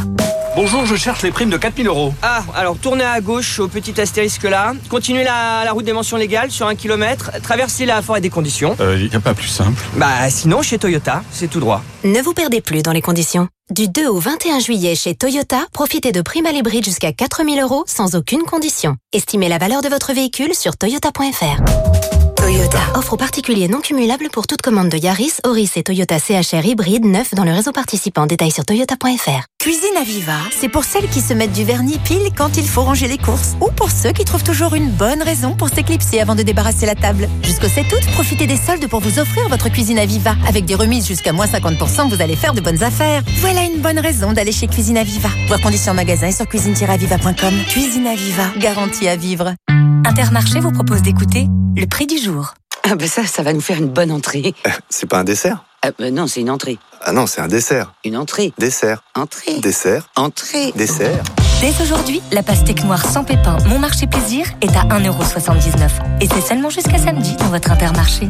Bonjour, je cherche les primes de 4000 euros. Ah, alors tournez à gauche au petit astérisque là, continuez la, la route des mentions légales sur un kilomètre, traversez la forêt des conditions. Euh, y a pas plus simple. Bah sinon chez Toyota, c'est tout droit. Ne vous perdez plus dans les conditions. Du 2 au 21 juillet chez Toyota, profitez de primes à l'hybride jusqu'à 4000 euros sans aucune condition. Estimez la valeur de votre véhicule sur toyota.fr. Toyota. Offre aux particuliers non cumulable pour toute commande de Yaris, Auris et Toyota CHR hybride neuf dans le réseau participant. Détail sur toyota.fr. Cuisine Aviva, c'est pour celles qui se mettent du vernis pile quand il faut ranger les courses ou pour ceux qui trouvent toujours une bonne raison pour s'éclipser avant de débarrasser la table. Jusqu'au 7 août, profitez des soldes pour vous offrir votre cuisine Aviva. Avec des remises jusqu'à moins 50%, vous allez faire de bonnes affaires. Voilà une bonne raison d'aller chez Cuisine Aviva. Voir conditions en magasin et sur cuisine-aviva.com. Cuisine Aviva, garantie à vivre. Intermarché vous propose d'écouter le prix du jour. Ah bah ça, ça va nous faire une bonne entrée. C'est pas un dessert? Ah bah non, c'est une entrée. Ah non, c'est un dessert. Une entrée. Dessert. Entrée. Dessert. Entrée. Dessert. Dès aujourd'hui, la pastèque noire sans pépins Mon Marché Plaisir est à 1,79€. Et c'est seulement jusqu'à samedi dans votre Intermarché.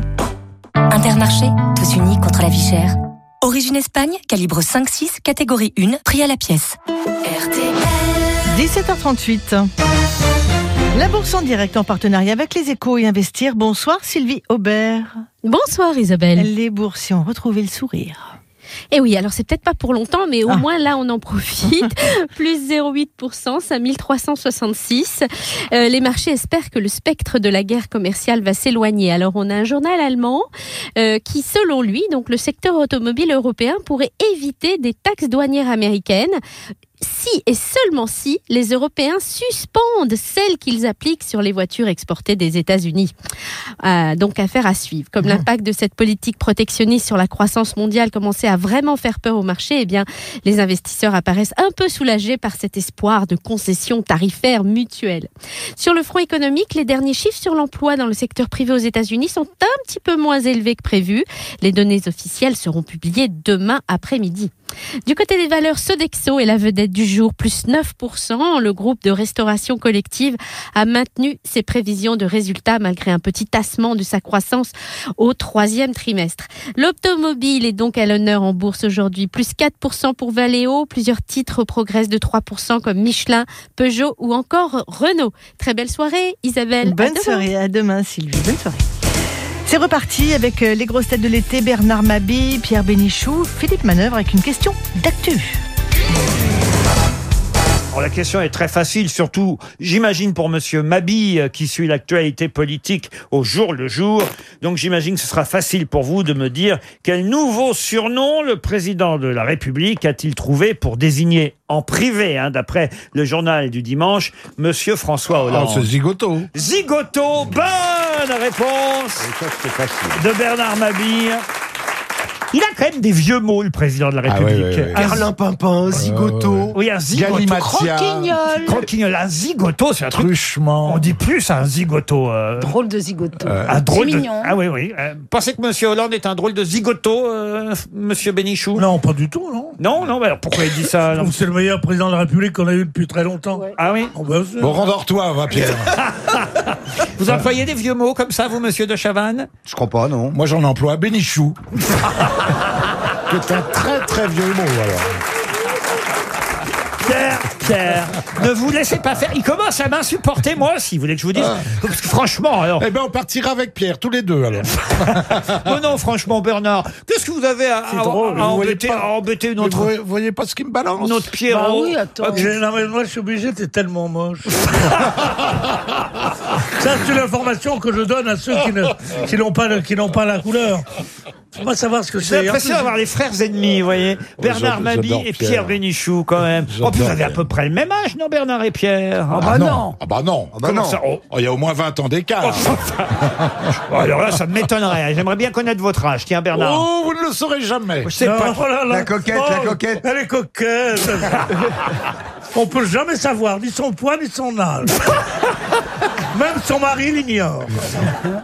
Intermarché, tous unis contre la vie chère. Origine Espagne, calibre 5-6, catégorie 1, prix à la pièce. 17h38. La bourse en direct en partenariat avec les échos et investir. Bonsoir Sylvie Aubert. Bonsoir Isabelle. Les boursiers ont retrouvé le sourire. Eh oui, alors c'est peut-être pas pour longtemps, mais au Ah. moins là on en profite. [laughs] Plus 0,8%, 5366. Euh, les marchés espèrent que le spectre de la guerre commerciale va s'éloigner. Alors on a un journal allemand euh, qui, selon lui, donc le secteur automobile européen pourrait éviter des taxes douanières américaines si et seulement si les Européens suspendent celles qu'ils appliquent sur les voitures exportées des États-Unis. Euh, donc affaire à suivre. Comme l'impact de cette politique protectionniste sur la croissance mondiale commençait à vraiment faire peur au marché, eh bien les investisseurs apparaissent un peu soulagés par cet espoir de concessions tarifaires mutuelles. Sur le front économique, les derniers chiffres sur l'emploi dans le secteur privé aux États-Unis sont un petit peu moins élevés que prévu. Les données officielles seront publiées demain après-midi. Du côté des valeurs, Sodexo est la vedette du jour, plus 9%. Le groupe de restauration collective a maintenu ses prévisions de résultats malgré un petit tassement de sa croissance au troisième trimestre. L'automobile est donc à l'honneur en bourse aujourd'hui, plus 4% pour Valeo. Plusieurs titres progressent de 3% comme Michelin, Peugeot ou encore Renault. Très belle soirée, Isabelle. Bonne soirée, à demain Sylvie. Bonne soirée. C'est reparti avec euh, les grosses têtes de l'été, Bernard Mabi, Pierre Bénichou, Philippe Manœuvre avec une question d'actu. Alors, la question est très facile, surtout, j'imagine pour Monsieur Mabi, euh, qui suit l'actualité politique au jour le jour. Donc, j'imagine que ce sera facile pour vous de me dire quel nouveau surnom le président de la République a-t-il trouvé pour désigner en privé, hein, d'après le journal du dimanche, Monsieur François Hollande. Ah, c'est Zigoto. Zigoto, bonne réponse de Bernard Mabille. Il a quand même des vieux mots, le président de la Ah ouais, République. ouais, ouais. Carlin Pimpin, zigoto. Oui, un zigoto. Galimatia. Croquignol. Croquignol, un zigoto, c'est un truc. Truchement. On dit plus un zigoto. euh, Drôle de zigoto. un drôle C'est de- mignon. Ah oui, oui. Euh, pensez que Monsieur Hollande est un drôle de zigoto, euh, Monsieur Bénichou? Non, pas du tout, non. Non, non, mais alors pourquoi il dit ça C'est le meilleur président de la République qu'on a eu depuis très longtemps. Ah oui? Bon, rendors-toi, va, Pierre. [laughs] Vous employez des vieux mots comme ça, vous, Monsieur de Chavannes? Je crois pas, non. Moi, j'en emploie Bénichou. [laughs] qui est un très, très vieux mot, alors. Pierre, ne vous laissez pas faire. Il commence à m'insupporter, moi aussi, vous voulez que je vous dise Parce que franchement, alors. Eh ben, on partira avec Pierre, tous les deux, alors. [laughs] Oh non, franchement, Bernard, qu'est-ce que vous avez à, à- drôle, à vous voyez embêter, pas- à embêter une Mais autre. Vous voyez- vous voyez pas ce qui me balance Notre Pierrot. Bah oui, attends. Ah, j'ai- non, mais moi, je suis obligé, t'es tellement moche. [laughs] Ça, c'est l'information que je donne à ceux qui n'ont pas, le- qui n'ont pas la couleur. Faut pas savoir ce que J'ai c'est. l'impression En plus, d'avoir les frères ennemis, vous voyez. Bernard j'adore Mabie et Pierre, Pierre. Bénichou, quand même. En plus, vous avez à peu près le même âge, non, Bernard et Pierre Ah bah non. Ah bah non. bah Comment non. ça Oh, Il y a au moins 20 ans d'écart. Bon, alors là, ça m'étonnerait. J'aimerais bien connaître votre âge. Tiens, Bernard. Oh, vous ne le saurez jamais. Je sais pas. Oh là là. La coquette, la Oh, coquette. Elle est coquette. [laughs] On peut jamais savoir ni son poids ni son âge. [laughs] Même son mari l'ignore.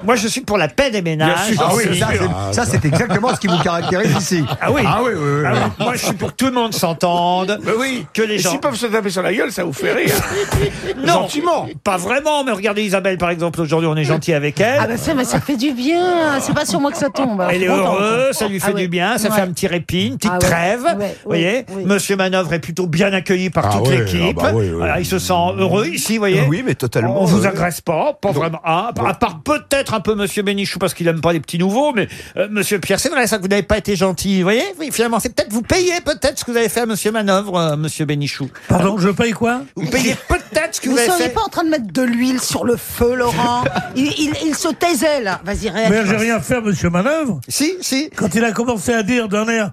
Moi, je suis pour la paix des ménages. Ah oui, ça, c'est- ça, c'est exactement ce qui vous caractérise ici. Ah oui. Ah oui, oui, oui, Ah oui. Moi, je suis pour que tout le monde s'entende. oui. Que les Et gens. s'ils peuvent se taper sur la gueule, ça vous fait rire. [laughs] Non, Gentiment. pas vraiment. Mais regardez Isabelle, par exemple. Aujourd'hui, on est gentil avec elle. Ah bah ça, bah, ça fait du bien. C'est pas sur moi que ça tombe. alors Elle est heureuse, ça lui fait Ah du bien, ça Ouais. fait un petit répit, une petite Ah ouais. trêve. Ouais, vous voyez, oui. Monsieur Manœuvre est plutôt bien accueilli par Ah toute ouais, l'équipe. ah bah oui, oui. Voilà, il se sent heureux ici, vous voyez. Oui, mais totalement. On vous euh, pas, pas vraiment. Ah, à part peut-être un peu Monsieur Bénichou parce qu'il aime pas les petits nouveaux, mais euh, Monsieur Pierre, c'est vrai ça que vous n'avez pas été gentil, vous voyez? Oui, finalement, c'est peut-être vous payez peut-être ce que vous avez fait à Monsieur Manœuvre, euh, Monsieur Bénichou. Pardon, je paye quoi? Vous payez peut-être ce que Vous vous avez seriez fait. pas en train de mettre de l'huile sur le feu, Laurent? [laughs] Il, il, il se taisait là. Vas-y, réagis. Mais j'ai rien fait à Monsieur Manœuvre. Si, si. Quand il a commencé à dire d'un air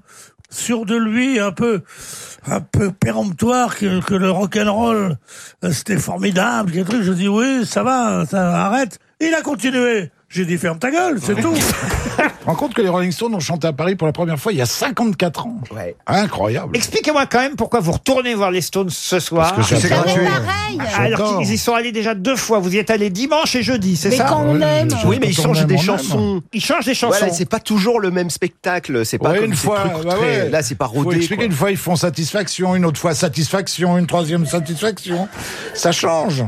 sûr de lui, un peu, un peu péremptoire, que, que le rock'n'roll, euh, c'était formidable, des trucs, je dis oui, ça va, ça arrête. Il a continué. J'ai dit ferme ta gueule, c'est tout. [laughs] Rends compte que les Rolling Stones ont chanté à Paris pour la première fois il y a 54 ans. Ouais. Incroyable. Expliquez-moi quand même pourquoi vous retournez voir les Stones ce soir. Parce que C'est gratuit. Alors J'adore. qu'ils y sont allés déjà deux fois. Vous y êtes allés dimanche et jeudi, c'est Mais ça quand on aime. Oui, mais ils Quand changent des chansons. Ils changent des chansons. Voilà, c'est pas toujours le même spectacle. C'est pas Ouais, comme une fois, trucs bah très- ouais. Là, c'est pas rodé. expliquer, quoi. une fois ils font satisfaction, une autre fois satisfaction, une troisième satisfaction. Ça change.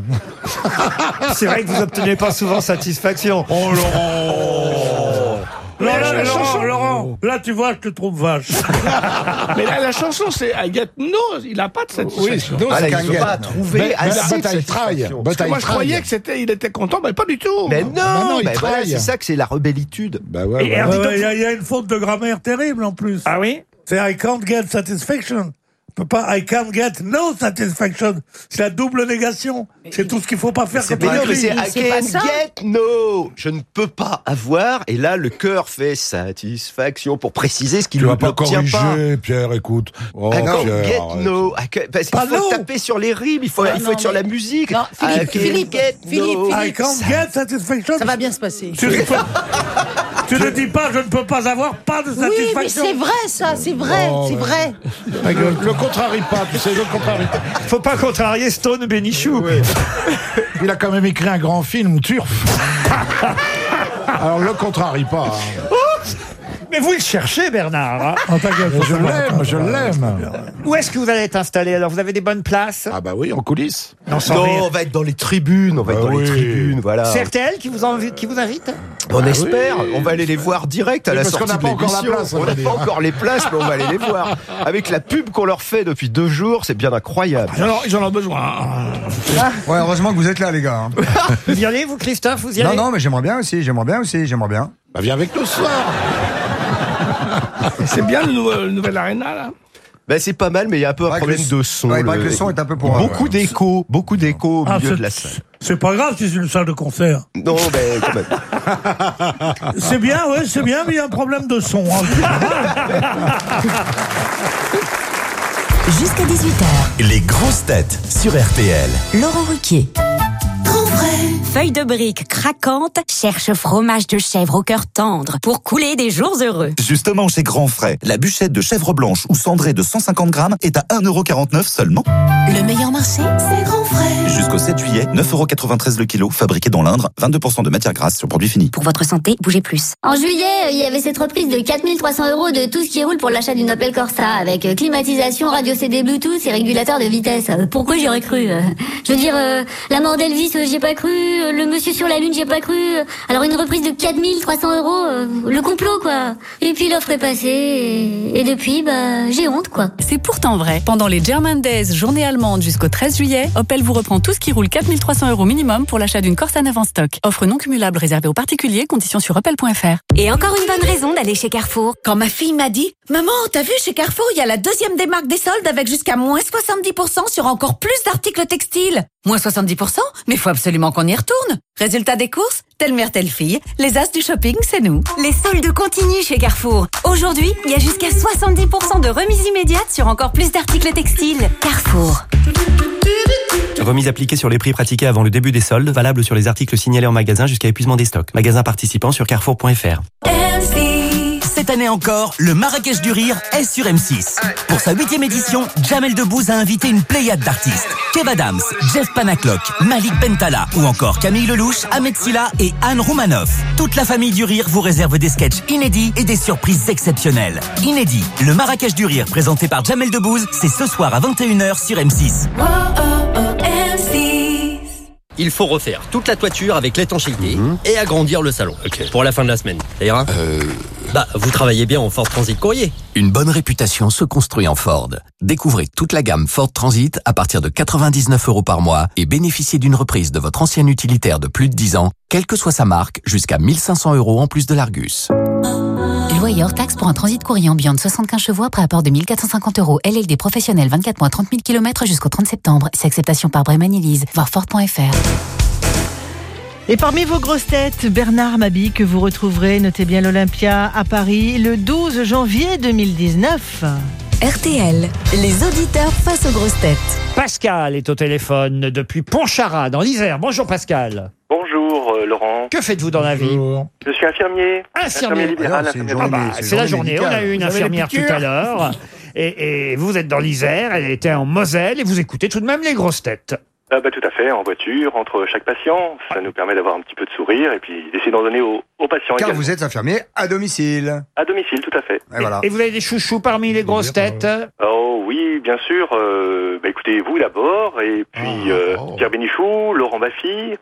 C'est vrai que vous obtenez pas souvent satisfaction. Laurent Mais la- la Laurent, chanson- Laurent, là tu vois, je te trouve vache. [laughs] Mais la, la chanson, c'est I get no, il n'a pas de satisfaction. Oui, Ah, là, ils pas trouvé Mais- mais assez de satisfaction. but I Moi, je croyais que c'était, il était content, mais pas du tout. Mais non, non, il bah voilà, travaille. c'est ça que c'est la rebellitude. Bah ouais, Et ouais. Ouais, Il y, il y a une faute de grammaire terrible en plus. Ah oui? C'est I can't get satisfaction. Peut pas I can't get no satisfaction. C'est la double négation. C'est tout ce qu'il faut pas faire C'est pas c'est. I c'est pas can ça. get no. Je ne peux pas avoir. Et là, le cœur fait satisfaction pour préciser ce qu'il Tu ne vas pas l'obtient pas. corriger, Pierre, écoute. Oh, I can't Pierre, get no. Can- Parce qu'il faut taper sur les rimes, il faut, il faut non, être sur la musique. Non, Philippe, Philippe, get Philippe, no. I can't get satisfaction. Ça va bien se passer. Tu, ne [laughs] tu ne dis pas je ne peux pas avoir pas de Oui, satisfaction. mais c'est vrai ça, c'est vrai, Oh, c'est vrai. Le contrarie pas, tu sais, le contrarie pas. Faut pas contrarier Stone Bénichou. [laughs] Il a quand même écrit un grand film, Turf. [laughs] Alors le contrarie pas. hein. Mais vous le cherchez, Bernard. hein. En je l'aime, je l'aime. Où est-ce que vous allez être installé Alors, vous avez des bonnes places? Ah bah oui, en coulisses. Non, sans Non, rire. on va être dans les tribunes, on va être Bah dans les tribunes, voilà. C'est RTL qui vous, envi- qui vous invite? On Bah espère, oui. on va aller les voir direct à Oui, la parce qu'on sortie n'a de pas encore la l'émission. place, on On va n'a dire. pas encore les places, mais on va aller les voir. Avec la pub qu'on leur fait depuis deux jours, c'est bien incroyable. Alors, ils en ont besoin. Oh. Ouais, heureusement que vous êtes là, les gars. hein. Vous y allez, vous, Christophe? Vous y allez? mais j'aimerais bien aussi, j'aimerais bien aussi, j'aimerais bien. Bah viens avec nous ce soir. [laughs] C'est bien le, nouvel Arena, là. Ben, c'est pas mal, mais il y a un peu un problème le- de son. Ouais, il paraît que le son est un peu pour- Beaucoup ouais. d'écho, beaucoup d'écho au Ah, milieu c'est- de la salle. C'est pas grave si c'est une salle de concert. Non, ben, quand même. [laughs] C'est bien, oui, c'est bien, mais il y a un problème de son. hein. [laughs] Jusqu'à 18h, Les grosses têtes sur RTL. Laurent Ruquier. Feuille de brique craquante cherche fromage de chèvre au cœur tendre pour couler des jours heureux. Justement, chez Grand Frais, la bûchette de chèvre blanche ou cendrée de 150 grammes est à 1,49€ seulement. Le meilleur marché, c'est grand frais. Jusqu'au 7 juillet, 9,93€ le kilo, fabriqué dans l'Indre, 22% de matière grasse sur produit fini. Pour votre santé, bougez plus. En juillet, il y avait cette reprise de 4300 euros de tout ce qui roule pour l'achat d'une Opel Corsa, avec euh, climatisation, radio CD Bluetooth et régulateur de vitesse. Euh, Pourquoi j'y aurais cru euh Je veux dire, euh, la mort d'Elvis, j'y ai pas cru. Cru. Le monsieur sur la lune, j'y ai pas cru. Alors une reprise de 4300 euros, euh, le complot quoi. Et puis l'offre est passée et, et depuis, bah j'ai honte quoi. C'est pourtant vrai. Pendant les German Days, journée allemande jusqu'au 13 juillet, Opel vous reprend tout ce qui roule 4300 euros minimum pour l'achat d'une Corsa neuve en stock. Offre non cumulable réservée aux particuliers, conditions sur opel.fr. Et encore une bonne raison d'aller chez Carrefour. Quand ma fille m'a dit Maman, t'as vu chez Carrefour, il y a la deuxième démarque des soldes avec jusqu'à moins 70% sur encore plus d'articles textiles. Moins 70% Mais faut absolument qu'on y retourne. Résultat des courses Telle mère, telle fille. Les as du shopping, c'est nous. Les soldes continuent chez Carrefour. Aujourd'hui, il y a jusqu'à 70% de remise immédiate sur encore plus d'articles textiles. Carrefour. Remise appliquée sur les prix pratiqués avant le début des soldes, valable sur les articles signalés en magasin jusqu'à épuisement des stocks. Magasin participant sur carrefour.fr. Cette année encore, le Marrakech du Rire est sur M6. Pour sa huitième édition, Jamel Debbouze a invité une pléiade d'artistes. Kev Adams, Jeff Panaclock, Malik Bentala ou encore Camille Lelouch, Ahmed Silla et Anne Roumanoff. Toute la famille du Rire vous réserve des sketchs inédits et des surprises exceptionnelles. Inédit, le Marrakech du Rire présenté par Jamel Debbouze, c'est ce soir à 21h sur M6. Il faut refaire toute la toiture avec l'étanchéité et agrandir le salon. Pour la fin de la semaine. Ça ira Bah, vous travaillez bien en Ford Transit Courrier. Une bonne réputation se construit en Ford. Découvrez toute la gamme Ford Transit à partir de 99 euros par mois et bénéficiez d'une reprise de votre ancien utilitaire de plus de 10 ans, quelle que soit sa marque, jusqu'à 1500 euros en plus de l'Argus. Loyer hors taxe pour un transit courrier ambiant de 75 chevaux après apport de 1450 euros. LLD professionnel 24 mois 30 000 km jusqu'au 30 septembre. C'est acceptation par Bremen Elise. Voir Ford.fr. Et parmi vos grosses têtes, Bernard Mabi, que vous retrouverez, notez bien l'Olympia à Paris, le 12 janvier 2019. RTL, les auditeurs face aux grosses têtes. Pascal est au téléphone depuis Pontcharrat, dans l'Isère. Bonjour Pascal. Bonjour euh, Laurent. Que faites-vous dans la vie Je suis infirmier. Infirmier. libéral. Ah, infirmier Ah bah, c'est la journée. On a eu une infirmière tout à l'heure. Et, et vous êtes dans l'Isère, elle était en Moselle, et vous écoutez tout de même les grosses têtes. Ah bah, tout à fait, en voiture, entre chaque patient. Ça nous permet d'avoir un petit peu de sourire et puis d'essayer d'en donner aux, aux patients Car également. vous êtes infirmier à domicile. À domicile, tout à fait. Et voilà. Et vous avez des chouchous parmi les grosses têtes Oh oui, bien sûr. euh, bah, écoutez, vous d'abord, et puis euh, Pierre Bénichou, Laurent Baffy,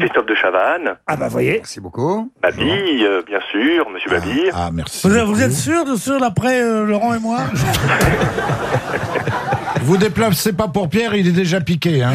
Christophe de Chavannes. Ah bah voyez. Merci beaucoup. Babi, euh, bien sûr, Monsieur Babi. Ah, merci. Vous, vous êtes sûr de sûr d'après euh, Laurent et moi [laughs] [laughs] Vous déplacez pas pour Pierre, il est déjà piqué. Hein.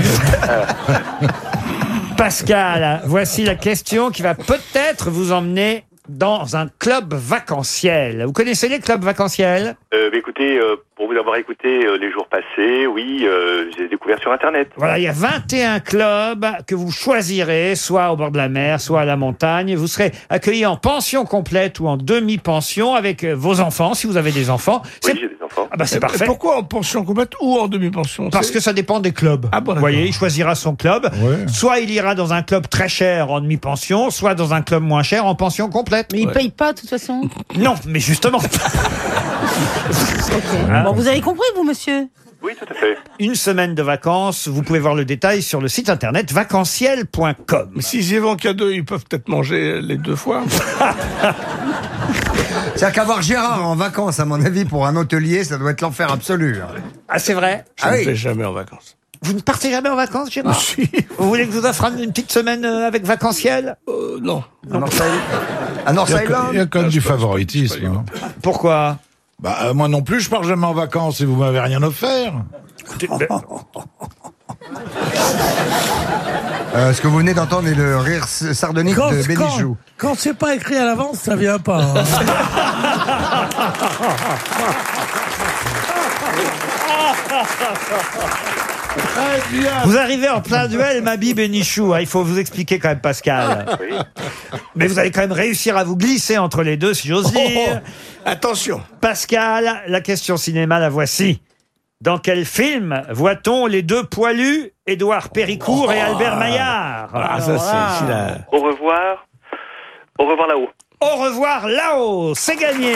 [laughs] Pascal, voici la question qui va peut-être vous emmener dans un club vacanciel. Vous connaissez les clubs vacanciels? Euh, bah, écoutez, euh, pour vous avoir écouté euh, les jours passés, oui, euh, j'ai découvert sur Internet. Voilà, il y a 21 clubs que vous choisirez, soit au bord de la mer, soit à la montagne. Vous serez accueilli en pension complète ou en demi-pension avec euh, vos enfants, si vous avez des enfants. Oui, j'ai des enfants. Ah bah c'est parfait. Pourquoi en pension complète ou en demi-pension Parce que ça dépend des clubs. Ah bon, Vous voyez, il choisira son club. Soit il ira dans un club très cher en demi-pension, soit dans un club moins cher en pension complète. Mais il paye pas de toute façon. Non, mais justement. [laughs] Hein Bon, vous avez compris, vous, monsieur? Oui, tout à fait. Une semaine de vacances, vous pouvez voir le détail sur le site internet vacanciel.com. Mais s'ils y vont qu'à deux, ils peuvent peut-être manger les deux fois. [laughs] C'est-à-dire qu'avoir Gérard en vacances, à mon avis, pour un hôtelier, ça doit être l'enfer absolu. hein. Ah, c'est vrai Je Ah ne oui. vais jamais en vacances. Vous ne partez jamais en vacances, Gérard Vous voulez que je vous offre une petite semaine euh, avec vacanciel Euh, non. Un North Island- un North Il y a- Island Il y a quand même du favoritisme. hein. Pourquoi? Bah, euh, moi non plus, je pars jamais en vacances et vous m'avez rien offert. [laughs] Euh, ce que vous venez d'entendre est le rire s- sardonique quand, de quand, Bénichou. quand c'est pas écrit à l'avance, ça vient pas. hein. [laughs] Vous arrivez en plein duel, Mabi Bénichou. hein, il faut vous expliquer quand même, Pascal. Mais vous allez quand même réussir à vous glisser entre les deux, si j'ose dire. Attention. Pascal, la question cinéma, la voici. Dans quel film voit-on les deux poilus, Édouard Péricourt et Albert Maillard? Ah, ça, c'est- c'est la- Au revoir. Au revoir là-haut. Au revoir là-haut, c'est gagné.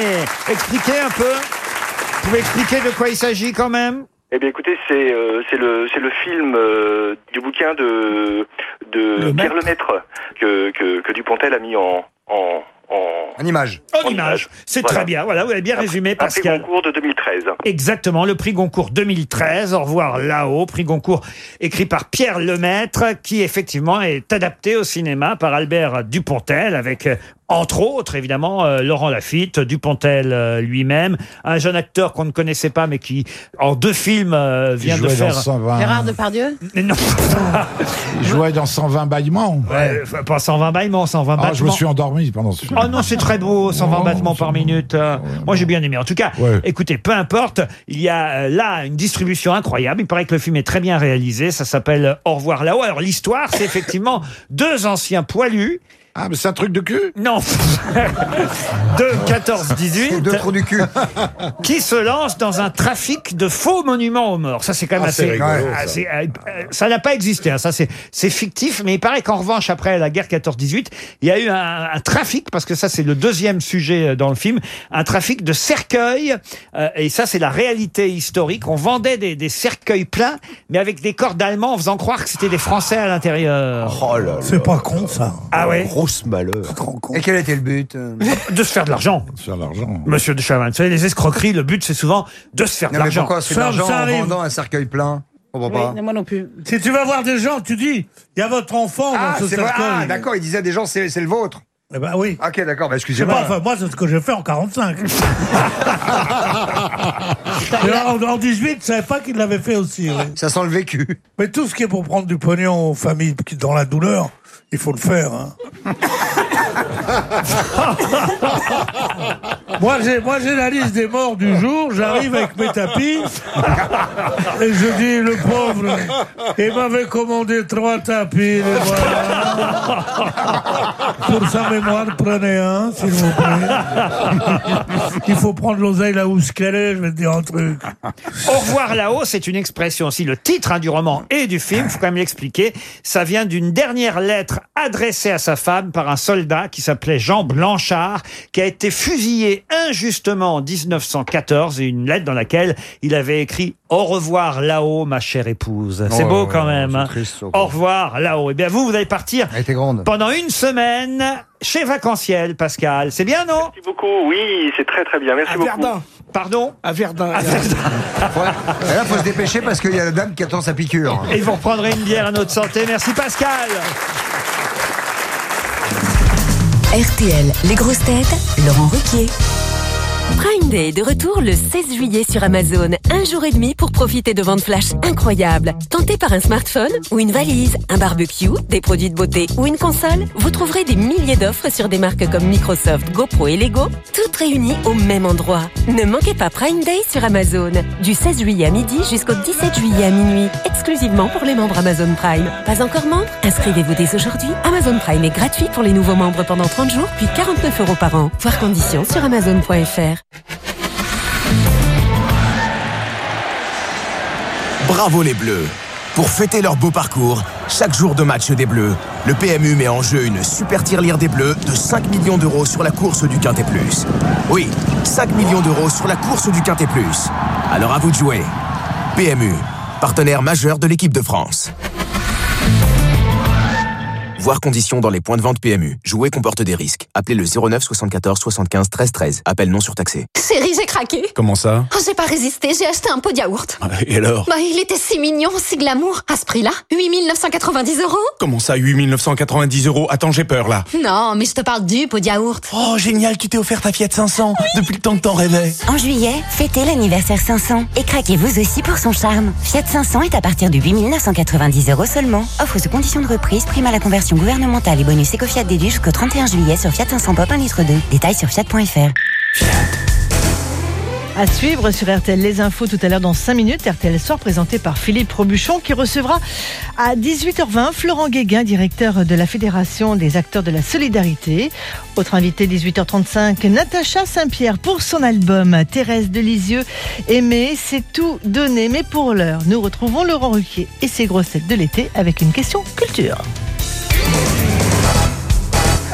Expliquez un peu. Vous pouvez expliquer de quoi il s'agit quand même? Eh bien, écoutez, c'est euh, c'est le c'est le film euh, du bouquin de de Pierre Lemaître que, que que Dupontel a mis en en, en, En image. En image. C'est Voilà. très bien. Voilà, vous avez bien résumé, Un prix Pascal. Goncourt de 2013. Exactement, le prix Goncourt 2013. Au revoir là-haut. Prix Goncourt écrit par Pierre Lemaître, qui effectivement est adapté au cinéma par Albert Dupontel, avec euh, entre autres évidemment euh, Laurent Lafitte, Dupontel euh, lui-même, un jeune acteur qu'on ne connaissait pas, mais qui en deux films euh, vient de jouait dans faire. 120. Gérard Depardieu Mais non. [laughs] Il jouait dans 120 bâillements. Ouais, enfin, pas 120 bâillements, 120 Ah, je me battements. suis endormi pendant ce film. Oh non, c'est très beau, 120 battements par minute. Euh, Moi, j'ai bien aimé. En tout cas, Ouais. écoutez, peu importe, il y a euh, là une distribution incroyable. Il paraît que le film est très bien réalisé. Ça s'appelle Au revoir là-haut. Alors, l'histoire, c'est effectivement [laughs] deux anciens poilus. Ah, mais c'est un truc de cul Non [laughs] De 14-18 Deux trous du cul. [laughs] qui se lancent dans un trafic de faux monuments aux morts. Ça, c'est quand même Ah, c'est assez. rigolo, ah, ça. euh, euh, ça n'a pas existé. hein. Ça, c'est, c'est fictif. Mais il paraît qu'en revanche, après la guerre 14-18, il y a eu un, un trafic, parce que ça, c'est le deuxième sujet euh, dans le film, un trafic de cercueils. Euh, et ça, c'est la réalité historique. On vendait des, des cercueils pleins, mais avec des corps d'Allemands en faisant croire que c'était des Français à l'intérieur. Oh là là. C'est pas con, ça. Ah ouais Grosse malheur. [laughs] Et quel était le but euh De se faire de l'argent. Sur l'argent. Monsieur de Chavannes. Vous savez, les escroqueries, le but, c'est souvent de se faire de Non, mais l'argent. pourquoi se fait de Ça, l'argent ça en arrive. vendant un cercueil plein? Comprends pas. moi non plus. Si tu vas voir des gens, tu dis, il y a votre enfant Ah, dans ce c'est vrai. cercueil. Ah, d'accord, il disait à des gens, c'est c'est le vôtre. Eh ben oui. Ok, d'accord, bah, Je sais excusez-moi. pas, enfin, moi, c'est ce que j'ai fait en 45. [laughs] Et là, en, en 18, je savais pas qu'il l'avait fait aussi. oui. Ça sent le vécu. Mais tout ce qui est pour prendre du pognon aux familles qui dans la douleur, il faut le faire. hein. [laughs] moi, j'ai, moi, j'ai la liste des morts du jour. J'arrive avec mes tapis et je dis le pauvre, il m'avait commandé trois tapis. voilà. Pour sa mémoire, prenez un, s'il vous plaît. il faut prendre l'oseille là où ce qu'elle est. Je vais te dire un truc. Au revoir là-haut, c'est une expression aussi, le titre hein, du roman et du film, faut quand même l'expliquer. Ça vient d'une dernière lettre adressée à sa femme par un soldat qui s'appelait Jean Blanchard, qui a été fusillé injustement en 1914, et une lettre dans laquelle il avait écrit Au revoir là-haut, ma chère épouse. C'est beau ouais, quand ouais, même. hein. Au revoir là-haut. Eh bien, vous, vous allez partir Elle était grande. pendant une semaine chez Vacanciel, Pascal. C'est bien, non Merci beaucoup. Oui, c'est très très bien. Merci À beaucoup. Verdun. Pardon À Verdun. Et là, faut se dépêcher parce qu'il y a la dame qui attend sa piqûre. Et vous reprendrez une bière à notre santé. Merci, Pascal. RTL, les grosses têtes, Laurent Ruquier. Prime Day de retour le 16 juillet sur Amazon. Un jour et demi pour profiter de ventes flash incroyables. Tenté par un smartphone ou une valise, un barbecue, des produits de beauté ou une console, vous trouverez des milliers d'offres sur des marques comme Microsoft, GoPro et Lego, toutes réunies au même endroit. Ne manquez pas Prime Day sur Amazon. Du 16 juillet à midi jusqu'au 17 juillet à minuit. Exclusivement pour les membres Amazon Prime. Pas encore membre? Inscrivez-vous dès aujourd'hui. Amazon Prime est gratuit pour les nouveaux membres pendant 30 jours, puis 49 euros par an. Voir conditions sur amazon.fr. Bravo les Bleus Pour fêter leur beau parcours, chaque jour de match des Bleus, le PMU met en jeu une super tirelire des Bleus de 5 millions d'euros sur la course du Quintet. Oui, 5 millions d'euros sur la course du Quintet. Alors à vous de jouer. PMU, partenaire majeur de l'équipe de France. Voir conditions dans les points de vente PMU. Jouer comporte des risques. Appelez le 09 74 75 13 13. Appel non surtaxé. Chérie, j'ai craqué. Comment ça? Oh, j'ai pas résisté, j'ai acheté un pot de yaourt. Et alors? Bah, il était si mignon, si glamour. À ce prix-là, 8990 euros Comment ça, 8990 euros? Attends, j'ai peur là. Non, mais je te parle du pot de yaourt. Oh, génial, tu t'es offert ta Fiat 500 depuis le temps que t'en rêvais. En juillet, fêtez l'anniversaire 500 et craquez vous aussi pour son charme. Fiat 500 est à partir de 8990 euros seulement. Offre sous conditions de reprise, prime à la conversion gouvernementale et bonus éco-Fiat déduit jusqu'au 31 juillet sur Fiat 500 Pop 1 litre 2. Détails sur fiat.fr. À suivre sur RTL Les Infos tout à l'heure dans 5 minutes. RTL Soir présenté par Philippe Robuchon qui recevra à 18h20 Florent Guéguin, directeur de la Fédération des acteurs de la solidarité. Autre invité 18h35, Natacha Saint-Pierre pour son album Thérèse de Lisieux. Aimer, c'est tout donner. Mais pour l'heure, nous retrouvons Laurent Ruquier et ses grossettes de l'été avec une question culture.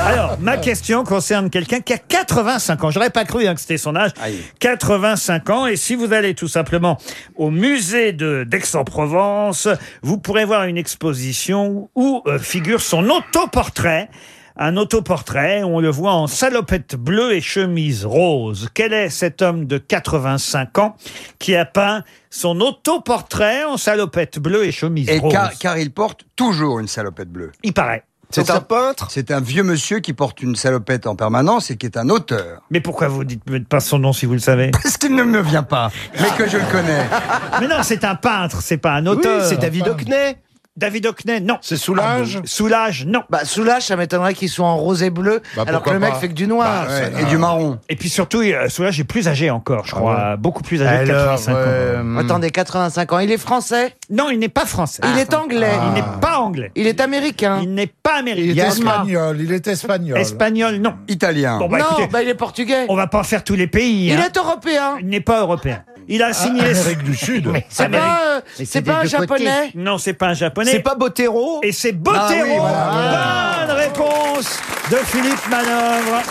Alors, ma question concerne quelqu'un qui a 85 ans. J'aurais pas cru hein, que c'était son âge. 85 ans. Et si vous allez tout simplement au musée de d'Aix-en-Provence, vous pourrez voir une exposition où euh, figure son autoportrait. un autoportrait. On le voit en salopette bleue et chemise rose. Quel est cet homme de 85 ans qui a peint son autoportrait en salopette bleue et chemise Et rose? car, car il porte toujours une salopette bleue. Il paraît. C'est un peintre C'est un vieux monsieur qui porte une salopette en permanence et qui est un auteur. Mais pourquoi vous dites pas son nom si vous le savez? Parce qu'il ne me vient pas, mais que je le connais. Mais non, c'est un peintre, c'est pas un auteur. Oui, c'est David Hockney. David Hockney, non. C'est Soulage Soulage, non. Bah, Soulage, ça m'étonnerait qu'il soit en rose et bleu, Bah, alors que pourquoi le mec pas fait que du noir. Bah, ouais, et du marron. Et puis surtout, euh, Soulage est plus âgé encore, je crois. Beaucoup plus âgé que Alors, 85 ans. euh, Attendez, 85 ans. Il est français? Non, il n'est pas français. Il est anglais. Il n'est pas anglais. Il est américain. Il n'est pas Il américain. est espagnol, il est espagnol. Espagnol, non. Italien. Bon, bah, non, écoutez, bah, il est portugais. on va pas faire tous les pays. Il hein. est européen. Il n'est pas européen. Il a signé. Amérique du Sud. [laughs] C'est Amérique. pas, euh, c'est pas un japonais. Non, c'est pas un japonais. C'est pas Botero? Et c'est Botero. Ah oui, voilà. Bonne réponse de Philippe Manœuvre.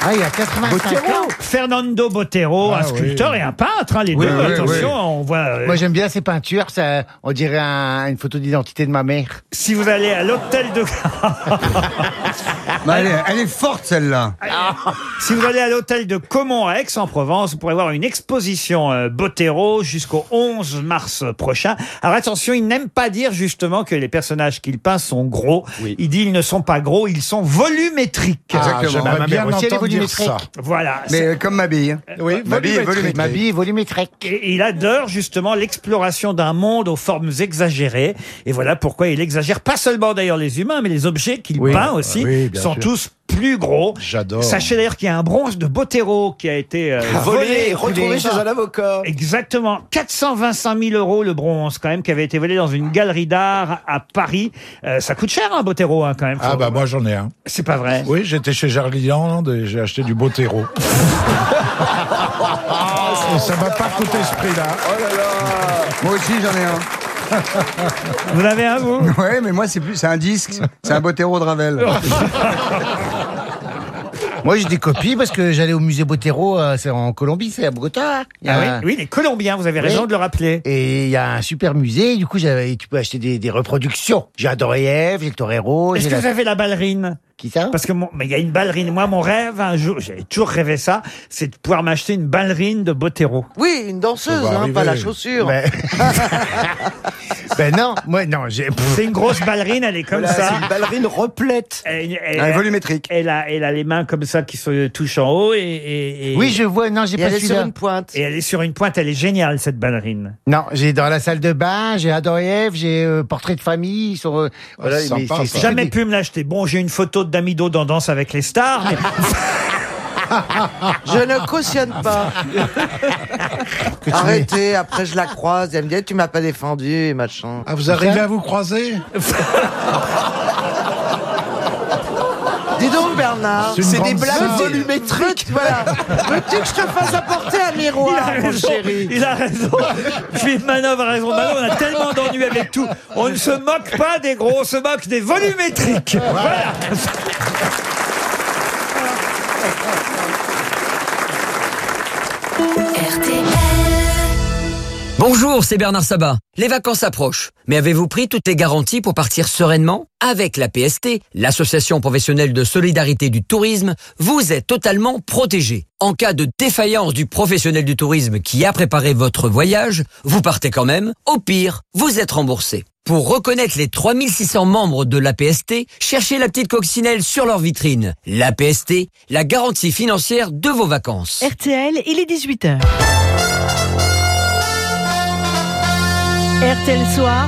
Ah, il a 85 ans. Fernando Botero, Ah un sculpteur oui. et un peintre, hein, les Oui, deux. oui, Attention, oui. on voit. euh, Moi, j'aime bien ces peintures. Ça, on dirait un- une photo d'identité de ma mère. si vous allez à l'hôtel de. [laughs] Elle, est, elle est forte celle-là. Si vous allez à l'hôtel de Caumont à Aix-en-Provence, vous pourrez voir une exposition euh, Botero jusqu'au 11 mars prochain. Alors attention, il n'aime pas dire justement que les personnages qu'il peint sont gros. Il dit ils ne sont pas gros, ils sont volumétriques. Ah, J'aimerais bien aussi, elle est entendre dire volumétrique. ça. Voilà. Mais euh, comme ma bille. Oui, Ma bille est volumétrique. Ma bille est volumétrique. Et il adore justement l'exploration d'un monde aux formes exagérées. Et voilà pourquoi il exagère pas seulement d'ailleurs les humains, mais les objets qu'il Oui. peint aussi sont sûr. tous plus gros. J'adore. Sachez d'ailleurs qu'il y a un bronze de Botero qui a été euh, Volé et volé. retrouvé chez un avocat. Exactement. 425 000 euros le bronze, quand même, qui avait été volé dans une galerie d'art à Paris. Euh, ça coûte cher, un Botero, hein, quand même. Ah bah moi j'en ai un. C'est pas vrai. Oui, j'étais chez Jarliland et j'ai acheté du Botero. et [laughs] ça m'a pas coûté ce prix-là. Oh là là Moi aussi j'en ai un. Vous en avez un, vous Ouais, mais moi c'est plus, c'est un disque, c'est un Botero de Ravel. [laughs] Moi, j'ai des copies parce que j'allais au musée Botero, euh, c'est en Colombie, c'est à Bogota. Il y a Ah un- oui, oui, les Colombiens, vous avez Oui. raison de le rappeler. Et il y a un super musée, du coup, j'avais, tu peux acheter des, des reproductions. J'ai adoré Ève, j'ai le torero, Est-ce j'ai que la... vous avez la ballerine Qui ça? Parce que mon- mais il y a une ballerine. Moi, mon rêve, un jour, j'ai toujours rêvé ça, c'est de pouvoir m'acheter une ballerine de Botero. Oui, une danseuse, hein, pas la chaussure. [laughs] [laughs] ben non, moi, non, j'ai... C'est une grosse ballerine, elle est comme Voilà, ça. c'est une ballerine replète. Elle, elle- Elle est volumétrique. elle a, elle a les mains comme ça qui se touchent en haut et, et- et- Oui, je vois, non, j'ai Et pas elle est sur celui-là. une pointe. et elle est sur une pointe. Elle est géniale cette ballerine. Non, j'ai dans la salle de bain, j'ai adoré Ève, j'ai euh, portrait de famille, sont... euh, voilà, sympa, mais ça. c'est- c'est Jamais pu me l'acheter. Bon, j'ai une photo de Damido dans Danse avec les stars. mais- [laughs] Je ne cautionne pas. [laughs] Arrêtez, après je la croise, elle me dit Eh, tu m'as pas défendu et machin. Ah, vous arrivez à vous croiser [laughs] Dis donc Bernard, C'est des blagues volumétriques. voilà. Veux-tu que je te fasse apporter un Il a miroir, mon raison. chéri Il a raison. Philippe Manœuvre a raison. Maintenant, on a tellement d'ennuis avec tout. On ne se moque pas des gros, on se moque des volumétriques. Voilà. Bonjour, c'est Bernard Sabat. Les vacances approchent, mais avez-vous pris toutes les garanties pour partir sereinement? Avec la PST, l'Association professionnelle de solidarité du tourisme, vous êtes totalement protégé. En cas de défaillance du professionnel du tourisme qui a préparé votre voyage, vous partez quand même. Au pire, vous êtes remboursé. Pour reconnaître les 3600 membres de l'APST, cherchez la petite coccinelle sur leur vitrine. L'APST, la garantie financière de vos vacances. RTL, il est 18h. RTL Soir.